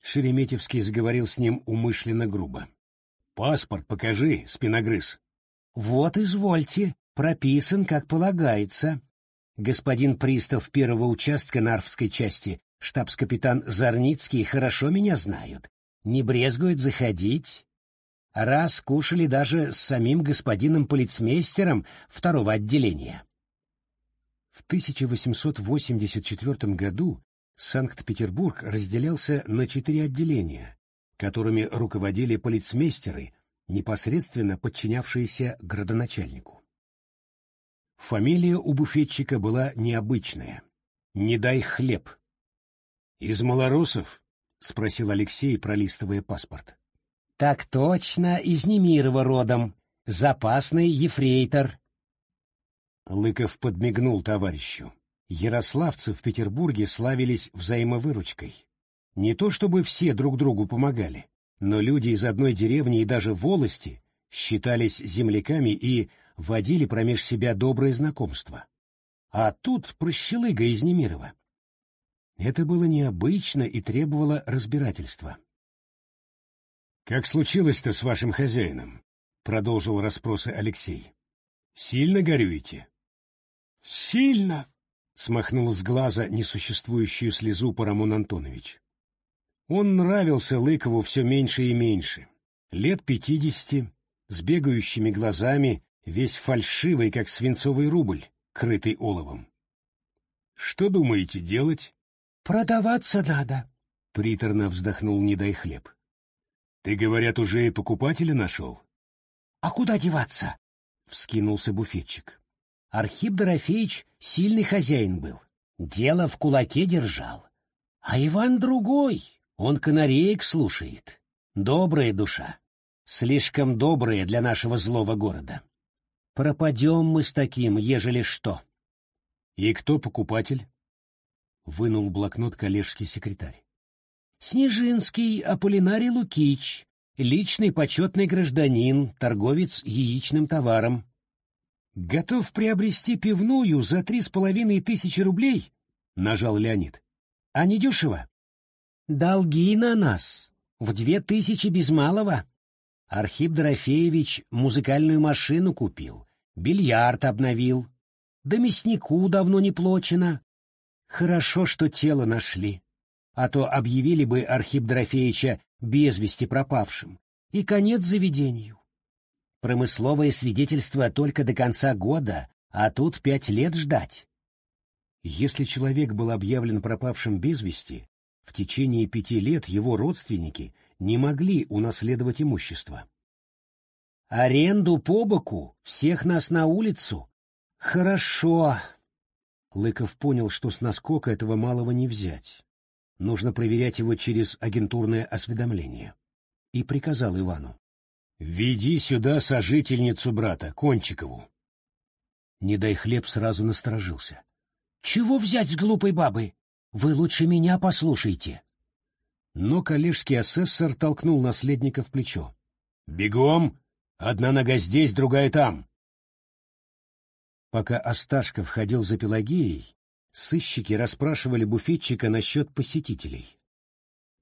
Шереметьевский заговорил с ним умышленно грубо. «Паспорт покажи, спиногрыз!» «Вот, извольте!» Прописан, как полагается. Господин пристав первого участка Нарвской части Штабс-капитан Зарницкий хорошо меня знают. Не брезгует заходить. Раз кушали даже с самим господином полицмейстером второго отделения. В 1884 году Санкт-Петербург разделялся на четыре отделения, которыми руководили полицмейстеры, непосредственно подчинявшиеся градоначальнику. Фамилия у буфетчика была необычная. «Не дай хлеб». «Из малорусов?» — спросил Алексей, пролистывая паспорт. «Так точно, из Немирова родом. Запасный ефрейтор». Лыков подмигнул товарищу. Ярославцы в Петербурге славились взаимовыручкой. Не то чтобы все друг другу помогали, но люди из одной деревни и даже волости считались земляками и водили промеж себя добрые знакомства. А тут прощелыга из Немирова. Это было необычно и требовало разбирательства. «Как случилось-то с вашим хозяином?» — продолжил расспросы Алексей. «Сильно горюете?» «Сильно!» — смахнул с глаза несуществующую слезу Парамон Антонович. Он нравился Лыкову все меньше и меньше. Лет пятидесяти, с бегающими глазами, весь фальшивый, как свинцовый рубль, крытый оловом. «Что думаете делать?» «Продаваться надо», — приторно вздохнул «Не дай хлеб». «Ты, говорят, уже и покупателя нашел?» «А куда деваться?» — вскинулся буфетчик. Архип Дорофеевич сильный хозяин был, дело в кулаке держал. А Иван другой, он канареек слушает. Добрая душа, слишком добрая для нашего злого города. Пропадем мы с таким, ежели что. И кто покупатель? Вынул блокнот коллежский секретарь. Снежинский Аполлинарий Лукич, личный почетный гражданин, торговец яичным товаром. Готов приобрести пивную за три с половиной тысячи рублей? Нажал Леонид. А не дешево? Долги на нас. В две тысячи без малого. Архип Дорофеевич музыкальную машину купил, бильярд обновил. Да мяснику давно не плачено. Хорошо, что тело нашли. А то объявили бы Архип Дорофеевича без вести пропавшим. И конец заведению. Промысловое свидетельство только до конца года, а тут пять лет ждать. Если человек был объявлен пропавшим без вести, в течение пяти лет его родственники не могли унаследовать имущество. Аренду по боку, всех нас на улицу. Хорошо. Лыков понял, что с наскока этого малого не взять. Нужно проверять его через агентурное осведомление. И приказал Ивану. «Веди сюда сожительницу брата, Кончикову». Не дай хлеб сразу насторожился. «Чего взять с глупой бабы? Вы лучше меня послушайте». Но коллежский асессор толкнул наследника в плечо. «Бегом! Одна нога здесь, другая там!» Пока Осташков ходил за Пелагеей, сыщики расспрашивали буфетчика насчет посетителей.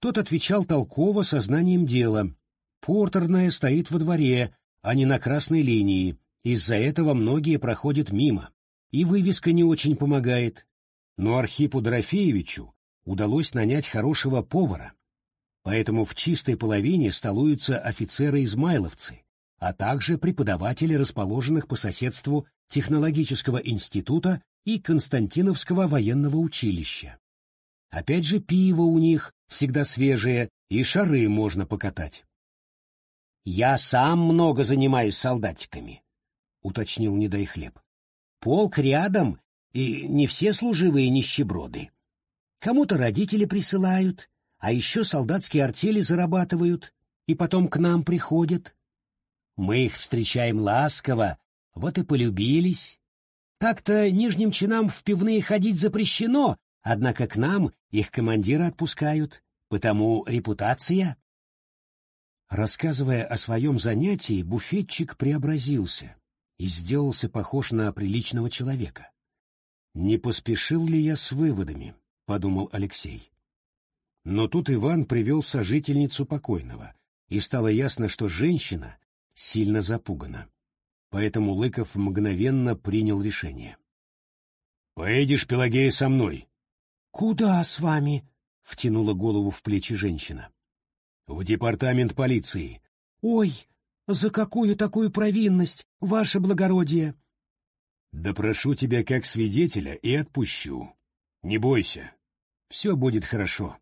Тот отвечал толково сознанием дела. Портерная стоит во дворе, а не на красной линии. Из-за этого многие проходят мимо. И вывеска не очень помогает. Но Архипу Дорофеевичу удалось нанять хорошего повара. Поэтому в чистой половине столуются офицеры-измайловцы, а также преподаватели расположенных по соседству технологического института и Константиновского военного училища. Опять же, пиво у них всегда свежее, и шары можно покатать. «Я сам много занимаюсь солдатиками», — уточнил Не дай хлеб. «Полк рядом, и не все служивые нищеброды. Кому-то родители присылают, а еще солдатские артели зарабатывают, и потом к нам приходят. Мы их встречаем ласково, вот и полюбились. Так-то нижним чинам в пивные ходить запрещено, однако к нам их командиры отпускают, потому репутация. Рассказывая о своем занятии, буфетчик преобразился и сделался похож на приличного человека. «Не поспешил ли я с выводами?» — подумал Алексей. Но тут Иван привел сожительницу покойного, и стало ясно, что женщина сильно запугана. Поэтому Лыков мгновенно принял решение. «Поедешь, Пелагея, со мной». «Куда с вами?» — втянула голову в плечи женщина. «В департамент полиции». «Ой, за какую такую провинность, ваше благородие?» «Допрошу тебя как свидетеля и отпущу. Не бойся, все будет хорошо».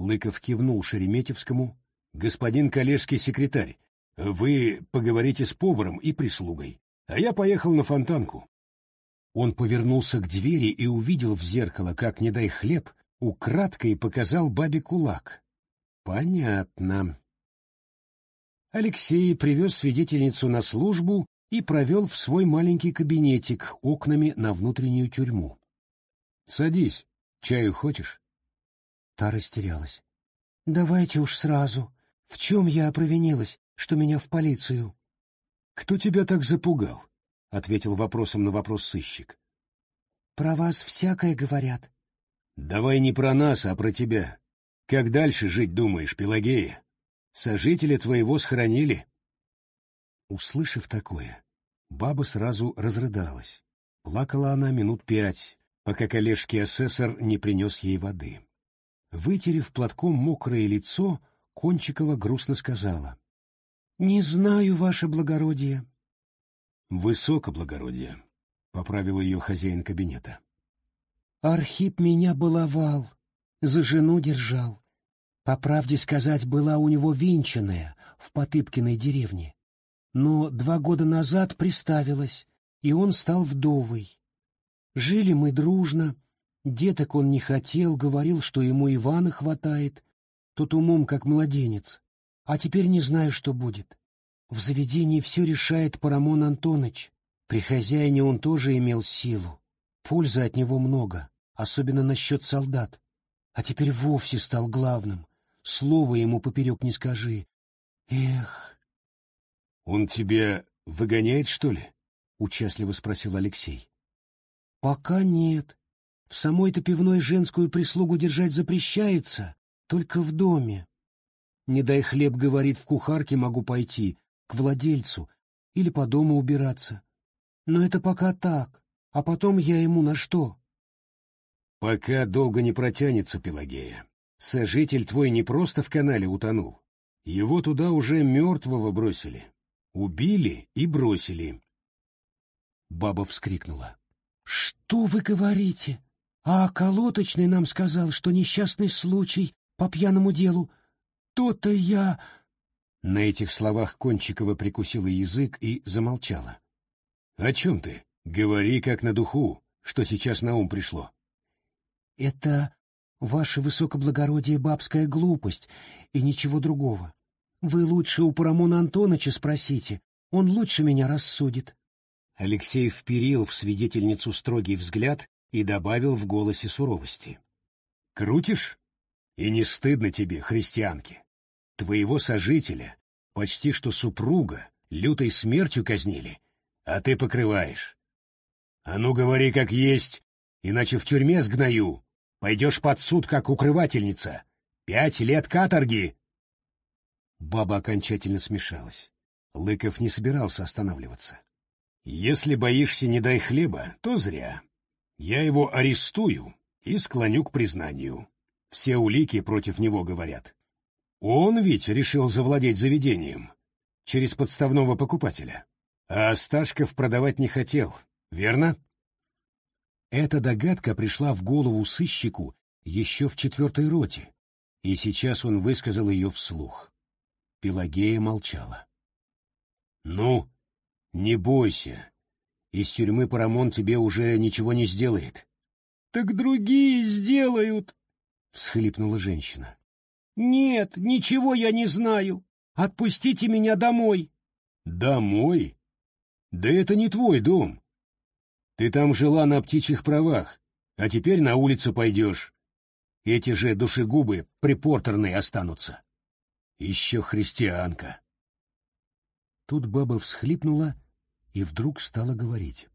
Лыков кивнул Шереметьевскому. «Господин коллежский секретарь, вы поговорите с поваром и прислугой, а я поехал на фонтанку». Он повернулся к двери и увидел в зеркало, как, не дай хлеб, украдкой показал бабе кулак. «Понятно». Алексей привез свидетельницу на службу и провел в свой маленький кабинетик окнами на внутреннюю тюрьму. «Садись. Чаю хочешь?» Та растерялась. «Давайте уж сразу. В чем я провинилась, что меня в полицию?» «Кто тебя так запугал?» — ответил вопросом на вопрос сыщик. «Про вас всякое говорят». «Давай не про нас, а про тебя. Как дальше жить думаешь, Пелагея? Сожители твоего схоронили?» Услышав такое, баба сразу разрыдалась. Плакала она минут пять, пока коллежский асессор не принес ей воды. Вытерев платком мокрое лицо, Кончикова грустно сказала. — Не знаю, ваше благородие. — Высокоблагородие, — поправил ее хозяин кабинета. — Архип меня баловал, за жену держал. По правде сказать, была у него венчанная в Потыпкиной деревне но два года назад приставилась, и он стал вдовой. Жили мы дружно, деток он не хотел, говорил, что ему Ивана хватает, тот умом как младенец, а теперь не знаю, что будет. В заведении все решает Парамон Антонович. При хозяине он тоже имел силу. Пользы от него много, особенно насчет солдат. А теперь вовсе стал главным. Слова ему поперек не скажи. Эх, «Он тебя выгоняет, что ли?» — участливо спросил Алексей. «Пока нет. В самой-то пивной женскую прислугу держать запрещается, только в доме. Не дай хлеб, говорит, в кухарке могу пойти, к владельцу, или по дому убираться. Но это пока так, а потом я ему на что?» «Пока долго не протянется, Пелагея. Сожитель твой не просто в канале утонул. Его туда уже мертвого бросили. Убили и бросили. Баба вскрикнула. — Что вы говорите? А колоточный нам сказал, что несчастный случай по пьяному делу. То-то я... На этих словах Кончикова прикусила язык и замолчала. — О чем ты? Говори как на духу, что сейчас на ум пришло. — Это ваше высокоблагородие бабская глупость и ничего другого. Вы лучше у Парамона Антоновича спросите, он лучше меня рассудит. Алексей вперил в свидетельницу строгий взгляд и добавил в голосе суровости. «Крутишь? И не стыдно тебе, христианке? Твоего сожителя, почти что супруга, лютой смертью казнили, а ты покрываешь. А ну говори как есть, иначе в тюрьме сгною. Пойдешь под суд как укрывательница. Пять лет каторги!» Баба окончательно смешалась. Лыков не собирался останавливаться. «Если боишься не дай хлеба, то зря. Я его арестую и склоню к признанию. Все улики против него говорят. Он ведь решил завладеть заведением через подставного покупателя. А Осташков продавать не хотел, верно?» Эта догадка пришла в голову сыщику еще в четвертой роте, и сейчас он высказал ее вслух. Пелагея молчала. «Ну, не бойся. Из тюрьмы Парамон тебе уже ничего не сделает». «Так другие сделают», — всхлипнула женщина. «Нет, ничего я не знаю. Отпустите меня домой». «Домой? Да это не твой дом. Ты там жила на птичьих правах, а теперь на улицу пойдешь. Эти же душегубы припортерные останутся». Еще христианка. Тут баба всхлипнула и вдруг стала говорить.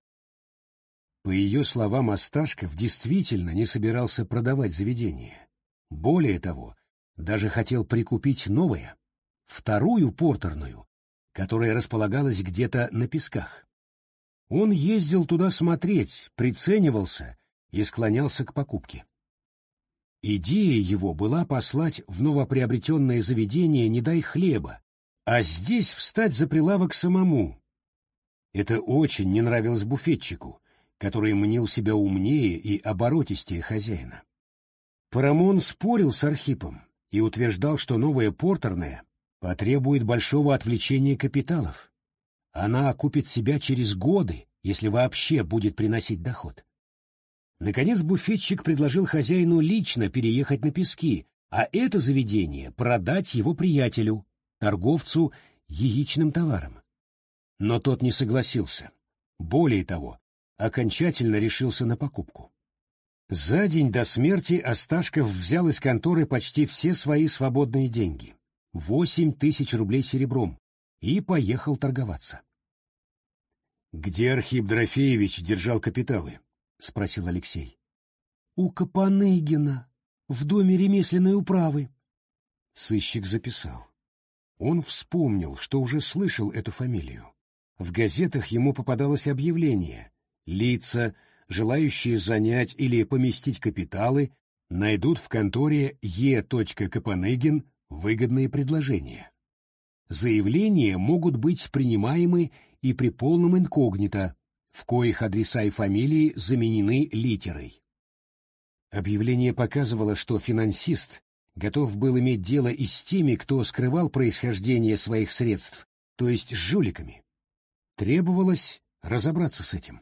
По ее словам, Осташков действительно не собирался продавать заведение. Более того, даже хотел прикупить новое, вторую портерную, которая располагалась где-то на песках. Он ездил туда смотреть, приценивался и склонялся к покупке. Идея его была послать в новоприобретенное заведение «Не дай хлеба», а здесь встать за прилавок самому. Это очень не нравилось буфетчику, который мнил себя умнее и оборотистее хозяина. Парамон спорил с Архипом и утверждал, что новая портерная потребует большого отвлечения капиталов. Она окупит себя через годы, если вообще будет приносить доход. Наконец буфетчик предложил хозяину лично переехать на пески, а это заведение продать его приятелю, торговцу яичным товаром. Но тот не согласился. Более того, окончательно решился на покупку. За день до смерти Осташков взял из конторы почти все свои свободные деньги — восемь тысяч рублей серебром — и поехал торговаться. «Где Архип Дорофеевич держал капиталы?» — спросил Алексей. — У Капаныгина, в доме ремесленной управы. Сыщик записал. Он вспомнил, что уже слышал эту фамилию. В газетах ему попадалось объявление. Лица, желающие занять или поместить капиталы, найдут в конторе Е. Капаныгин выгодные предложения. Заявления могут быть принимаемы и при полном инкогнито, в коих адреса и фамилии заменены литерой. Объявление показывало, что финансист готов был иметь дело и с теми, кто скрывал происхождение своих средств, то есть с жуликами. Требовалось разобраться с этим.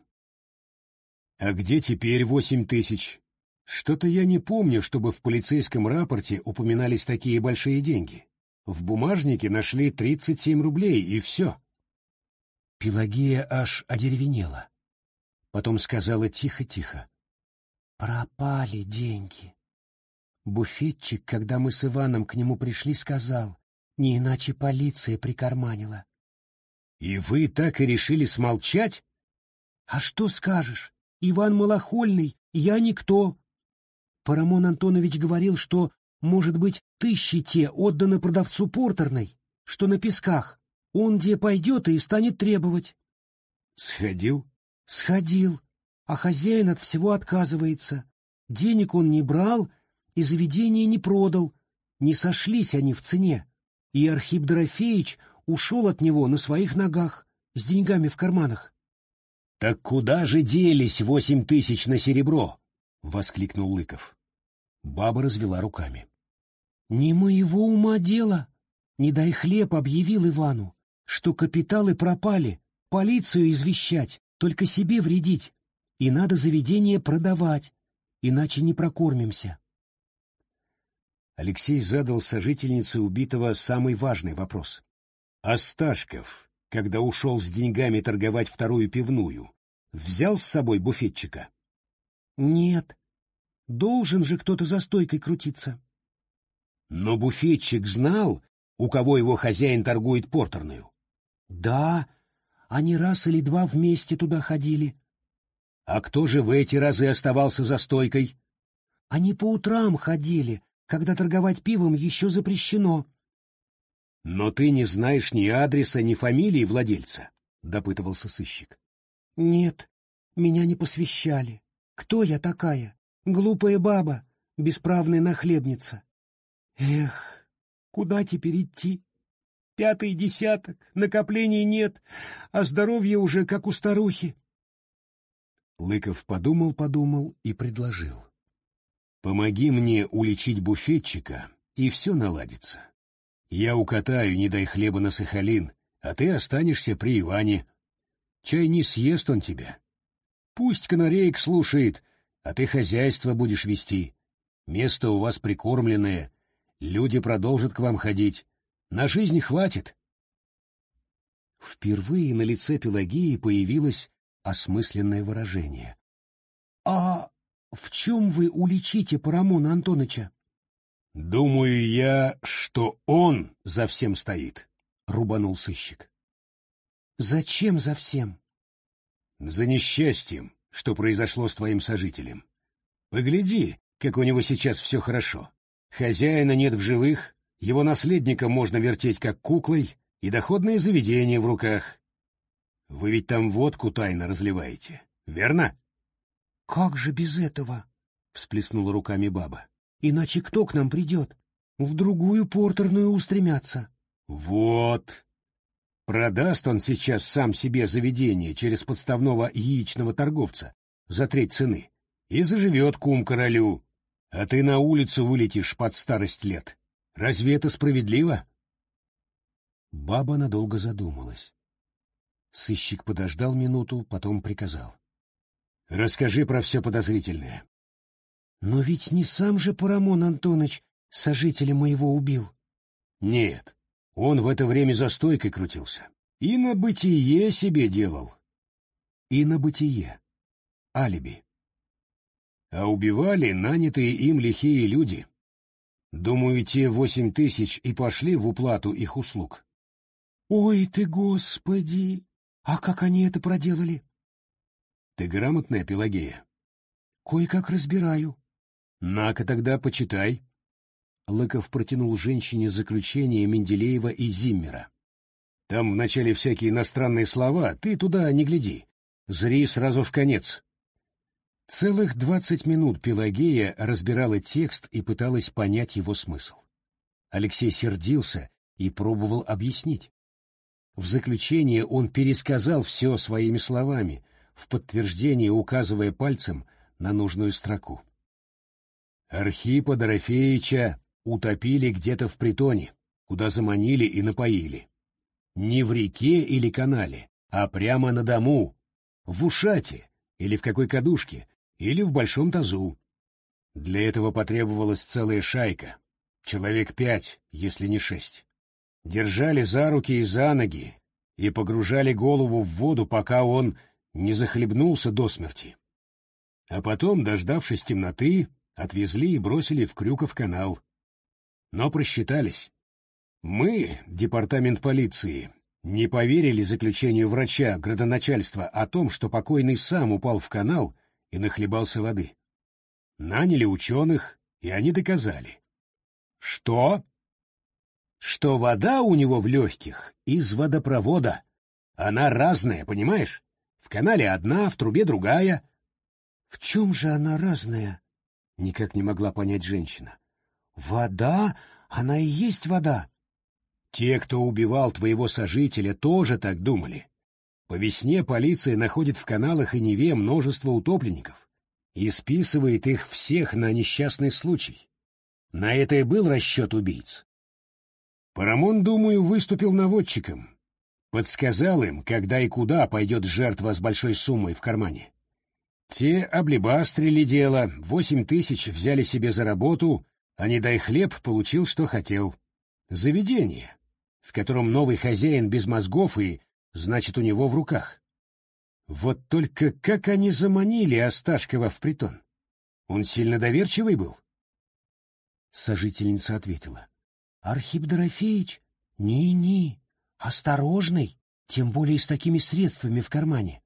А где теперь восемь тысяч? Что-то я не помню, чтобы в полицейском рапорте упоминались такие большие деньги. В бумажнике нашли тридцать семь рублей, и все. Пелагея аж одеревенела. Потом сказала тихо-тихо. «Пропали деньги». Буфетчик, когда мы с Иваном к нему пришли, сказал, не иначе полиция прикарманила. «И вы так и решили смолчать?» «А что скажешь? Иван малохольный, я никто». Парамон Антонович говорил, что, может быть, тысячи те отданы продавцу портерной, что на песках. Он где пойдет и станет требовать. Сходил? Сходил. А хозяин от всего отказывается. Денег он не брал и заведение не продал. Не сошлись они в цене. И Архип Дорофеевич ушел от него на своих ногах, с деньгами в карманах. — Так куда же делись восемь тысяч на серебро? — воскликнул Лыков. Баба развела руками. — Не моего ума дело. Не дай хлеб объявил Ивану что капиталы пропали, полицию извещать, только себе вредить, и надо заведение продавать, иначе не прокормимся. Алексей задал сожительнице убитого самый важный вопрос. Осташков, когда ушел с деньгами торговать вторую пивную, взял с собой буфетчика? Нет. Должен же кто-то за стойкой крутиться. Но буфетчик знал, у кого его хозяин торгует портерную. Да, они раз или два вместе туда ходили. А кто же в эти разы оставался за стойкой? Они по утрам ходили, когда торговать пивом еще запрещено. Но ты не знаешь ни адреса, ни фамилии владельца, допытывался сыщик. Нет, меня не посвящали. Кто я такая? Глупая баба, бесправная нахлебница. Эх, куда теперь идти? Пятый десяток, накоплений нет, а здоровье уже как у старухи. Лыков подумал-подумал и предложил. «Помоги мне уличить буфетчика, и все наладится. Я укатаю, не дай хлеба на Сахалин, а ты останешься при Иване. Чай не съест он тебя. Пусть канареек слушает, а ты хозяйство будешь вести. Место у вас прикормленное, люди продолжат к вам ходить, на жизнь хватит. Впервые на лице Пелагеи появилось осмысленное выражение. — А в чем вы уличите Парамона Антоныча? — Думаю я, что он за всем стоит, — рубанул сыщик. — Зачем за всем? — За несчастьем, что произошло с твоим сожителем. Погляди, как у него сейчас все хорошо. Хозяина нет в живых, его наследника можно вертеть как куклой и доходное заведение в руках. Вы ведь там водку тайно разливаете, верно? — Как же без этого? — всплеснула руками баба. — Иначе кто к нам придет? В другую портерную устремятся. Вот. Продаст он сейчас сам себе заведение через подставного яичного торговца за треть цены и заживет кум королю, а ты на улицу вылетишь под старость лет. Разве это справедливо? Баба надолго задумалась. Сыщик подождал минуту, потом приказал. — Расскажи про все подозрительное. — Но ведь не сам же Парамон Антонович сожителя моего убил. — Нет, он в это время за стойкой крутился. И на бытие себе делал. И на бытие. Алиби. А убивали нанятые им лихие люди. Думаю, те восемь тысяч и пошли в уплату их услуг. Ой ты, Господи! А как они это проделали? Ты грамотная, Пелагея? Кое-как разбираю. На-ка тогда почитай. Лыков протянул женщине заключение Менделеева и Зиммера. Там вначале всякие иностранные слова, ты туда не гляди. Зри сразу в конец. Целых двадцать минут Пелагея разбирала текст и пыталась понять его смысл. Алексей сердился и пробовал объяснить. В заключение он пересказал все своими словами, в подтверждение указывая пальцем на нужную строку. Архипа Дорофеевича утопили где-то в притоне, куда заманили и напоили. Не в реке или канале, а прямо на дому, в ушате или в какой кадушке, или в большом тазу. Для этого потребовалась целая шайка, человек пять, если не шесть держали за руки и за ноги и погружали голову в воду, пока он не захлебнулся до смерти. А потом, дождавшись темноты, отвезли и бросили в Крюков канал. Но просчитались. Мы, департамент полиции, не поверили заключению врача градоначальства о том, что покойный сам упал в канал и нахлебался воды. Наняли ученых, и они доказали. Что? что вода у него в легких из водопровода. Она разная, понимаешь? В канале одна, в трубе другая. — В чем же она разная? — никак не могла понять женщина. — Вода? Она и есть вода. Те, кто убивал твоего сожителя, тоже так думали. По весне полиция находит в каналах и Неве множество утопленников и списывает их всех на несчастный случай. На это и был расчет убийц. Парамон, думаю, выступил наводчиком. Подсказал им, когда и куда пойдет жертва с большой суммой в кармане. Те облебастрили дело, восемь тысяч взяли себе за работу, а не дай хлеб получил, что хотел. Заведение, в котором новый хозяин без мозгов и, значит, у него в руках. Вот только как они заманили Осташкова в притон? Он сильно доверчивый был? Сожительница ответила. Архип Дорофеевич? Не-не, осторожный, тем более с такими средствами в кармане.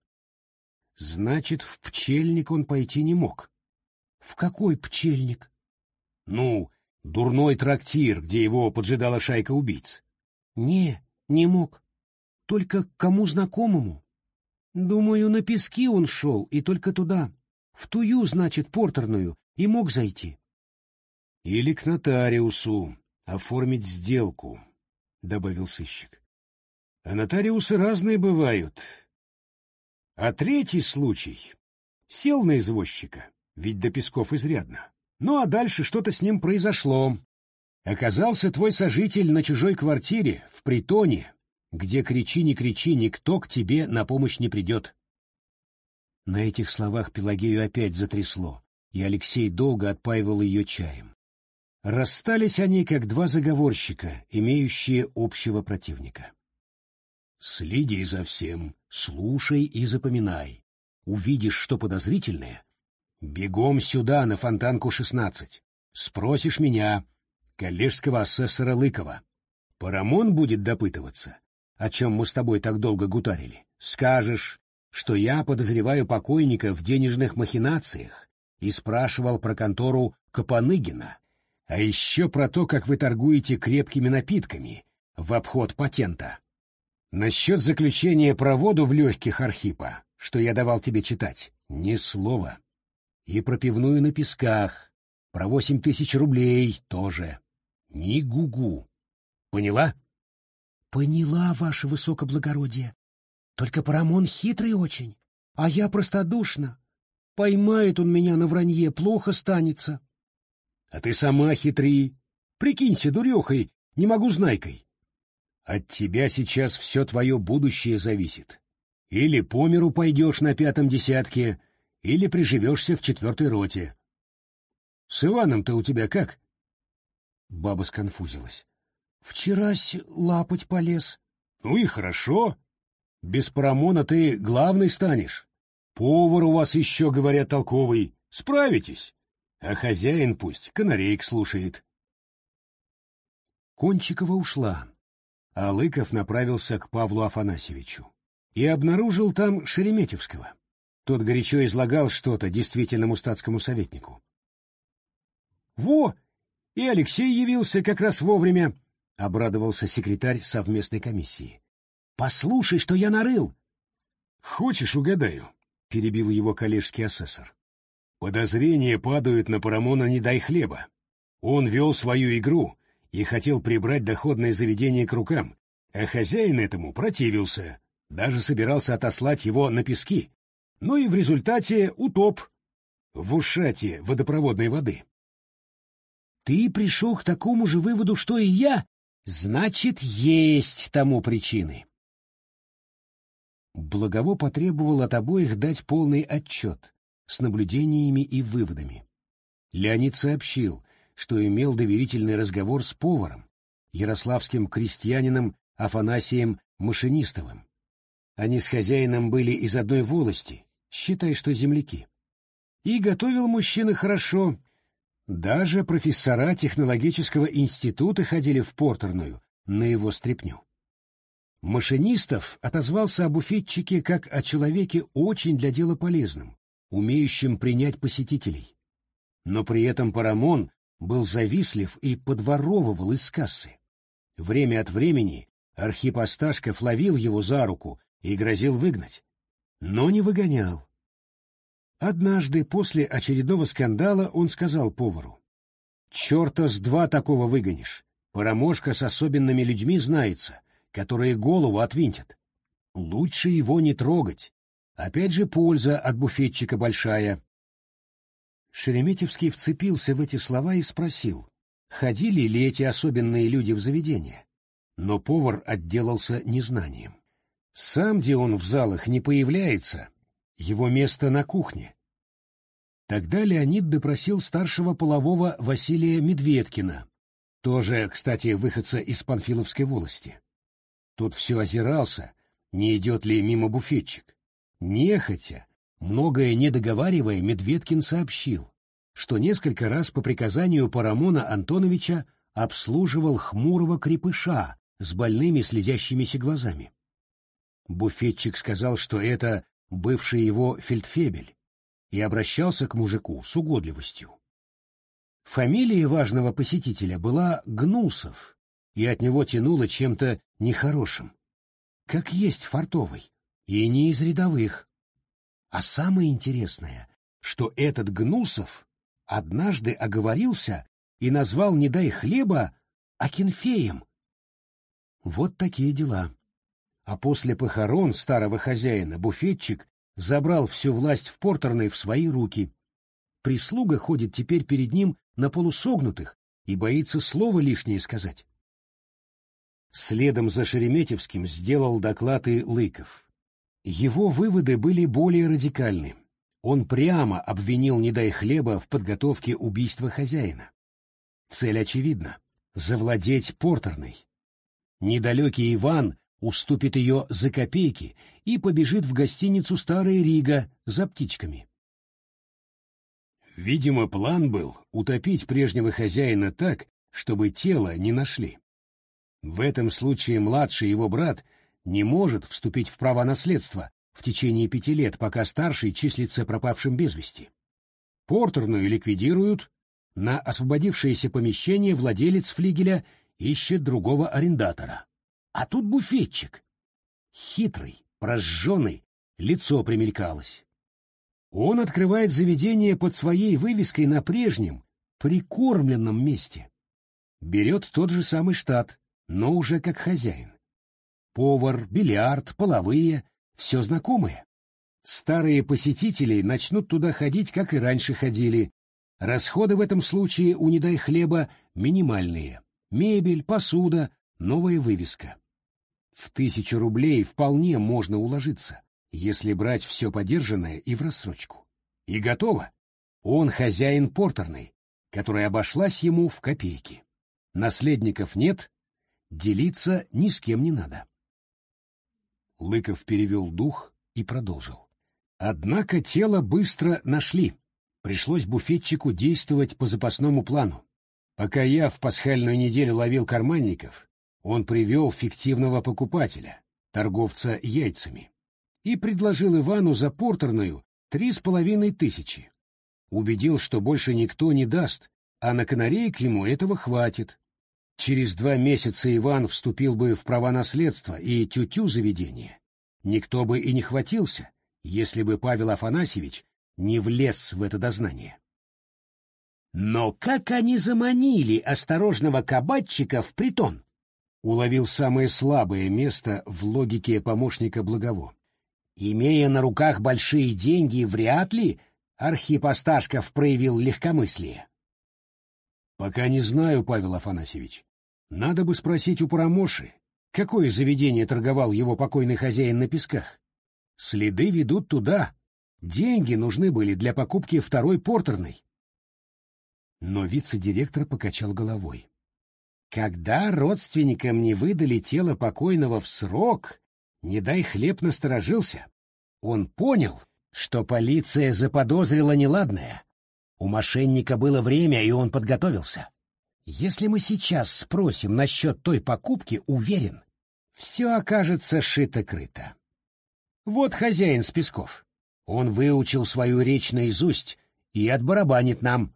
Значит, в пчельник он пойти не мог. В какой пчельник? Ну, дурной трактир, где его поджидала шайка убийц. Не, не мог. Только к кому знакомому. Думаю, на пески он шел, и только туда. В тую, значит, портерную, и мог зайти. Или к нотариусу, оформить сделку, — добавил сыщик. — А нотариусы разные бывают. А третий случай. Сел на извозчика, ведь до Песков изрядно. Ну а дальше что-то с ним произошло. Оказался твой сожитель на чужой квартире, в притоне, где кричи не кричи, никто к тебе на помощь не придет. На этих словах Пелагею опять затрясло, и Алексей долго отпаивал ее чаем. Расстались они как два заговорщика, имеющие общего противника. Следи за всем, слушай и запоминай. Увидишь что подозрительное? Бегом сюда, на Фонтанку 16. Спросишь меня, коллежского асессора Лыкова. Парамон будет допытываться, о чем мы с тобой так долго гутарили. Скажешь, что я подозреваю покойника в денежных махинациях и спрашивал про контору Капаныгина, а еще про то, как вы торгуете крепкими напитками в обход патента. Насчет заключения про воду в легких Архипа, что я давал тебе читать, ни слова. И про пивную на песках, Про восемь тысяч рублей тоже. Ни гугу. Поняла? Поняла, ваше высокоблагородие. Только Парамон хитрый очень, а я простодушна. Поймает он меня на вранье, плохо станется. А ты сама хитри. Прикинься дурехой, не могу знайкой. От тебя сейчас все твое будущее зависит. Или по миру пойдешь на пятом десятке, или приживешься в четвертой роте. С Иваном-то у тебя как? Баба сконфузилась. Вчерась лапать полез. Ну и хорошо. Без парамона ты главный станешь. Повар у вас еще, говорят, толковый. Справитесь. А хозяин пусть канарейк слушает. Кончикова ушла, а Лыков направился к Павлу Афанасьевичу и обнаружил там Шереметьевского. Тот горячо излагал что-то действительному статскому советнику. «Во! И Алексей явился как раз вовремя!» — обрадовался секретарь совместной комиссии. «Послушай, что я нарыл!» «Хочешь, угадаю?» — перебил его коллежский асессор. «Подозрения падают на Парамона «Не дай хлеба». Он вел свою игру и хотел прибрать доходное заведение к рукам, а хозяин этому противился, даже собирался отослать его на пески, но и в результате утоп в ушате водопроводной воды. Ты пришел к такому же выводу, что и я? Значит, есть тому причины. Благово потребовал от обоих дать полный отчет с наблюдениями и выводами. Леонид сообщил, что имел доверительный разговор с поваром, ярославским крестьянином Афанасием Машинистовым. Они с хозяином были из одной волости, считай, что земляки. И готовил мужчина хорошо. Даже профессора технологического института ходили в портерную на его стряпню. Машинистов отозвался о буфетчике как о человеке очень для дела полезным, умеющим принять посетителей. Но при этом Парамон был завистлив и подворовывал из кассы. Время от времени Архип Асташков ловил его за руку и грозил выгнать, но не выгонял. Однажды после очередного скандала он сказал повару, «Черта с два такого выгонишь. Парамошка с особенными людьми знается, которые голову отвинтят. Лучше его не трогать. Опять же польза от буфетчика большая». Шереметьевский вцепился в эти слова и спросил, ходили ли эти особенные люди в заведение. Но повар отделался незнанием. Сам где он в залах не появляется, его место на кухне. Тогда Леонид допросил старшего полового Василия Медведкина, тоже, кстати, выходца из Панфиловской волости. Тот все озирался, не идет ли мимо буфетчик. Нехотя, многое не договаривая, Медведкин сообщил, что несколько раз по приказанию Парамона Антоновича обслуживал хмурого крепыша с больными слезящимися глазами. Буфетчик сказал, что это бывший его фельдфебель, и обращался к мужику с угодливостью. Фамилия важного посетителя была Гнусов, и от него тянуло чем-то нехорошим. Как есть фартовый, и не из рядовых. А самое интересное, что этот Гнусов однажды оговорился и назвал «Не дай хлеба» Акинфеем. Вот такие дела а после похорон старого хозяина буфетчик забрал всю власть в портерной в свои руки. Прислуга ходит теперь перед ним на полусогнутых и боится слова лишнее сказать. Следом за Шереметьевским сделал доклад и Лыков. Его выводы были более радикальны. Он прямо обвинил «Не дай хлеба» в подготовке убийства хозяина. Цель очевидна — завладеть портерной. Недалекий Иван уступит ее за копейки и побежит в гостиницу «Старая Рига» за птичками. Видимо, план был утопить прежнего хозяина так, чтобы тело не нашли. В этом случае младший его брат не может вступить в права наследства в течение пяти лет, пока старший числится пропавшим без вести. Портерную ликвидируют, на освободившееся помещение владелец флигеля ищет другого арендатора. А тут буфетчик. Хитрый, прожженный, лицо примелькалось. Он открывает заведение под своей вывеской на прежнем, прикормленном месте. Берет тот же самый штат, но уже как хозяин. Повар, бильярд, половые — все знакомые. Старые посетители начнут туда ходить, как и раньше ходили. Расходы в этом случае у «Не дай хлеба» минимальные. Мебель, посуда, новая вывеска. В тысячу рублей вполне можно уложиться, если брать все подержанное и в рассрочку. И готово. Он хозяин портерной, которая обошлась ему в копейки. Наследников нет, делиться ни с кем не надо. Лыков перевел дух и продолжил. Однако тело быстро нашли. Пришлось буфетчику действовать по запасному плану. Пока я в пасхальную неделю ловил карманников, он привел фиктивного покупателя, торговца яйцами, и предложил Ивану за портерную три с половиной тысячи. Убедил, что больше никто не даст, а на канареек ему этого хватит. Через два месяца Иван вступил бы в права наследства и тютю заведения. Никто бы и не хватился, если бы Павел Афанасьевич не влез в это дознание. Но как они заманили осторожного кабачика в притон? Уловил самое слабое место в логике помощника Благово. Имея на руках большие деньги, вряд ли Архип Осташков проявил легкомыслие. Пока не знаю, Павел Афанасьевич. Надо бы спросить у Парамоши, какое заведение торговал его покойный хозяин на песках. Следы ведут туда. Деньги нужны были для покупки второй портерной. Но вице-директор покачал головой. Когда родственникам не выдали тело покойного в срок, не дай хлеб насторожился. Он понял, что полиция заподозрила неладное. У мошенника было время, и он подготовился. Если мы сейчас спросим насчет той покупки, уверен, все окажется шито-крыто. Вот хозяин с Песков. Он выучил свою речь наизусть и отбарабанит нам.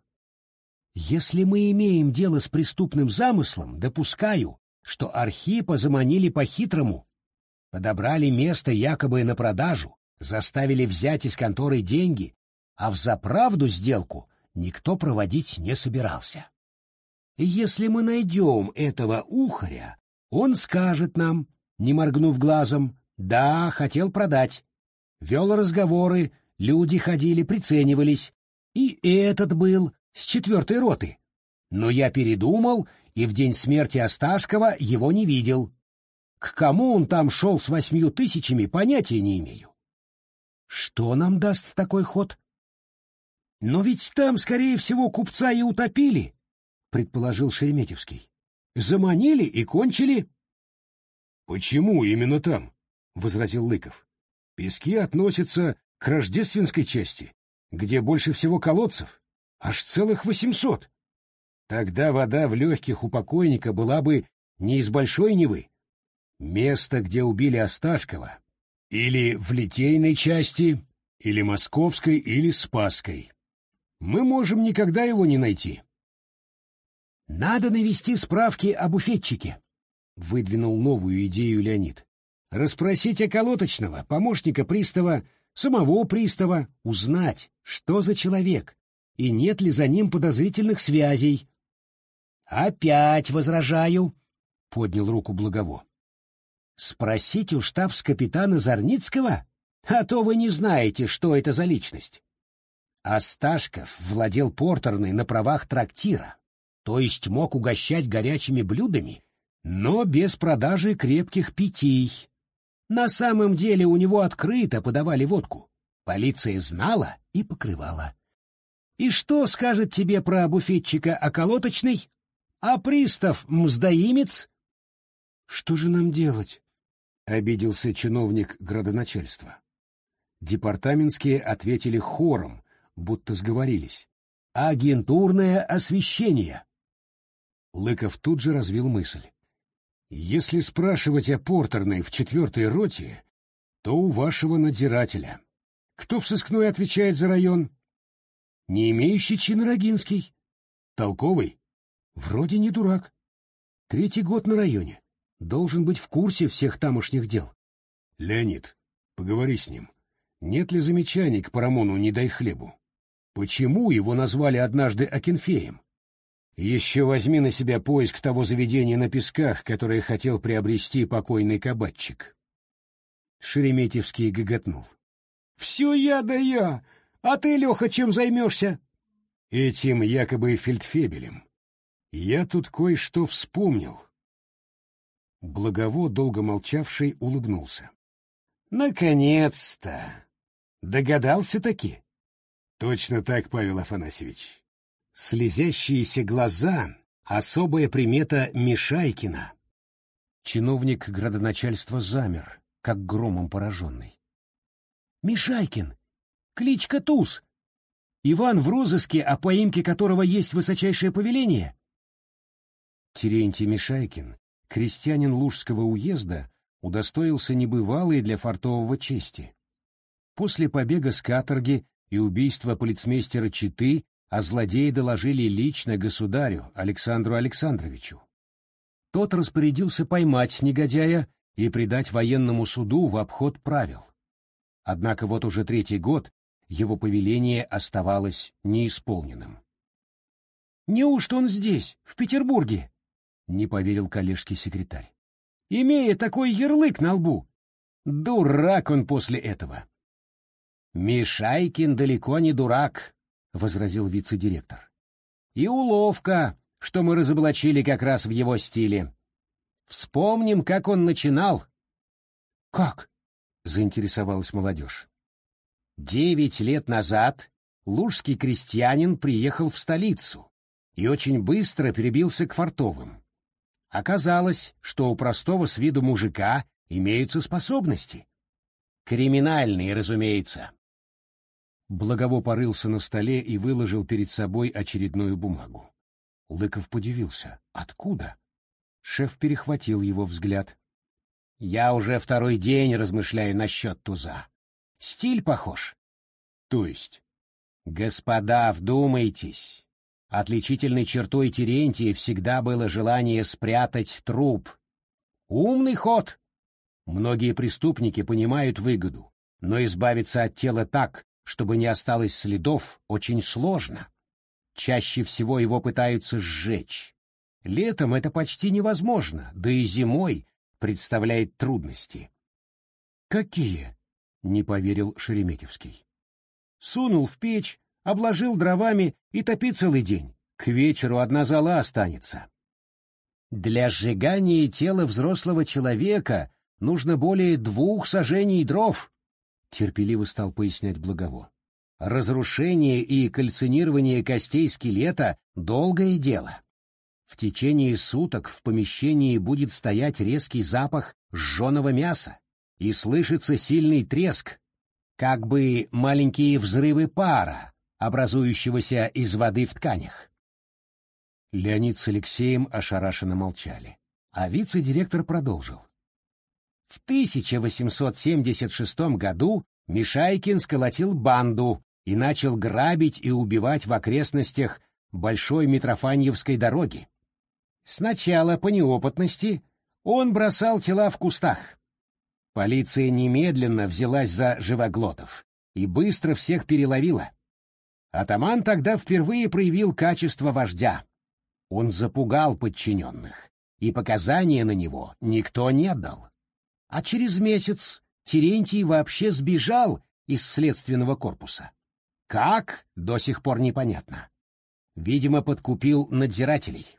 Если мы имеем дело с преступным замыслом, допускаю, что Архипа заманили по-хитрому, подобрали место якобы на продажу, заставили взять из конторы деньги, а в заправду сделку никто проводить не собирался. Если мы найдем этого ухаря, он скажет нам, не моргнув глазом, да, хотел продать. Вел разговоры, люди ходили, приценивались. И этот был с четвертой роты. Но я передумал и в день смерти Осташкова его не видел. К кому он там шел с восьмью тысячами, понятия не имею. Что нам даст такой ход? Но ведь там, скорее всего, купца и утопили, предположил Шереметьевский. Заманили и кончили. Почему именно там? возразил Лыков. Пески относятся к рождественской части, где больше всего колодцев, аж целых восемьсот. Тогда вода в легких у покойника была бы не из Большой Невы. Место, где убили Осташкова, или в Литейной части, или Московской, или Спасской. Мы можем никогда его не найти. Надо навести справки о буфетчике, выдвинул новую идею Леонид. Расспросить околоточного, помощника пристава, самого пристава, узнать, что за человек и нет ли за ним подозрительных связей. Опять возражаю, поднял руку Благово. Спросить у штабс-капитана Зарницкого? А то вы не знаете, что это за личность. Асташков владел портерной на правах трактира, то есть мог угощать горячими блюдами, но без продажи крепких питий. На самом деле у него открыто подавали водку. Полиция знала и покрывала. И что скажет тебе про буфетчика околоточный? А пристав мздоимец? Что же нам делать? — обиделся чиновник градоначальства. Департаментские ответили хором, будто сговорились. «Агентурное освещение!» Лыков тут же развил мысль. «Если спрашивать о портерной в четвертой роте, то у вашего надзирателя. Кто в сыскной отвечает за район? Не имеющий чин Рогинский. Толковый? Вроде не дурак. Третий год на районе должен быть в курсе всех тамошних дел. Леонид, поговори с ним. Нет ли замечаний к Парамону «Не дай хлебу»? Почему его назвали однажды Акинфеем? Еще возьми на себя поиск того заведения на песках, которое хотел приобрести покойный кабачик. Шереметьевский гоготнул. — Все я да я! А ты, Леха, чем займешься? — Этим якобы фельдфебелем. Я тут кое-что вспомнил. Благово, долго молчавший, улыбнулся. — Наконец-то! Догадался-таки? — Точно так, Павел Афанасьевич. Слезящиеся глаза — особая примета Мишайкина. Чиновник градоначальства замер, как громом пораженный. «Мишайкин! Кличка Туз! Иван в розыске, о поимке которого есть высочайшее повеление?» Терентий Мишайкин, крестьянин Лужского уезда, удостоился небывалой для фартового чести. После побега с каторги и убийства полицмейстера Читы о злодее доложили лично государю Александру Александровичу. Тот распорядился поймать негодяя и предать военному суду в обход правил. Однако вот уже третий год его повеление оставалось неисполненным. «Неужто он здесь, в Петербурге?» — не поверил коллежский секретарь. «Имея такой ярлык на лбу! Дурак он после этого!» «Мишайкин далеко не дурак», — возразил вице-директор. «И уловка, что мы разоблачили как раз в его стиле. Вспомним, как он начинал. — Как? — заинтересовалась молодежь. Девять лет назад лужский крестьянин приехал в столицу и очень быстро перебился к фартовым. Оказалось, что у простого с виду мужика имеются способности. Криминальные, разумеется. Благово порылся на столе и выложил перед собой очередную бумагу. Лыков подивился. Откуда? Шеф перехватил его взгляд. «Я уже второй день размышляю насчет туза. Стиль похож». «То есть?» «Господа, вдумайтесь. Отличительной чертой Терентия всегда было желание спрятать труп. Умный ход. Многие преступники понимают выгоду, но избавиться от тела так, чтобы не осталось следов, очень сложно. Чаще всего его пытаются сжечь. Летом это почти невозможно, да и зимой представляет трудности. «Какие?» — не поверил Шереметьевский. «Сунул в печь, обложил дровами и топи целый день. К вечеру одна зола останется». «Для сжигания тела взрослого человека нужно более двух сажений дров», — терпеливо стал пояснять Благово. «Разрушение и кальцинирование костей скелета — долгое дело. В течение суток в помещении будет стоять резкий запах сжженного мяса и слышится сильный треск, как бы маленькие взрывы пара, образующегося из воды в тканях. Леонид с Алексеем ошарашенно молчали, а вице-директор продолжил. В 1876 году Мишайкин сколотил банду и начал грабить и убивать в окрестностях Большой Митрофаньевской дороги. Сначала по неопытности он бросал тела в кустах. Полиция немедленно взялась за живоглотов и быстро всех переловила. Атаман тогда впервые проявил качество вождя. Он запугал подчиненных, и показания на него никто не дал. А через месяц Терентий вообще сбежал из следственного корпуса. Как, до сих пор непонятно. Видимо, подкупил надзирателей.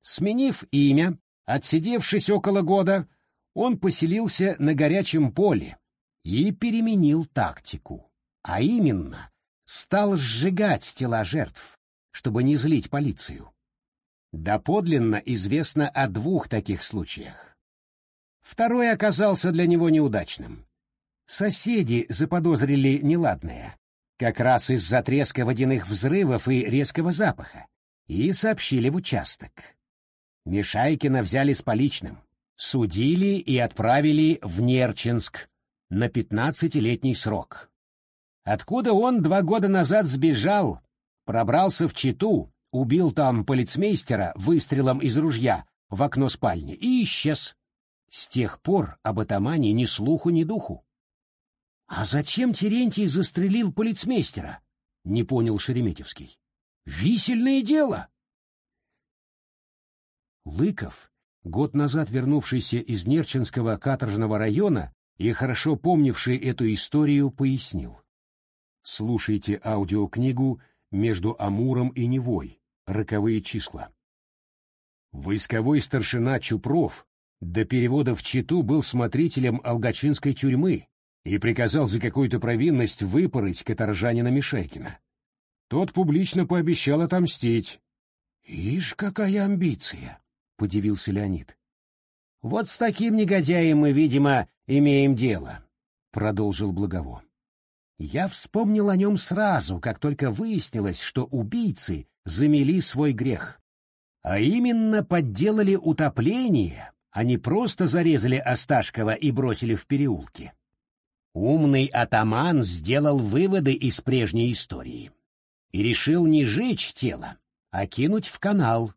Сменив имя, отсидевшись около года, он поселился на горячем поле и переменил тактику, а именно стал сжигать тела жертв, чтобы не злить полицию. Доподлинно известно о двух таких случаях. Второй оказался для него неудачным. Соседи заподозрили неладное, как раз из-за треска водяных взрывов и резкого запаха, и сообщили в участок. Мишайкина взяли с поличным, судили и отправили в Нерчинск на пятнадцатилетний срок. Откуда он два года назад сбежал, пробрался в Читу, убил там полицмейстера выстрелом из ружья в окно спальни и исчез. С тех пор об атамане ни слуху, ни духу. — А зачем Терентий застрелил полицмейстера? — не понял Шереметьевский. — Висельное дело! Лыков, год назад вернувшийся из Нерчинского каторжного района и хорошо помнивший эту историю, пояснил. Слушайте аудиокнигу «Между Амуром и Невой. Роковые числа». Войсковой старшина Чупров до перевода в Читу был смотрителем Алгачинской тюрьмы и приказал за какую-то провинность выпороть каторжанина Мишайкина. Тот публично пообещал отомстить. «Ишь, какая амбиция!» — подивился Леонид. «Вот с таким негодяем мы, видимо, имеем дело», — продолжил Благово. «Я вспомнил о нем сразу, как только выяснилось, что убийцы замели свой грех. А именно подделали утопление, не просто зарезали Осташкова и бросили в переулке. Умный атаман сделал выводы из прежней истории и решил не жечь тело, а кинуть в канал,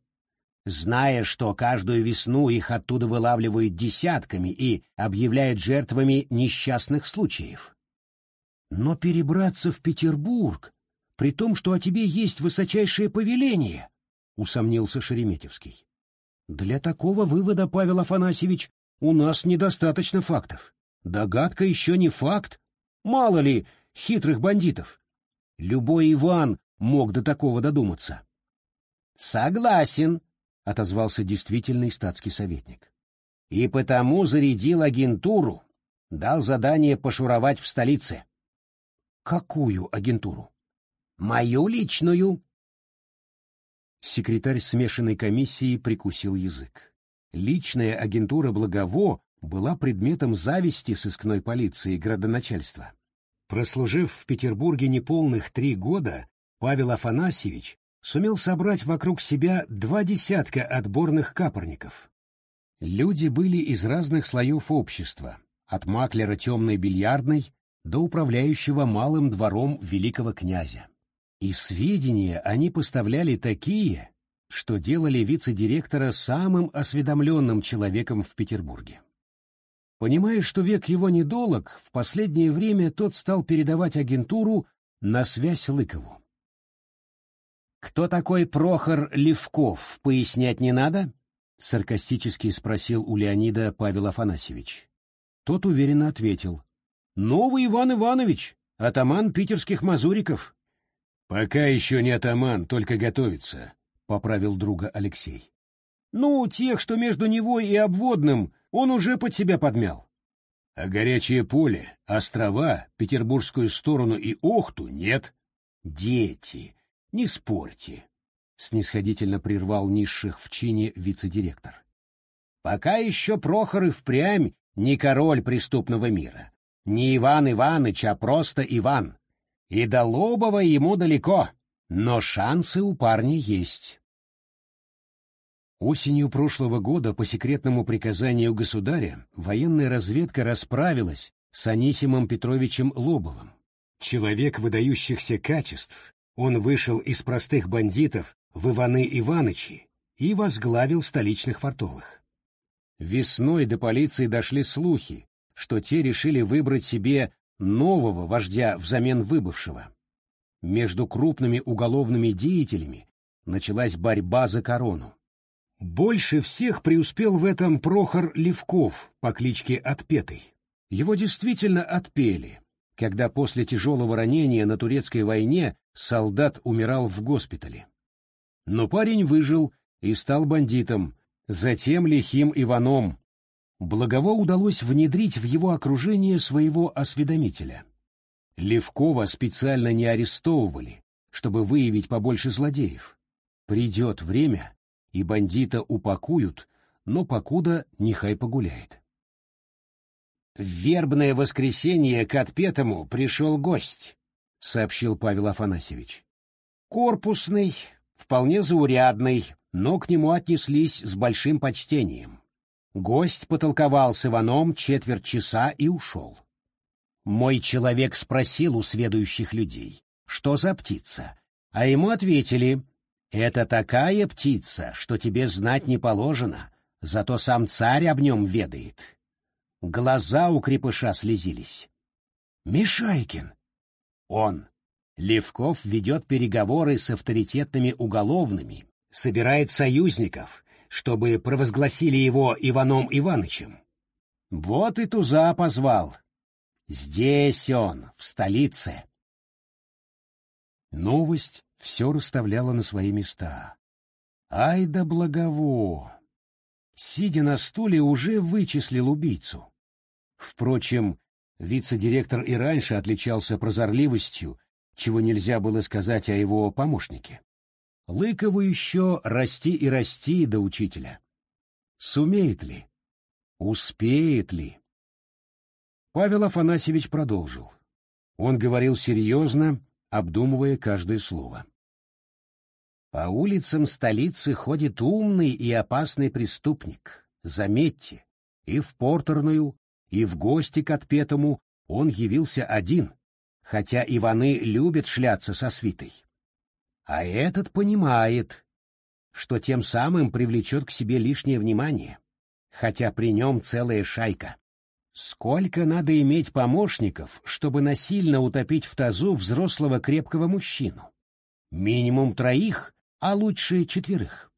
зная, что каждую весну их оттуда вылавливают десятками и объявляют жертвами несчастных случаев. Но перебраться в Петербург, при том, что о тебе есть высочайшее повеление, усомнился Шереметьевский. Для такого вывода, Павел Афанасьевич, у нас недостаточно фактов. Догадка еще не факт. Мало ли хитрых бандитов. Любой Иван мог до такого додуматься. Согласен, отозвался действительный статский советник. И потому зарядил агентуру, дал задание пошуровать в столице. Какую агентуру? Мою личную. Секретарь смешанной комиссии прикусил язык. Личная агентура Благово была предметом зависти сыскной полиции и градоначальства. Прослужив в Петербурге неполных три года, Павел Афанасьевич сумел собрать вокруг себя два десятка отборных капорников. Люди были из разных слоев общества, от маклера темной бильярдной до управляющего малым двором великого князя. И сведения они поставляли такие, что делали вице-директора самым осведомленным человеком в Петербурге. Понимая, что век его недолог, в последнее время тот стал передавать агентуру на связь Лыкову. «Кто такой Прохор Левков, пояснять не надо?» — саркастически спросил у Леонида Павел Афанасьевич. Тот уверенно ответил. «Новый Иван Иванович, атаман питерских мазуриков». «Пока еще не атаман, только готовится», — поправил друга Алексей. «Ну, тех, что между него и обводным, он уже под себя подмял. А горячее поле, острова, петербургскую сторону и Охту нет. Дети, не спорьте, — снисходительно прервал низших в чине вице-директор. Пока еще Прохор и впрямь не король преступного мира, не Иван Иваныч, а просто Иван. И до Лобова ему далеко, но шансы у парня есть. Осенью прошлого года по секретному приказанию государя военная разведка расправилась с Анисимом Петровичем Лобовым. Человек выдающихся качеств, он вышел из простых бандитов в Иваны Иванычи и возглавил столичных фартовых. Весной до полиции дошли слухи, что те решили выбрать себе нового вождя взамен выбывшего. Между крупными уголовными деятелями началась борьба за корону. Больше всех преуспел в этом Прохор Левков по кличке Отпетый. Его действительно отпели, когда после тяжелого ранения на турецкой войне солдат умирал в госпитале. Но парень выжил и стал бандитом, затем лихим Иваном. Благово удалось внедрить в его окружение своего осведомителя. Левкова специально не арестовывали, чтобы выявить побольше злодеев. Придет время, и бандита упакуют, но покуда нехай погуляет. В вербное воскресенье к отпетому пришел гость, — сообщил Павел Афанасьевич. Корпусный, вполне заурядный, но к нему отнеслись с большим почтением. Гость потолковал с Иваном четверть часа и ушел. Мой человек спросил у сведущих людей, что за птица, а ему ответили, это такая птица, что тебе знать не положено, зато сам царь об нем ведает. Глаза у крепыша слезились. Мишайкин. Он. Левков ведет переговоры с авторитетными уголовными, собирает союзников, чтобы провозгласили его Иваном Иванычем. Вот и туза позвал. Здесь он, в столице. Новость все расставляла на свои места. Ай да благово! Сидя на стуле, уже вычислил убийцу. Впрочем, вице-директор и раньше отличался прозорливостью, чего нельзя было сказать о его помощнике. Лыкову еще расти и расти до учителя. Сумеет ли? Успеет ли? Павел Афанасьевич продолжил. Он говорил серьезно, обдумывая каждое слово. По улицам столицы ходит умный и опасный преступник. Заметьте, и в портерную, и в гости к отпетому он явился один, хотя Иваны любят шляться со свитой. А этот понимает, что тем самым привлечет к себе лишнее внимание, хотя при нем целая шайка. Сколько надо иметь помощников, чтобы насильно утопить в тазу взрослого крепкого мужчину? Минимум троих, а лучше четверых.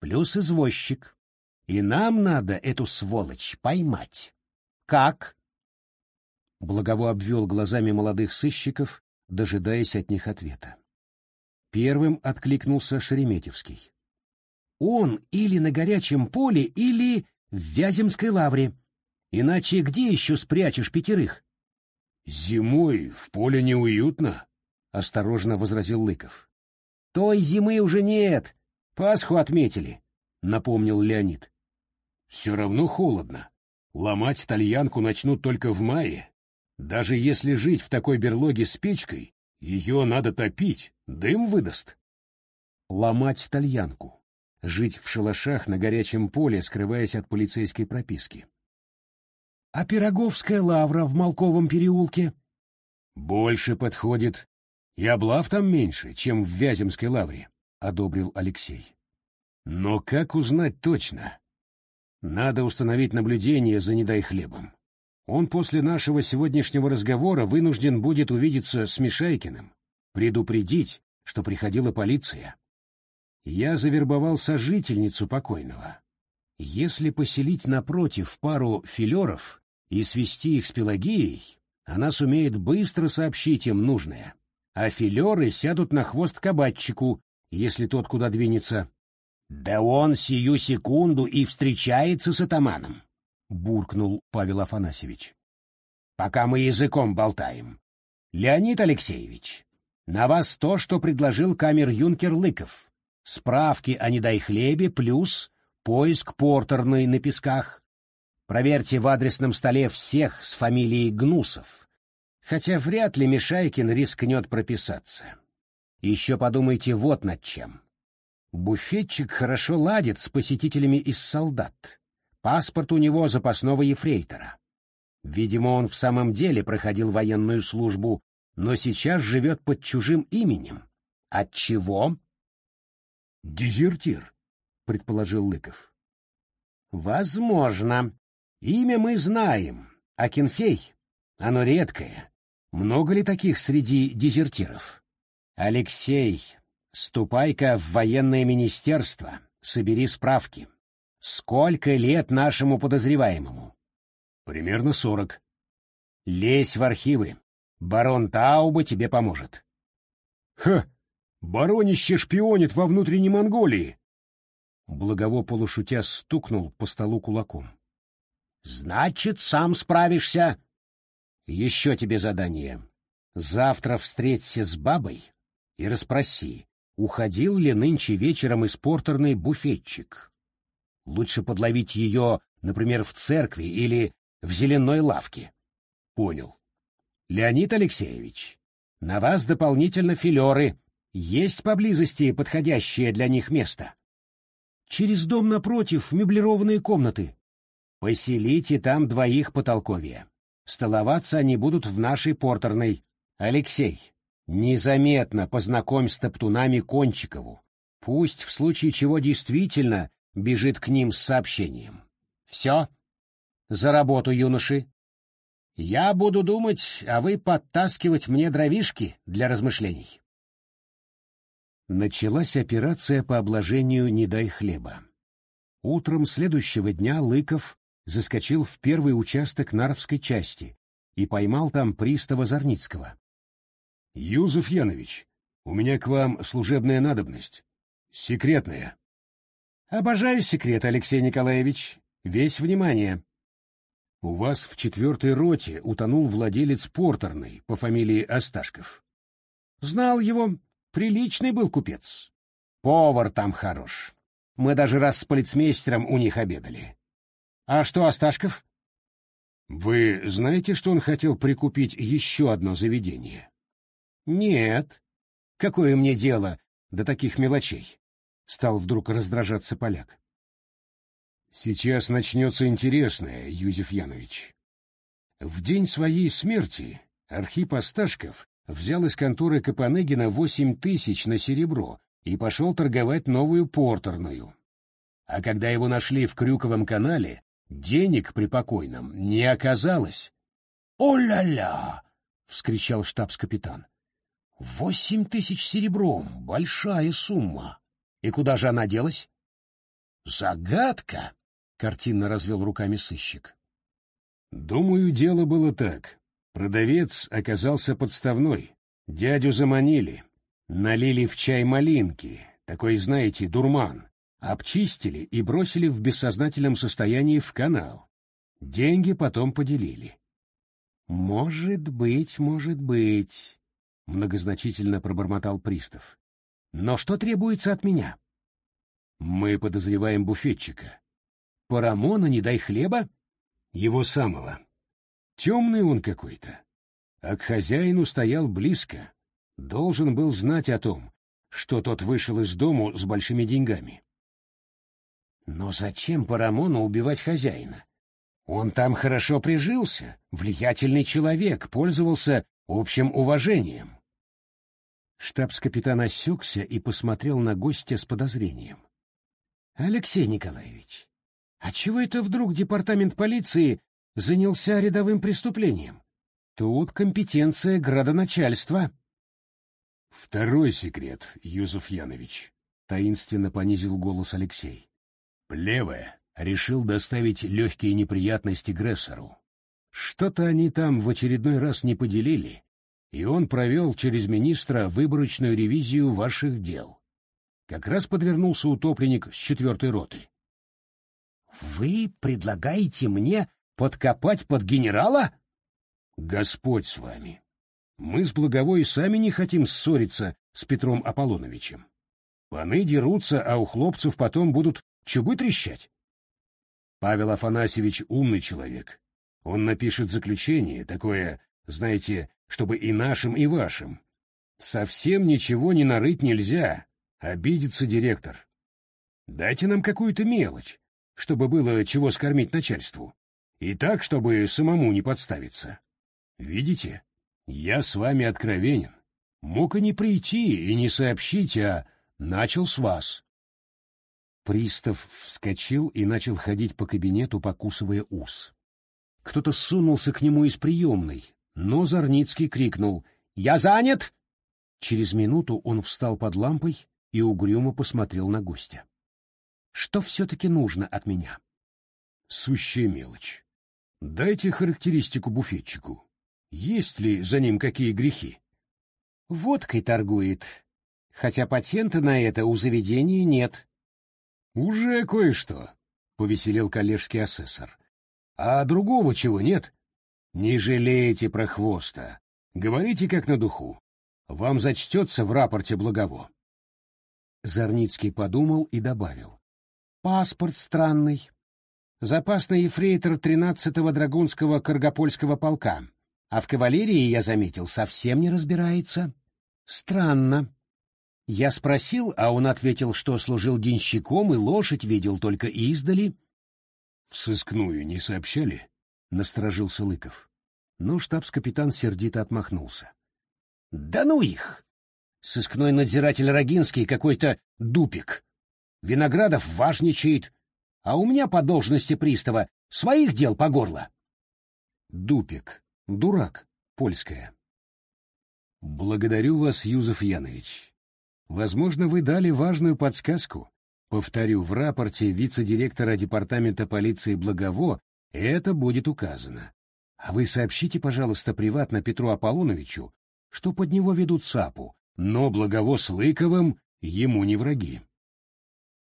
Плюс извозчик. И нам надо эту сволочь поймать. Как? Благово обвел глазами молодых сыщиков, дожидаясь от них ответа. Первым откликнулся Шереметьевский. Он или на горячем поле, или в Вяземской лавре. Иначе где еще спрячешь пятерых? Зимой в поле неуютно, осторожно возразил Лыков. Той зимы уже нет. Пасху отметили, напомнил Леонид. Все равно холодно. Ломать тальянку начнут только в мае. Даже если жить в такой берлоге с печкой, ее надо топить, дым выдаст. Ломать тальянку. Жить в шалашах на горячем поле, скрываясь от полицейской прописки. А Пироговская лавра в Малковом переулке? Больше подходит. И облав там меньше, чем в Вяземской лавре, — одобрил Алексей. Но как узнать точно? Надо установить наблюдение за «Не дай хлебом». Он после нашего сегодняшнего разговора вынужден будет увидеться с Мишайкиным, предупредить, что приходила полиция. Я завербовал сожительницу покойного. Если поселить напротив пару филеров и свести их с Пелагией, она сумеет быстро сообщить им нужное, а филеры сядут на хвост кабачику, если тот куда двинется. Да он сию секунду и встречается с атаманом. — буркнул Павел Афанасьевич. — Пока мы языком болтаем. Леонид Алексеевич, на вас то, что предложил камер-юнкер Лыков. Справки о недайхлебе плюс поиск портерной на песках. Проверьте в адресном столе всех с фамилией Гнусов. Хотя вряд ли Мишайкин рискнет прописаться. Еще подумайте вот над чем. Буфетчик хорошо ладит с посетителями из солдат. Паспорт у него запасного ефрейтора. Видимо, он в самом деле проходил военную службу, но сейчас живет под чужим именем. От чего? Дезертир, предположил Лыков. Возможно. Имя мы знаем. А Кенфей? Оно редкое. Много ли таких среди дезертиров? Алексей, ступай-ка в военное министерство, собери справки. Сколько лет нашему подозреваемому? Примерно сорок. Лезь в архивы. Барон Тауба тебе поможет. Ха! Баронище шпионит во внутренней Монголии. Благово полушутя стукнул по столу кулаком. Значит, сам справишься. Еще тебе задание. Завтра встреться с бабой и расспроси, уходил ли нынче вечером из портерной буфетчик. Лучше подловить ее, например, в церкви или в зеленой лавке. Понял. Леонид Алексеевич, на вас дополнительно филеры. Есть поблизости подходящее для них место? Через дом напротив меблированные комнаты. Поселите там двоих потолковья. Столоваться они будут в нашей портерной. Алексей, незаметно познакомь с топтунами Кончикову. Пусть в случае чего действительно бежит к ним с сообщением. «Все? За работу, юноши! Я буду думать, а вы подтаскивать мне дровишки для размышлений». Началась операция по обложению «Не дай хлеба». Утром следующего дня Лыков заскочил в первый участок Нарвской части и поймал там пристава Зарницкого. — Юзеф Янович, у меня к вам служебная надобность. Секретная. — Обожаю секрет, Алексей Николаевич. Весь внимание. У вас в четвертой роте утонул владелец портерной по фамилии Осташков. Знал его, приличный был купец. Повар там хорош. Мы даже раз с полицмейстером у них обедали. А что Осташков? Вы знаете, что он хотел прикупить еще одно заведение? Нет. Какое мне дело до таких мелочей? Стал вдруг раздражаться поляк. Сейчас начнется интересное, Юзеф Янович. В день своей смерти Архип Осташков взял из конторы Капанегина восемь тысяч на серебро и пошел торговать новую портерную. А когда его нашли в Крюковом канале, денег при покойном не оказалось. «О-ля-ля!» — вскричал штабс-капитан. «Восемь тысяч серебром — большая сумма. И куда же она делась?» «Загадка!» — картинно развел руками сыщик. «Думаю, дело было так. Продавец оказался подставной. Дядю заманили. Налили в чай малинки, такой, знаете, дурман. Обчистили и бросили в бессознательном состоянии в канал. Деньги потом поделили. «Может быть, может быть», — многозначительно пробормотал пристав. «Но что требуется от меня?» «Мы подозреваем буфетчика», Парамона не дай хлеба? Его самого. Темный он какой-то. А к хозяину стоял близко. Должен был знать о том, что тот вышел из дому с большими деньгами. Но зачем Парамону убивать хозяина? Он там хорошо прижился, влиятельный человек, пользовался общим уважением. Штабс-капитан осекся и посмотрел на гостя с подозрением. — Алексей Николаевич, а чего это вдруг департамент полиции занялся рядовым преступлением? Тут компетенция градоначальства. Второй секрет, Юзеф Янович, таинственно понизил голос Алексей. Плеве решил доставить легкие неприятности Грессеру. Что-то они там в очередной раз не поделили, и он провел через министра выборочную ревизию ваших дел. Как раз подвернулся утопленник с четвертой роты. Вы предлагаете мне подкопать под генерала? Господь с вами. Мы с Благовой сами не хотим ссориться с Петром Аполлоновичем. Паны дерутся, а у хлопцев потом будут чубы трещать. Павел Афанасьевич умный человек. Он напишет заключение, такое, знаете, чтобы и нашим, и вашим. Совсем ничего не нарыть нельзя, обидится директор. Дайте нам какую-то мелочь, чтобы было чего скормить начальству, и так, чтобы самому не подставиться. Видите, я с вами откровенен. Мог и не прийти, и не сообщить, а начал с вас. Пристав вскочил и начал ходить по кабинету, покусывая ус. Кто-то сунулся к нему из приемной, но Зарницкий крикнул «Я занят!». Через минуту он встал под лампой и угрюмо посмотрел на гостя. Что все-таки нужно от меня? Сущая мелочь. Дайте характеристику буфетчику. Есть ли за ним какие грехи? Водкой торгует, хотя патента на это у заведения нет. Уже кое-что, — повеселел коллежский асессор. А другого чего нет? Не жалейте про хвоста. Говорите как на духу. Вам зачтется в рапорте благово. Зарницкий подумал и добавил. Паспорт странный. Запасный ефрейтор 13-го Драгунского Каргопольского полка. А в кавалерии, я заметил, совсем не разбирается. Странно. Я спросил, а он ответил, что служил денщиком и лошадь видел только издали. — В сыскную не сообщали? — насторожился Лыков. Но штабс-капитан сердито отмахнулся. — Да ну их! Сыскной надзиратель Рогинский какой-то дупик. Виноградов важничает, а у меня по должности пристава своих дел по горло. Дупик, дурак, польская. Благодарю вас, Юзеф Янович. Возможно, вы дали важную подсказку, Повторю, в рапорте вице-директора департамента полиции Благово это будет указано. А вы сообщите, пожалуйста, приватно Петру Аполлоновичу, что под него ведут САПу, но Благово Лыковым ему не враги.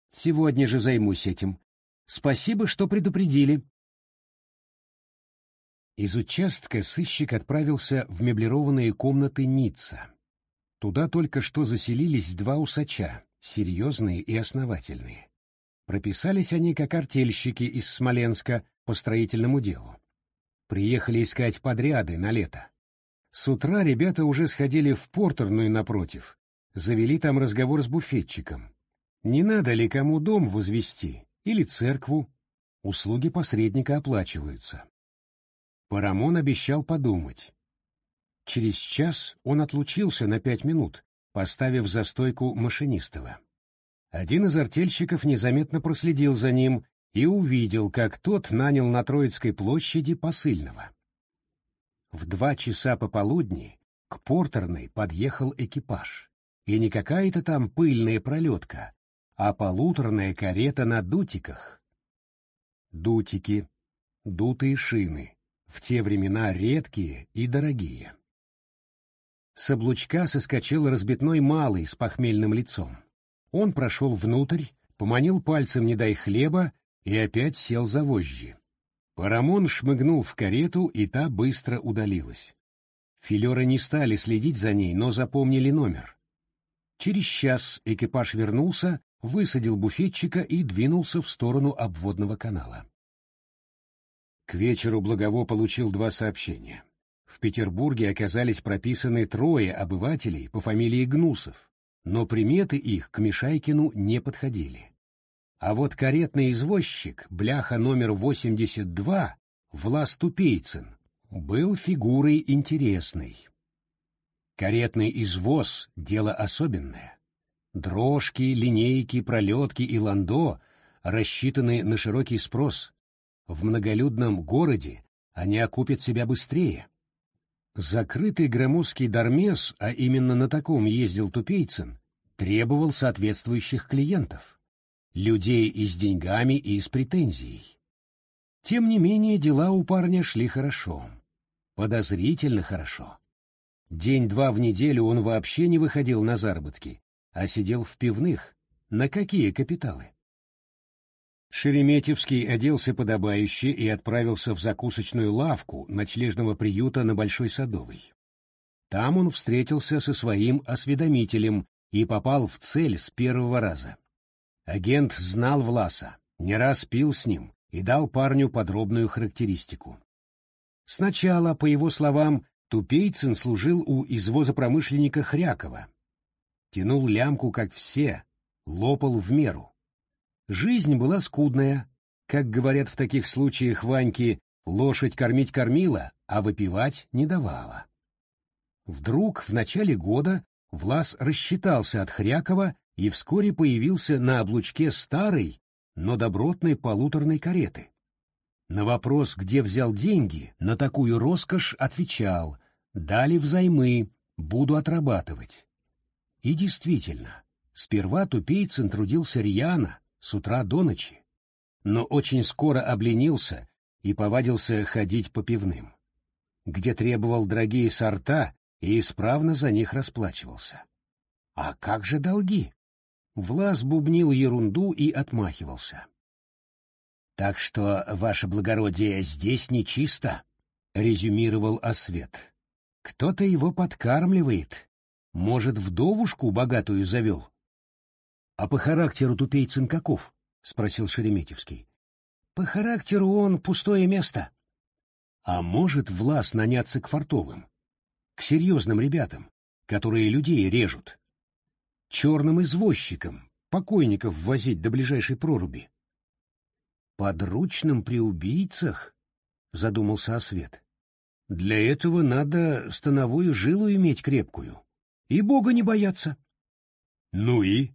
Сегодня же займусь этим. Спасибо, что предупредили. Из участка сыщик отправился в меблированные комнаты Ницца. Туда только что заселились два усача, серьезные и основательные. Прописались они как артельщики из Смоленска по строительному делу. Приехали искать подряды на лето. С утра ребята уже сходили в портерную напротив, завели там разговор с буфетчиком. Не надо ли кому дом возвести или церкву? Услуги посредника оплачиваются. Парамон обещал подумать. Через час он отлучился на пять минут, поставив за стойку машинистова. Один из артельщиков незаметно проследил за ним и увидел, как тот нанял на Троицкой площади посыльного. В два часа пополудни к портерной подъехал экипаж, и не какая-то там пыльная пролетка, а полуторная карета на дутиках. Дутики, дутые шины, в те времена редкие и дорогие. С облучка соскочил разбитной малый с похмельным лицом. Он прошел внутрь, поманил пальцем «не дай хлеба» и опять сел за вожжи. Парамон шмыгнул в карету, и та быстро удалилась. Филеры не стали следить за ней, но запомнили номер. Через час экипаж вернулся, высадил буфетчика и двинулся в сторону обводного канала. К вечеру Благово получил два сообщения. В Петербурге оказались прописаны трое обывателей по фамилии Гнусов, но приметы их к Мишайкину не подходили. А вот каретный извозчик, бляха номер 82, Влас Тупейцин, был фигурой интересной. Каретный извоз — дело особенное. Дрожки, линейки, пролетки и ландо рассчитаны на широкий спрос. В многолюдном городе они окупят себя быстрее. Закрытый громоздкий дармес, а именно на таком ездил Тупейцин, требовал соответствующих клиентов, людей и с деньгами, и с претензией. Тем не менее, дела у парня шли хорошо. Подозрительно хорошо. День-два в неделю он вообще не выходил на заработки, а сидел в пивных. На какие капиталы? Шереметьевский оделся подобающе и отправился в закусочную лавку ночлежного приюта на Большой Садовой. Там он встретился со своим осведомителем и попал в цель с первого раза. Агент знал Власа, не раз пил с ним и дал парню подробную характеристику. Сначала, по его словам, Тупейцин служил у извозопромышленника Хрякова. Тянул лямку, как все, лопал в меру. Жизнь была скудная. Как говорят в таких случаях Ваньки, лошадь кормить кормила, а выпивать не давала. Вдруг в начале года Влас рассчитался от Хрякова и вскоре появился на облучке старой, но добротной полуторной кареты. На вопрос, где взял деньги, на такую роскошь отвечал «дали взаймы, буду отрабатывать». И действительно, сперва Тупейцин трудился рьяно, с утра до ночи, но очень скоро обленился и повадился ходить по пивным, где требовал дорогие сорта и исправно за них расплачивался. А как же долги? Влас бубнил ерунду и отмахивался. «Так что, ваше благородие, здесь нечисто», — резюмировал Освет. «Кто-то его подкармливает. Может, вдовушку богатую завел?» А по характеру тупейцин каков? — спросил Шереметьевский. — По характеру он пустое место. А может Влас наняться к фартовым, к серьезным ребятам, которые людей режут, черным извозчикам, покойников возить до ближайшей проруби? — Подручным при убийцах? — задумался Освет. — Для этого надо становую жилу иметь крепкую и Бога не бояться. — Ну и?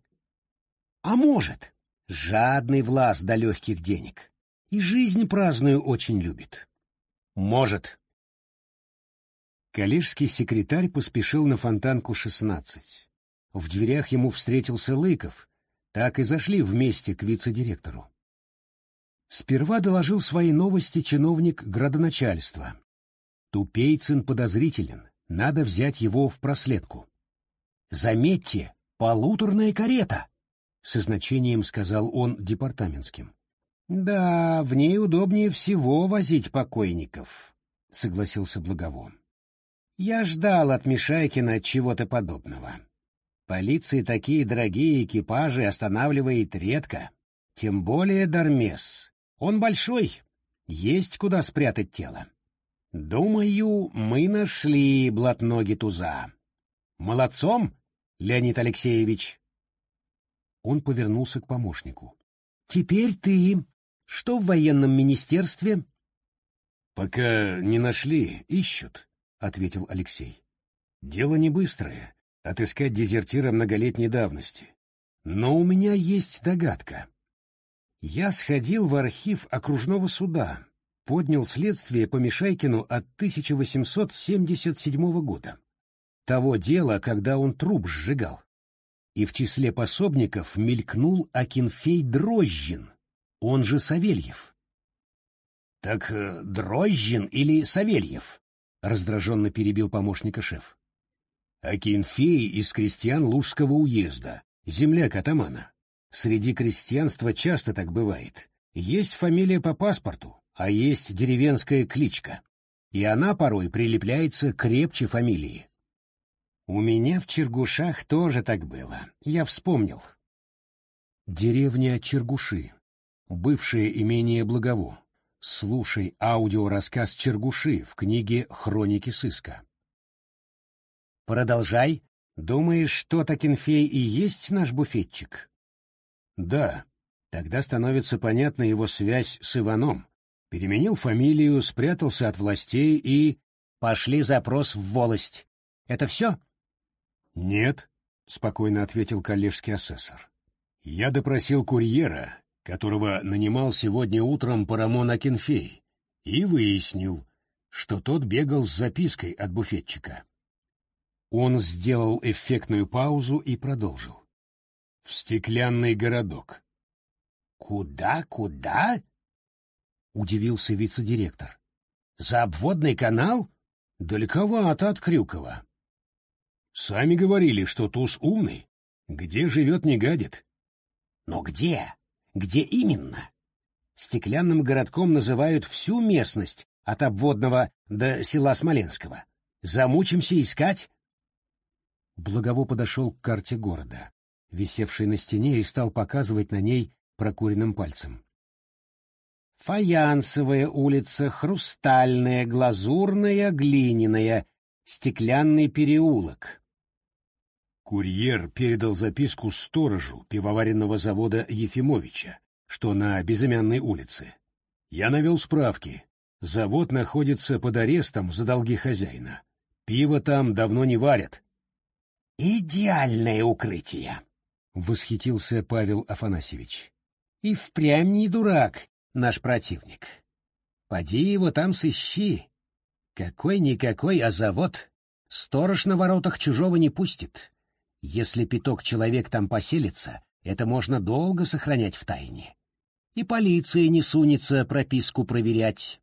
А может, жадный Влас до легких денег. И жизнь праздную очень любит. Может. Калишский секретарь поспешил на фонтанку 16. В дверях ему встретился Лыков, Так и зашли вместе к вице-директору. Сперва доложил свои новости чиновник градоначальства. Тупейцин подозрителен, надо взять его в проследку. «Заметьте, полуторная карета!» — со значением сказал он департаментским. «Да, в ней удобнее всего возить покойников», — согласился Благовон. «Я ждал от Мишайкина чего-то подобного. Полиции такие дорогие экипажи останавливает редко, тем более Дармес. Он большой, есть куда спрятать тело. Думаю, мы нашли блатноги туза. Молодцом, Леонид Алексеевич. Он повернулся к помощнику. Теперь ты. Что в военном министерстве? Пока не нашли, ищут, ответил Алексей. Дело не быстрое отыскать дезертира многолетней давности. Но у меня есть догадка. Я сходил в архив окружного суда, поднял следствие по Мишайкину от 1877 года. Того дела, когда он труп сжигал. И в числе пособников мелькнул Акинфей Дрожжин, он же Савельев. — Так э, Дрожжин или Савельев? — раздраженно перебил помощника шеф. Акинфей из крестьян Лужского уезда, земляк атамана. Среди крестьянства часто так бывает. Есть фамилия по паспорту, а есть деревенская кличка. И она порой прилепляется крепче фамилии. У меня в Чергушах тоже так было. Я вспомнил. Деревня Чергуши. Бывшее имение Благово. Слушай аудиорассказ Чергуши в книге «Хроники сыска». Продолжай. Думаешь, что Такинфей и есть наш буфетчик? Да. Тогда становится понятна его связь с Иваном. Переменил фамилию, спрятался от властей и... Пошли запрос в волость. Это все? Нет, спокойно ответил коллежский асессор. Я допросил курьера, которого нанимал сегодня утром Парамон Акинфей, и выяснил, что тот бегал с запиской от буфетчика. Он сделал эффектную паузу и продолжил. В стеклянный городок. Куда, куда? Удивился вице-директор. За обводный канал? Далековато от Крюкова. Сами говорили, что туз умный. Где живет, не гадит. Но где? Где именно? Стеклянным городком называют всю местность от обводного до села Смоленского. Замучимся искать? Благово подошел к карте города, висевшей на стене, и стал показывать на ней прокуренным пальцем. Фаянсовая улица, хрустальная, глазурная, глиняная, стеклянный переулок. Курьер передал записку сторожу пивоваренного завода Ефимовича, что на безымянной улице. Я навел справки. Завод находится под арестом за долги хозяина. Пиво там давно не варят, «Идеальное укрытие!» — восхитился Павел Афанасьевич. «И впрямь не дурак наш противник. Поди его там сыщи. Какой-никакой, а завод. Сторож на воротах чужого не пустит. Если пяток человек там поселится, это можно долго сохранять в тайне. И полиция не сунется прописку проверять».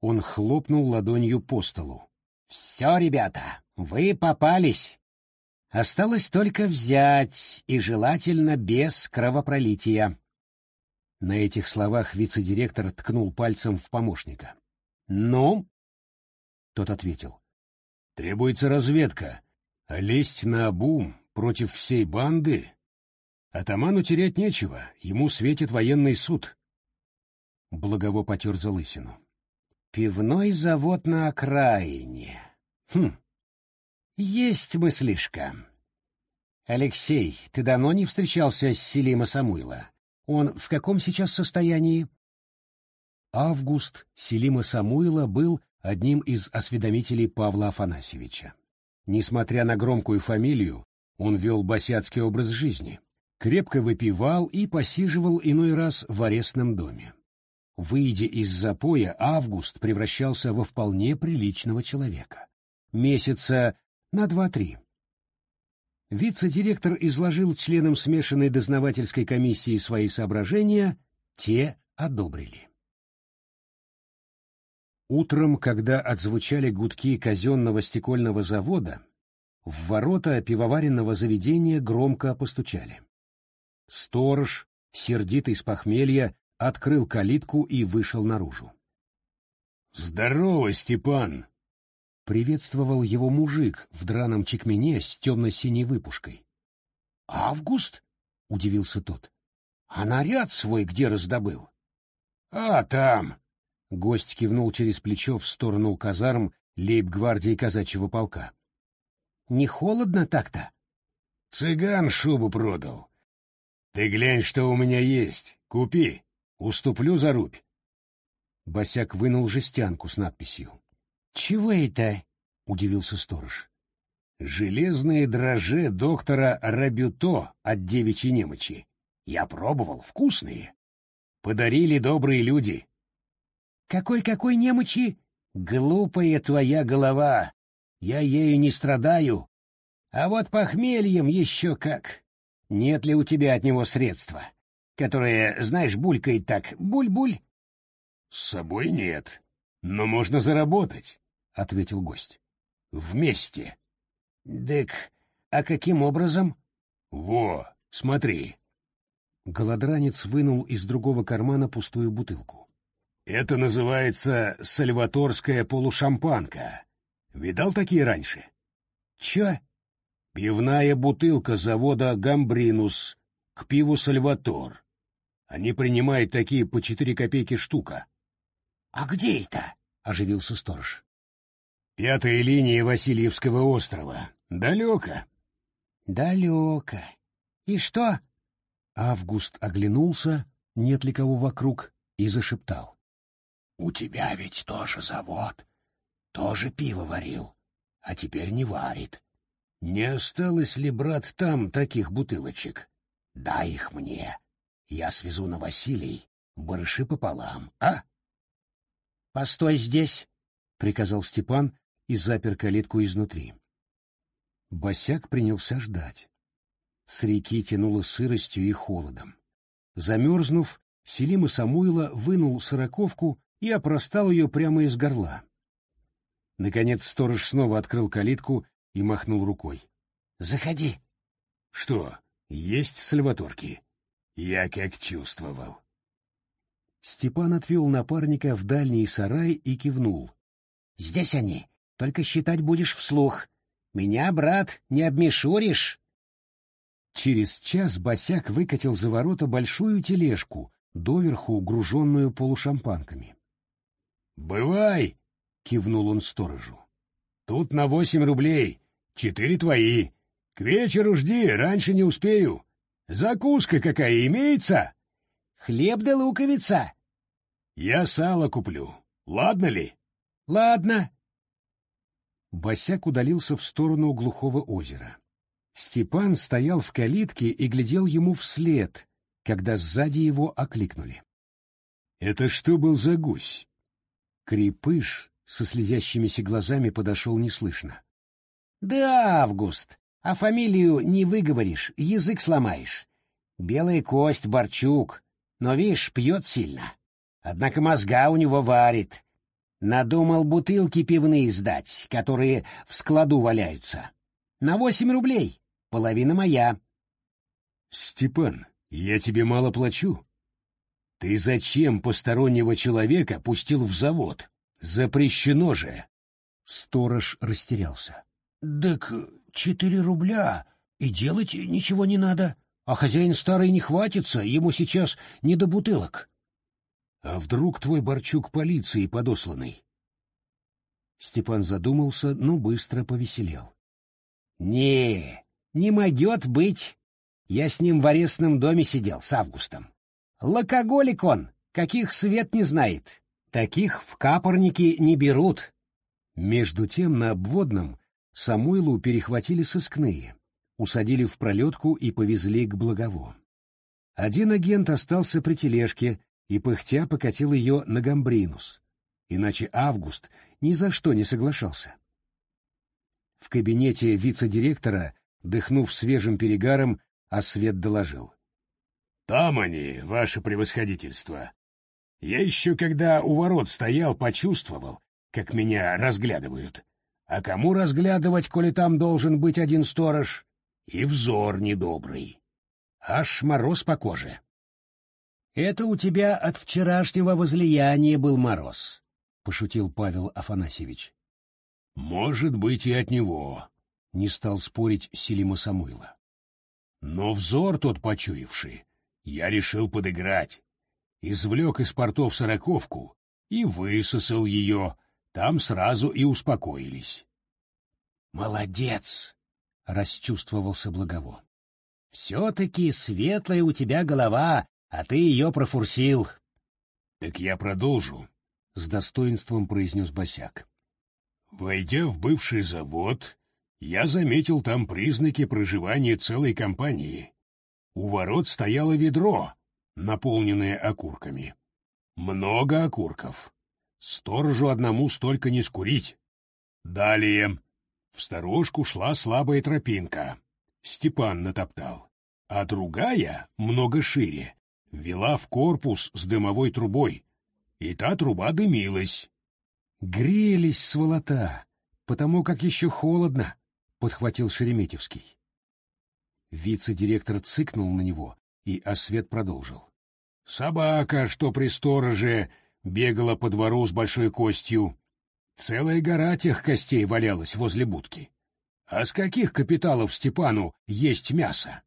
Он хлопнул ладонью по столу. «Все, ребята, вы попались!» Осталось только взять, и желательно без кровопролития. На этих словах вице-директор ткнул пальцем в помощника. «Ну?» Тот ответил. «Требуется разведка, лезть на обум против всей банды? Атаману терять нечего, ему светит военный суд». Благово потер залысину. «Пивной завод на окраине. Хм, есть мыслишка. Алексей, ты давно не встречался с Селима Самуила? Он в каком сейчас состоянии? Август Селима Самуила был одним из осведомителей Павла Афанасьевича. Несмотря на громкую фамилию, он вел босяцкий образ жизни, крепко выпивал и посиживал иной раз в арестном доме. Выйдя из запоя, Август превращался во вполне приличного человека. Месяца на два-три. Вице-директор изложил членам смешанной дознавательской комиссии свои соображения, те одобрили. Утром, когда отзвучали гудки казенного стекольного завода, в ворота пивоваренного заведения громко постучали. Сторож, сердитый с похмелья, открыл калитку и вышел наружу. — Здорово, Степан! — приветствовал его мужик в драном чекмене с темно-синей выпушкой. — Август? — удивился тот. — А наряд свой где раздобыл? — А, там! — гость кивнул через плечо в сторону казарм лейб-гвардии казачьего полка. — Не холодно так-то? — Цыган шубу продал. Ты глянь, что у меня есть. Купи. Уступлю за рубь. Босяк вынул жестянку с надписью. — Чего это? — удивился сторож. — Железные дрожжи доктора Рабюто от девичьей немочи. Я пробовал, вкусные. Подарили добрые люди. Какой-какой немочи? Глупая твоя голова. Я ею не страдаю. А вот похмельем еще как. Нет ли у тебя от него средства? которая, знаешь, булькает так, буль-буль. — С собой нет, но можно заработать, — ответил гость. — Вместе. — Дык, а каким образом? — Во, смотри. Голодранец вынул из другого кармана пустую бутылку. — Это называется сальваторская полушампанка. Видал такие раньше? — Чё? — Пивная бутылка завода «Гамбринус» к пиву «Сальватор». Они принимают такие по четыре копейки штука. — А где это? — оживился сторож. — Пятая линия Васильевского острова. Далеко. — Далеко. И что? Август оглянулся, нет ли кого вокруг, и зашептал. — У тебя ведь тоже завод. Тоже пиво варил, а теперь не варит. Не осталось ли, брат, там таких бутылочек? Дай их мне. Я свезу на Василий, барыши пополам, а? — Постой здесь, — приказал Степан и запер калитку изнутри. Босяк принялся ждать. С реки тянуло сыростью и холодом. Замерзнув, Селима Самуила вынул сороковку и опростал ее прямо из горла. Наконец сторож снова открыл калитку и махнул рукой. — Заходи. — Что, есть сальваторки? Я как чувствовал. Степан отвел напарника в дальний сарай и кивнул. — Здесь они. Только считать будешь вслух. Меня, брат, не обмешуришь. Через час босяк выкатил за ворота большую тележку, доверху груженную полушампанками. — Бывай! — кивнул он сторожу. — Тут на восемь рублей. Четыре твои. К вечеру жди, раньше не успею. Закуска какая имеется? Хлеб да луковица. Я сало куплю. Ладно ли? Ладно. Босяк удалился в сторону глухого озера. Степан стоял в калитке и глядел ему вслед, когда сзади его окликнули. Это что был за гусь? Крепыш со слезящимися глазами подошел неслышно. — Да, Август, а фамилию не выговоришь, язык сломаешь. Белая кость, Борчук, но, видишь, пьет сильно. Однако мозга у него варит. Надумал бутылки пивные сдать, которые в складу валяются. На восемь рублей, половина моя. Степан, я тебе мало плачу. Ты зачем постороннего человека пустил в завод? Запрещено же. Сторож растерялся. — Так четыре рубля, и делать ничего не надо. А хозяин старый не хватится, ему сейчас не до бутылок. А вдруг твой Борчук полиции подосланный? Степан задумался, но быстро повеселел. Не, не могет быть. Я с ним в арестном доме сидел с августом. Локоголик он, каких свет не знает. Таких в капорники не берут. Между тем на обводном Самойлу перехватили сыскные, усадили в пролетку и повезли к Благово. Один агент остался при тележке и пыхтя покатил ее на Гамбринус, иначе Август ни за что не соглашался. В кабинете вице-директора Дыхнув свежим перегаром, а свет доложил. «Там они, ваше превосходительство. Я еще когда у ворот стоял, почувствовал, как меня разглядывают. А кому разглядывать, коли там должен быть один сторож? И взор недобрый. Аж мороз по коже». «Это у тебя от вчерашнего возлияния был мороз», — пошутил Павел Афанасьевич. «Может быть, и от него», — не стал спорить Селима Самуила. «Но взор тот почуявший, я решил подыграть. Извлек из портов сороковку и высосал ее, там сразу и успокоились». «Молодец!» — расчувствовался Благово. «Все-таки светлая у тебя голова, а ты ее профурсил». «Так я продолжу», — с достоинством произнес Босяк. Войдя в бывший завод, я заметил там признаки проживания целой компании. У ворот стояло ведро, наполненное окурками. Много окурков. Сторожу одному столько не скурить. Далее. В сторожку шла слабая тропинка. Степан натоптал. А другая, много шире, вела в корпус с дымовой трубой. И та труба дымилась. Грелись сволота, потому как еще холодно, — подхватил Шереметьевский. Вице-директор цыкнул на него, и Освет продолжил. Собака, что при стороже, бегала по двору с большой костью. Целая гора тех костей валялась возле будки. А с каких капиталов Степану есть мясо?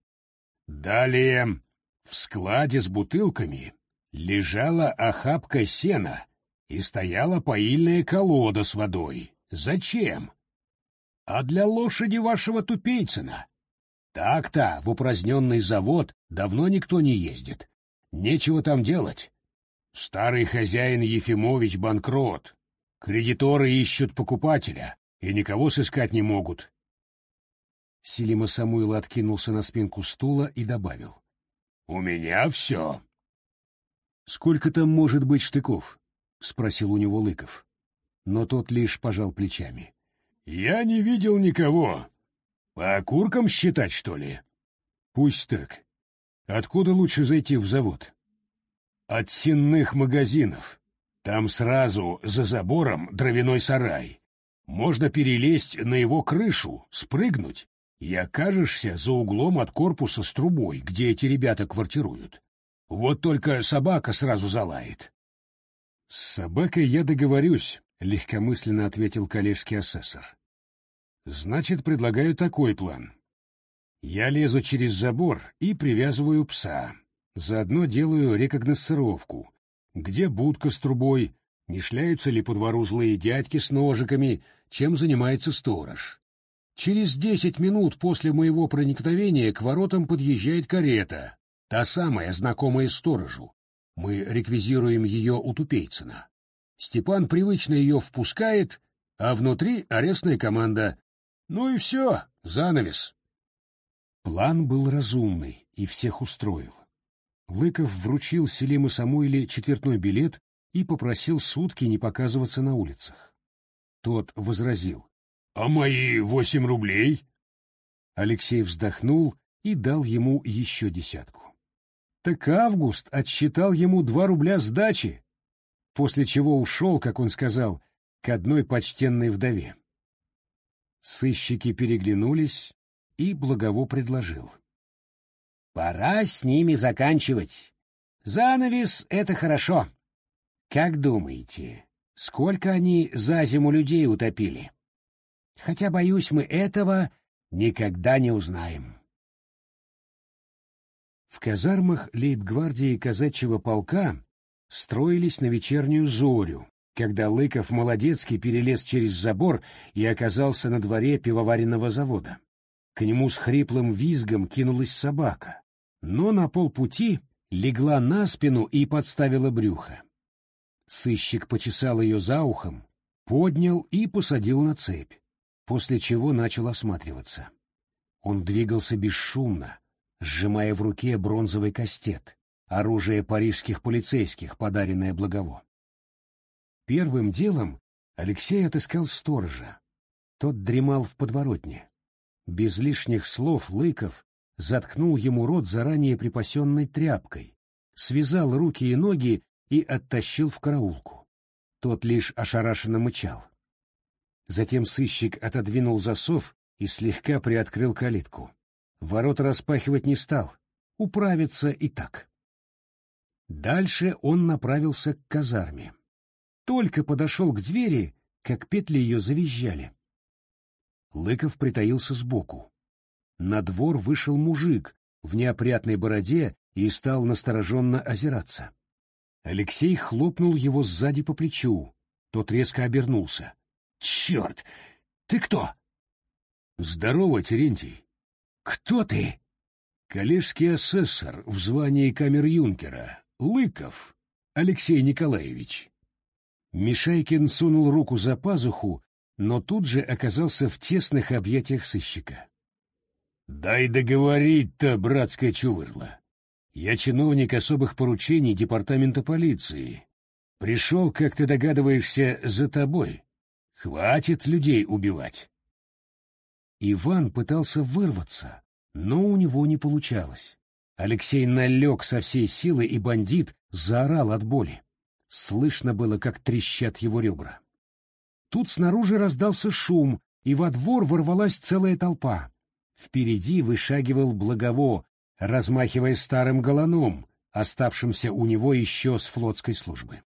Далее в складе с бутылками лежала охапка сена и стояла поильная колода с водой. Зачем? А для лошади вашего Тупейцина. Так-то в упраздненный завод давно никто не ездит. Нечего там делать. Старый хозяин Ефимович банкрот. Кредиторы ищут покупателя и никого сыскать не могут. Селима Самуил откинулся на спинку стула и добавил. — У меня все. — Сколько там может быть штыков? — спросил у него Лыков. Но тот лишь пожал плечами. — Я не видел никого. По окуркам считать, что ли? — Пусть так. Откуда лучше зайти в завод? — От сенных магазинов. Там сразу за забором дровяной сарай. Можно перелезть на его крышу, спрыгнуть, и окажешься за углом от корпуса с трубой, где эти ребята квартируют. Вот только собака сразу залает. «С собакой я договорюсь», — легкомысленно ответил коллежский асессор. «Значит, предлагаю такой план. Я лезу через забор и привязываю пса. Заодно делаю рекогносцировку. Где будка с трубой, не шляются ли по двору злые дядьки с ножиками, чем занимается сторож. Через десять минут после моего проникновения к воротам подъезжает карета, та самая, знакомая сторожу, мы реквизируем ее у Тупейцина. Степан привычно ее впускает, а внутри арестная команда. Ну и все, занавес. План был разумный и всех устроил. Лыков вручил Селиму Самуиле четвертной билет и попросил сутки не показываться на улицах. Тот возразил. — А мои восемь рублей? Алексей вздохнул и дал ему еще десятку. Так Август отсчитал ему два рубля сдачи, после чего ушел, как он сказал, к одной почтенной вдове. Сыщики переглянулись, и Благово предложил. «Пора с ними заканчивать. Занавес — это хорошо. Как думаете, сколько они за зиму людей утопили? Хотя, боюсь, мы этого никогда не узнаем». В казармах лейб-гвардии казачьего полка строились на вечернюю зорю, когда Лыков-Молодецкий перелез через забор и оказался на дворе пивоваренного завода. К нему с хриплым визгом кинулась собака, но на полпути легла на спину и подставила брюхо. Сыщик почесал ее за ухом, поднял и посадил на цепь, после чего начал осматриваться. Он двигался бесшумно, сжимая в руке бронзовый кастет, оружие парижских полицейских, подаренное Благово. Первым делом Алексей отыскал сторожа. Тот дремал в подворотне. Без лишних слов Лыков заткнул ему рот заранее припасенной тряпкой, связал руки и ноги и оттащил в караулку. Тот лишь ошарашенно мычал. Затем сыщик отодвинул засов и слегка приоткрыл калитку. Ворота распахивать не стал, управиться и так. Дальше он направился к казарме. Только подошел к двери, как петли ее завизжали. Лыков притаился сбоку. На двор вышел мужик в неопрятной бороде и стал настороженно озираться. Алексей хлопнул его сзади по плечу. Тот резко обернулся. — Черт! Ты кто? — Здорово, Терентий. — Кто ты? — Калишский асессор в звании камер-юнкера. Лыков Алексей Николаевич. Мишайкин сунул руку за пазуху, но тут же оказался в тесных объятиях сыщика. «Дай договорить-то, братская чувырла. Я чиновник особых поручений департамента полиции. Пришел, как ты догадываешься, за тобой. Хватит людей убивать». Иван пытался вырваться, но у него не получалось. Алексей налег со всей силы, и бандит заорал от боли. Слышно было, как трещат его ребра. Тут снаружи раздался шум, и во двор ворвалась целая толпа. Впереди вышагивал Благово, размахивая старым голоном, оставшимся у него еще с флотской службы.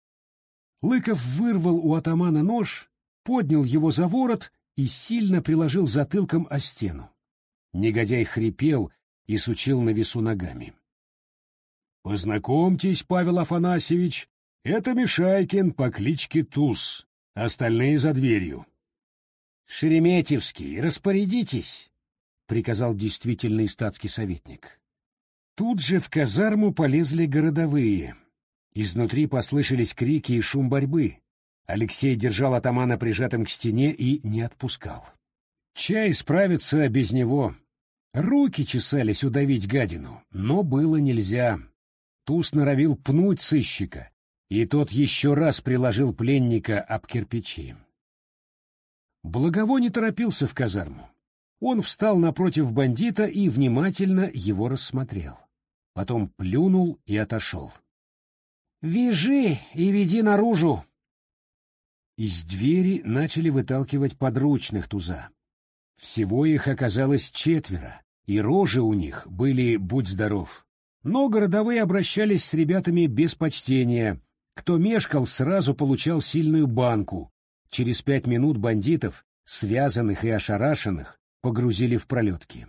Лыков вырвал у атамана нож, поднял его за ворот и сильно приложил затылком о стену. Негодяй хрипел и сучил на весу ногами. «Познакомьтесь, Павел Афанасьевич, это Мишайкин по кличке Туз, остальные за дверью». «Шереметьевский, распорядитесь», — приказал действительный статский советник. Тут же в казарму полезли городовые. Изнутри послышались крики и шум борьбы. Алексей держал атамана прижатым к стене и не отпускал. Чай справится без него. Руки чесались удавить гадину, но было нельзя. Туз норовил пнуть сыщика, и тот еще раз приложил пленника об кирпичи. Благово не торопился в казарму. Он встал напротив бандита и внимательно его рассмотрел. Потом плюнул и отошел. «Вяжи и веди наружу!» Из двери начали выталкивать подручных туза. Всего их оказалось четверо, и рожи у них были «будь здоров». Но городовые обращались с ребятами без почтения. Кто мешкал, сразу получал сильную банку. Через пять минут бандитов, связанных и ошарашенных, погрузили в пролетки.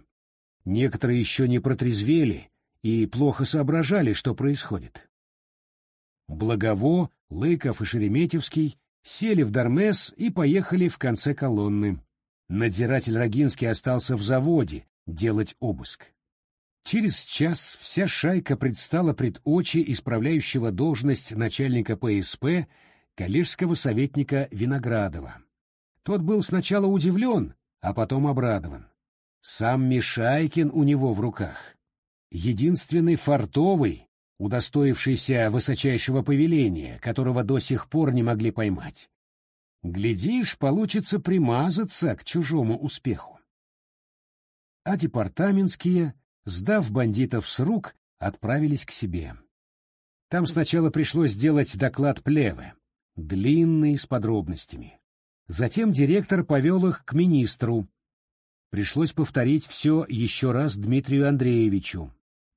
Некоторые еще не протрезвели и плохо соображали, что происходит. Благово, Лыков и Шереметьевский сели в Дармес и поехали в конце колонны. Надзиратель Рогинский остался в заводе, делать обыск. Через час вся шайка предстала пред очи исправляющего должность начальника ПСП коллежского советника Виноградова. Тот был сначала удивлен, а потом обрадован. Сам Мишайкин у него в руках. Единственный фартовый, удостоившийся высочайшего повеления, которого до сих пор не могли поймать. Глядишь, получится примазаться к чужому успеху а департаментские, сдав бандитов с рук, отправились к себе. Там сначала пришлось сделать доклад плевы, длинный, с подробностями. Затем директор повел их к министру. Пришлось повторить все еще раз Дмитрию Андреевичу.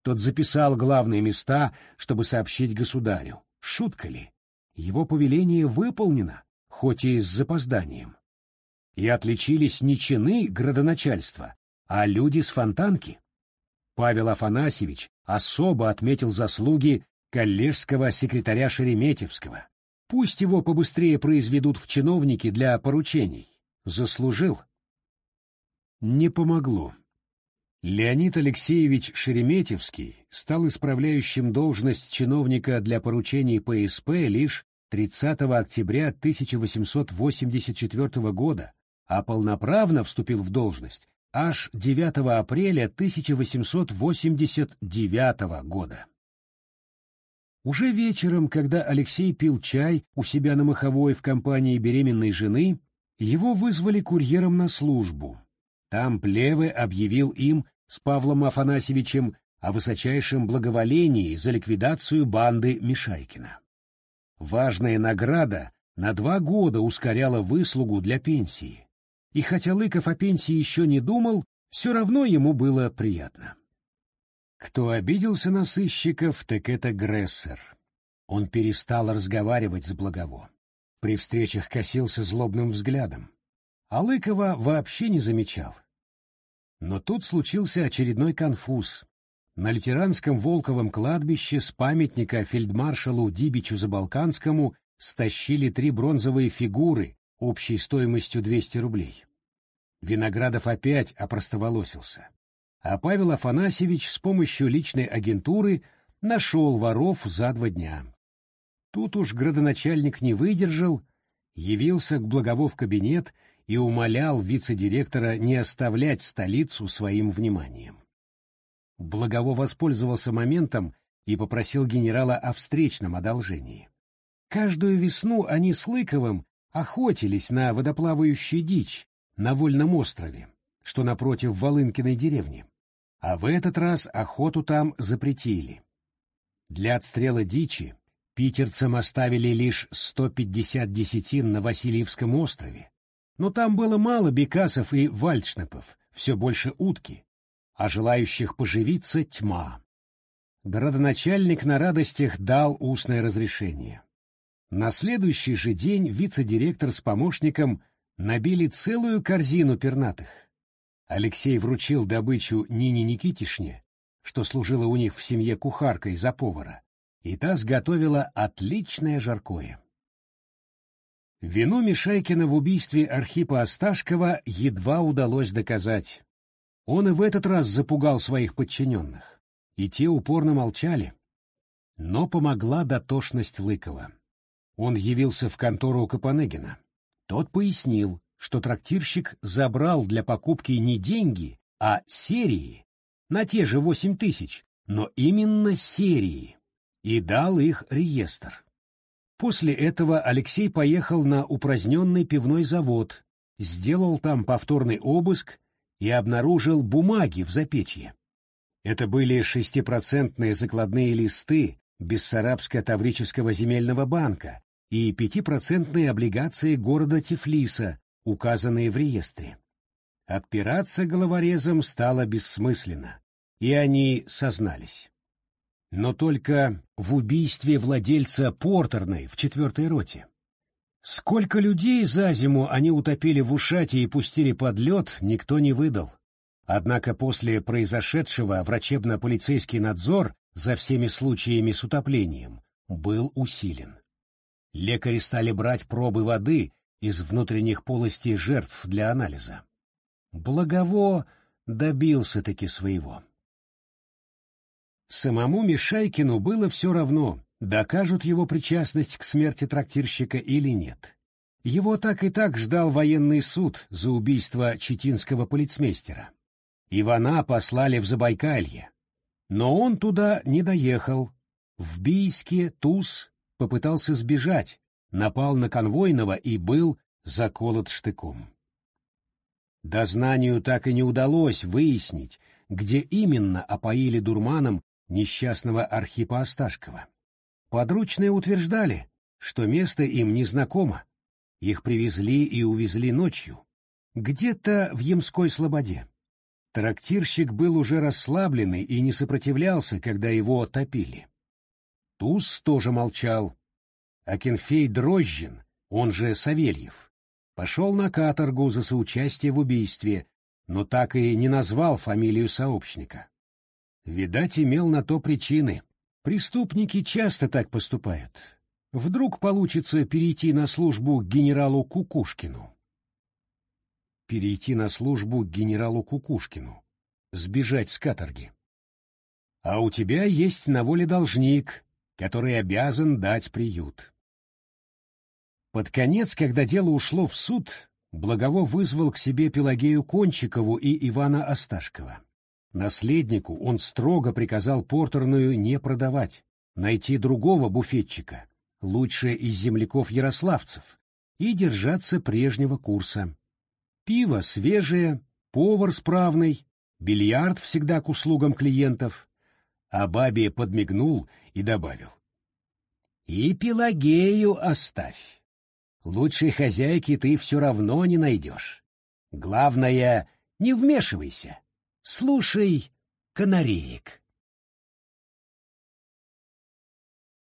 Тот записал главные места, чтобы сообщить государю. Шутка ли? Его повеление выполнено, хоть и с запозданием. И отличились не чины градоначальства, а люди с фонтанки. Павел Афанасьевич особо отметил заслуги коллежского секретаря Шереметьевского. Пусть его побыстрее произведут в чиновники для поручений. Заслужил. Не помогло. Леонид Алексеевич Шереметьевский стал исправляющим должность чиновника для поручений ПСП лишь 30 октября 1884 года, а полноправно вступил в должность аж 9 апреля 1889 года. Уже вечером, когда Алексей пил чай у себя на Маховой в компании беременной жены, его вызвали курьером на службу. Там Плевы объявил им с Павлом Афанасьевичем о высочайшем благоволении за ликвидацию банды Мишайкина. Важная награда на два года ускоряла выслугу для пенсии. И хотя Лыков о пенсии еще не думал, все равно ему было приятно. Кто обиделся на сыщиков, так это Грессер. Он перестал разговаривать с Благово. При встречах косился злобным взглядом. А Лыкова вообще не замечал. Но тут случился очередной конфуз. На лютеранском Волковом кладбище с памятника фельдмаршалу Дибичу Забалканскому стащили три бронзовые фигуры общей стоимостью 200 рублей. Виноградов опять опростоволосился. А Павел Афанасьевич с помощью личной агентуры нашел воров за два дня. Тут уж градоначальник не выдержал, явился к Благово в кабинет и умолял вице-директора не оставлять столицу своим вниманием. Благово воспользовался моментом и попросил генерала о встречном одолжении. Каждую весну они с Лыковым охотились на водоплавающую дичь на Вольном острове, что напротив Волынкиной деревни. А в этот раз охоту там запретили. Для отстрела дичи питерцам оставили лишь 150 десятин на Васильевском острове, но там было мало бекасов и вальдшнепов, все больше утки, а желающих поживиться тьма. Городоначальник на радостях дал устное разрешение. На следующий же день вице-директор с помощником набили целую корзину пернатых. Алексей вручил добычу Нине Никитишне, что служила у них в семье кухаркой за повара, и та сготовила отличное жаркое. Вину Мишайкина в убийстве Архипа Осташкова едва удалось доказать. Он и в этот раз запугал своих подчиненных, и те упорно молчали. Но помогла дотошность Лыкова. Он явился в контору Капонегина. Тот пояснил, что трактирщик забрал для покупки не деньги, а серии, на те же восемь тысяч, но именно серии, и дал их реестр. После этого Алексей поехал на упраздненный пивной завод, сделал там повторный обыск и обнаружил бумаги в запечье. Это были шестипроцентные закладные листы Бессарабско-Таврического земельного банка и пятипроцентные облигации города Тифлиса, указанные в реестре. Отпираться головорезом стало бессмысленно, и они сознались но только в убийстве владельца портерной в четвертой роте. Сколько людей за зиму они утопили в ушате и пустили под лед, никто не выдал. Однако после произошедшего врачебно-полицейский надзор за всеми случаями с утоплением был усилен. Лекари стали брать пробы воды из внутренних полостей жертв для анализа. Благово добился-таки своего. Самому Мишайкину было все равно, докажут его причастность к смерти трактирщика или нет. Его так и так ждал военный суд за убийство читинского полицмейстера. Ивана послали в Забайкалье. Но он туда не доехал. В Бийске Туз попытался сбежать, напал на конвойного и был заколот штыком. Дознанию так и не удалось выяснить, где именно опоили дурманом несчастного Архипа Осташкова. Подручные утверждали, что место им незнакомо. Их привезли и увезли ночью, где-то в Ямской слободе. Трактирщик был уже расслабленный и не сопротивлялся, когда его топили. Туз тоже молчал. Акинфей Дрожжин, он же Савельев, пошел на каторгу за соучастие в убийстве, но так и не назвал фамилию сообщника. Видать, имел на то причины. Преступники часто так поступают. Вдруг получится перейти на службу к генералу Кукушкину. Перейти на службу к генералу Кукушкину. Сбежать с каторги. А у тебя есть на воле должник, который обязан дать приют. Под конец, когда дело ушло в суд, Благово вызвал к себе Пелагею Кончикову и Ивана Осташкова. Наследнику он строго приказал портерную не продавать, найти другого буфетчика, лучше из земляков-ярославцев, и держаться прежнего курса. Пиво свежее, повар справный, бильярд всегда к услугам клиентов. А бабе подмигнул и добавил. И Пелагею оставь. Лучшей хозяйки ты все равно не найдешь. Главное, не вмешивайся. Слушай канареек.